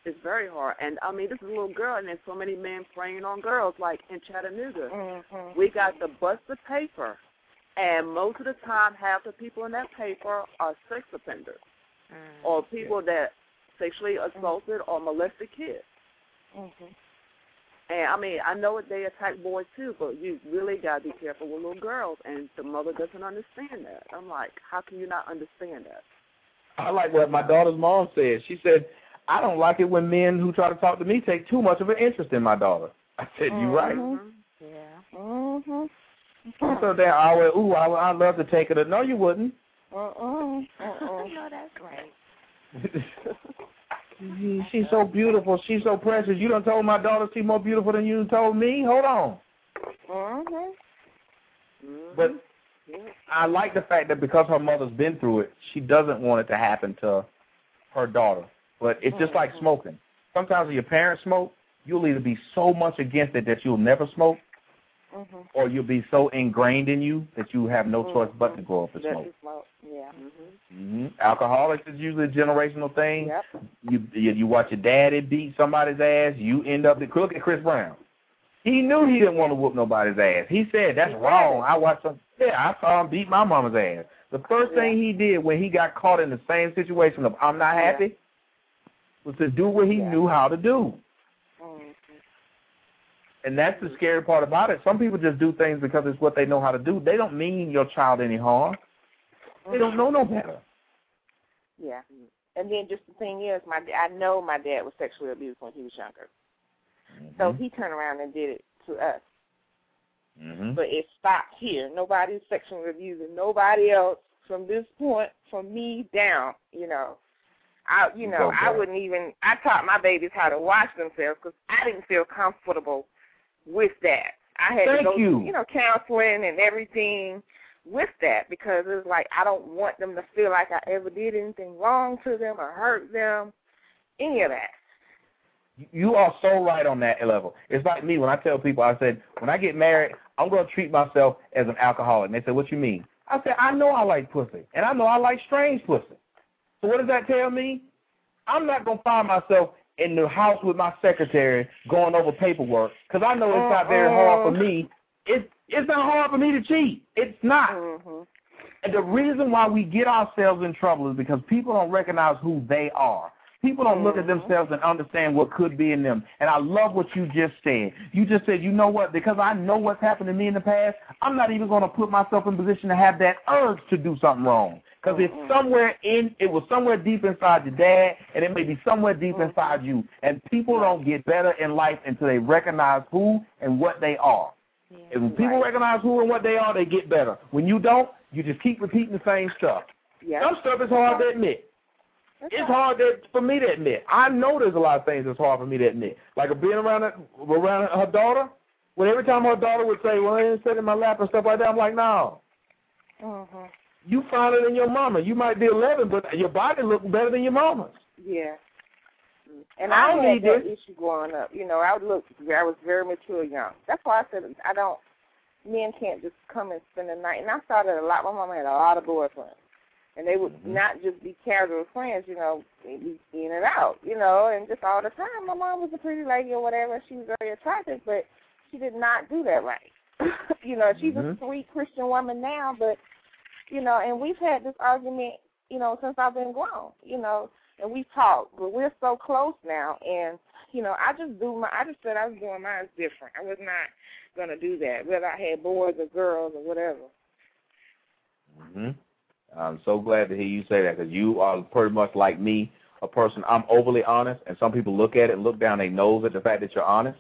it's very hard. And I mean, this is a little girl, and there's so many men preying on girls. Like in Chattanooga, Mhm. we got the busted paper, and most of the time, half the people in that paper are sex offenders Mm. or people that sexually assaulted or molested kids. Mhm. And I mean, I know they attack boys too, but you really gotta be careful with little girls. And the mother doesn't understand that. I'm like, how can you not understand that? I like what my daughter's mom said. She said, I don't like it when men who try to talk to me take too much of an interest in my daughter. I said, you're right. Mhm. Yeah. Mhm. So then I went, ooh, I, I'd love to take her. No, you wouldn't. Uh-uh. Uh-uh. no, that's right. She- She's so beautiful. She's so precious. You done told my daughter she's more beautiful than you told me? Hold on. Mhm. Mhm. But. I like the fact that because her mother's been through it, she doesn't want it to happen to her daughter. But it's just like smoking. Sometimes when your parents smoke, you'll either be so much against it that you'll never smoke, Mhm. or you'll be so ingrained in you that you have no choice but to grow up and smoke. smoke. Yeah. hmm Alcoholics is usually a generational thing. Yep. You, you you watch your daddy beat somebody's ass. You end up look at Chris Brown. He knew he didn't want to whoop nobody's ass. He said that's He wrong. I watched him. Yeah, I saw him beat my mama's ass. The first thing he did when he got caught in the same situation of I'm not Yeah. happy was to do what he Yeah. knew how to do. And that's the scary part about it. Some people just do things because it's what they know how to do. They don't mean your child any harm. They don't know no better. Yeah. And then just the thing is, my I know my dad was sexually abused when he was younger, so he turned around and did it to us. Mm-hmm. But it stopped here. Nobody's sexually abusing nobody else from this point, from me down. You know, I you know I wouldn't even. I taught my babies how to wash themselves because I didn't feel comfortable with that. I had to go, you. you know, counseling and everything with that because it's like I don't want them to feel like I ever did anything wrong to them or hurt them, any of that. You are so right on that level. It's like me when I tell people, I said, when I get married, I'm going to treat myself as an alcoholic. And they said, what you mean? I said, I know I like pussy, and I know I like strange pussy. So what does that tell me? I'm not going to find myself in the house with my secretary going over paperwork because I know it's not very hard for me. It's, it's not hard for me to cheat. It's not. Mhm. And the reason why we get ourselves in trouble is because people don't recognize who they are. People don't look at themselves and understand what could be in them. And I love what you just said. You just said, you know what? Because I know what's happened to me in the past, I'm not even going to put myself in position to have that urge to do something wrong. Because it's somewhere in, it was somewhere deep inside your dad, and it may be somewhere deep inside you. And people don't get better in life until they recognize who and what they are. And when people recognize who and what they are, they get better. When you don't, you just keep repeating the same stuff. Yeah. Some stuff is hard to admit. It's hard to, for me to admit. I know there's a lot of things that's hard for me to admit. Like being around her, around her daughter. When every time her daughter would say, "Well, I didn't sit in my lap" and stuff like that, I'm like, "No, Mhm. You finer than your mama. You might be 11, but your body look better than your mama's." Yeah. And I I, don't had need that this. issue growing up. You know, I looked, I was very mature young. That's why I said I don't. Men can't just come and spend the night. And I saw that a lot. My mama had a lot of boyfriends, and they would not just be casual friends. You know, be in and out. You know, and just all the time. My mom was a pretty lady or whatever. She was very attractive, but she did not do that right. you know, she's a Mhm. sweet Christian woman now, but you know, and we've had this argument. You know, since I've been grown. You know, and we talk, but we're so close now. And you know, I just do my. I just said I was doing mine different. I was not gonna do that, whether I had boys or girls or whatever. hmm I'm so glad to hear you say that because you are pretty much like me, a person. I'm overly honest, and some people look at it and look down their nose at the fact that you're honest.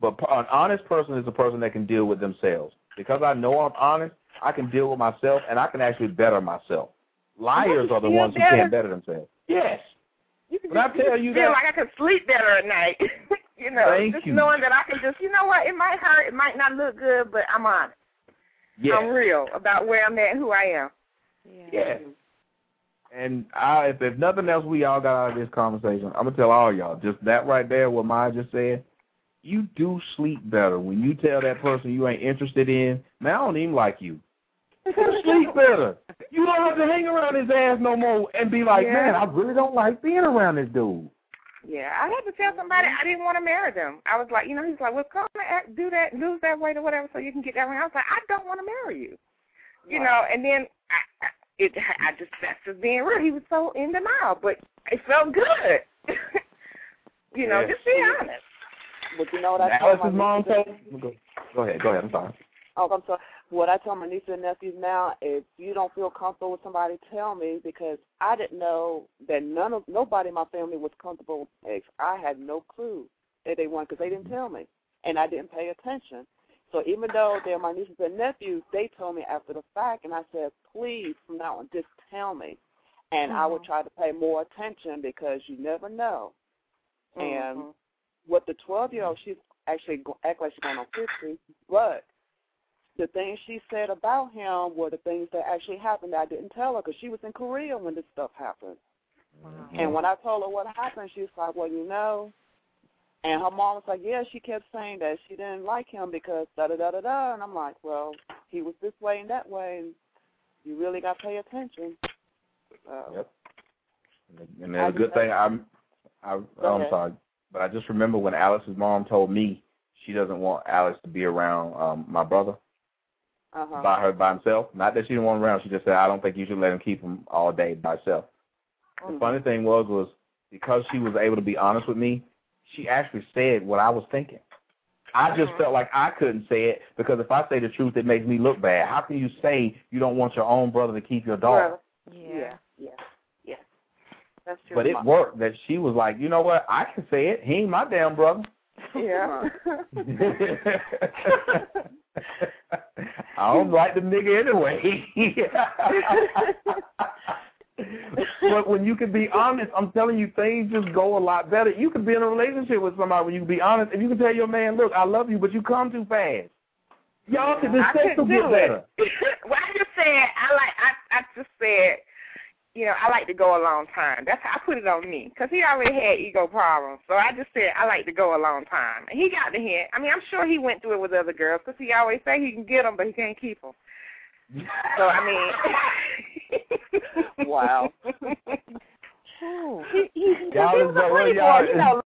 But an honest person is a person that can deal with themselves. Because I know I'm honest, I can deal with myself, and I can actually better myself. Liars are the feel ones who can't better themselves. Yes. You can When I tell just you feel that- like I can sleep better at night. you know, Thank just you. knowing that I can just, you know what, it might hurt, it might not look good, but I'm honest. Yes. I'm real about where I'm at and who I am. Yes. And I, if, if nothing else, we all got out of this conversation. I'm gonna tell all y'all just that right there, what Maya just said. You do sleep better when you tell that person you ain't interested in. Man, I don't even like you. You sleep better. You don't have to hang around his ass no more and be like, Yeah. man, I really don't like being around this dude. Yeah, I had to tell somebody I didn't want to marry them. I was like, you know, he's like, well, come and act, do that, lose that weight or whatever, so you can get that ring. I was like, I don't want to marry you, you know. And then I, I, it, I just that's just being real. He was so in denial, but it felt good. you know, Yes. just be honest. But you know what I told my Alice's mom told. Go, go ahead. Go ahead. I'm sorry. Oh, I'm sorry. What I tell my nieces and nephews now, if you don't feel comfortable with somebody, tell me because I didn't know that none of nobody in my family was comfortable with eggs. I had no clue that they weren't because they didn't tell me, and I didn't pay attention. So even though they're my nieces and nephews, they told me after the fact, and I said, please from now on, just tell me, and I would mm-hmm. try to pay more attention because you never know. Mm-hmm. And With the 12 year old, she's actually act like she's going on 50, but the things she said about him were the things that actually happened that I didn't tell her because she was in Korea when this stuff happened. And when I told her what happened, she was like, well, you know. And her mom was like, yeah, she kept saying that she didn't like him because da da da da da. And I'm like, well, he was this way and that way, and you really got to pay attention. So, Yep. And there's a good thing. I'm. I, Go I'm ahead. sorry, but I just remember when Alice's mom told me she doesn't want Alice to be around um my brother uh-huh. by her by himself. Not that she didn't want him around. She just said I don't think you should let him keep him all day by himself. The funny thing was was because she was able to be honest with me, she actually said what I was thinking. I just felt like I couldn't say it because if I say the truth, it makes me look bad. How can you say you don't want your own brother to keep your daughter? Yeah. Yeah, yeah. That's true. But it My- worked. That she was like, you know what? I can say it. He ain't my damn brother. Yeah. I don't like the nigga anyway. but when you can be honest, I'm telling you, things just go a lot better. You can be in a relationship with somebody when you can be honest, and you can tell your man, look, I love you, but you come too fast. Y'all can just sex will couldn't get do better. it. well, I just said I like. I I just said, you know, I like to go a long time. That's how I put it on me because he already had ego problems. So I just said I like to go a long time, and he got the hint. I mean, I'm sure he went through it with other girls because he always say he can get them, but he can't keep them. So I mean, Wow. he, he, Y'all he is was a well, pretty y'all boy, you is- know,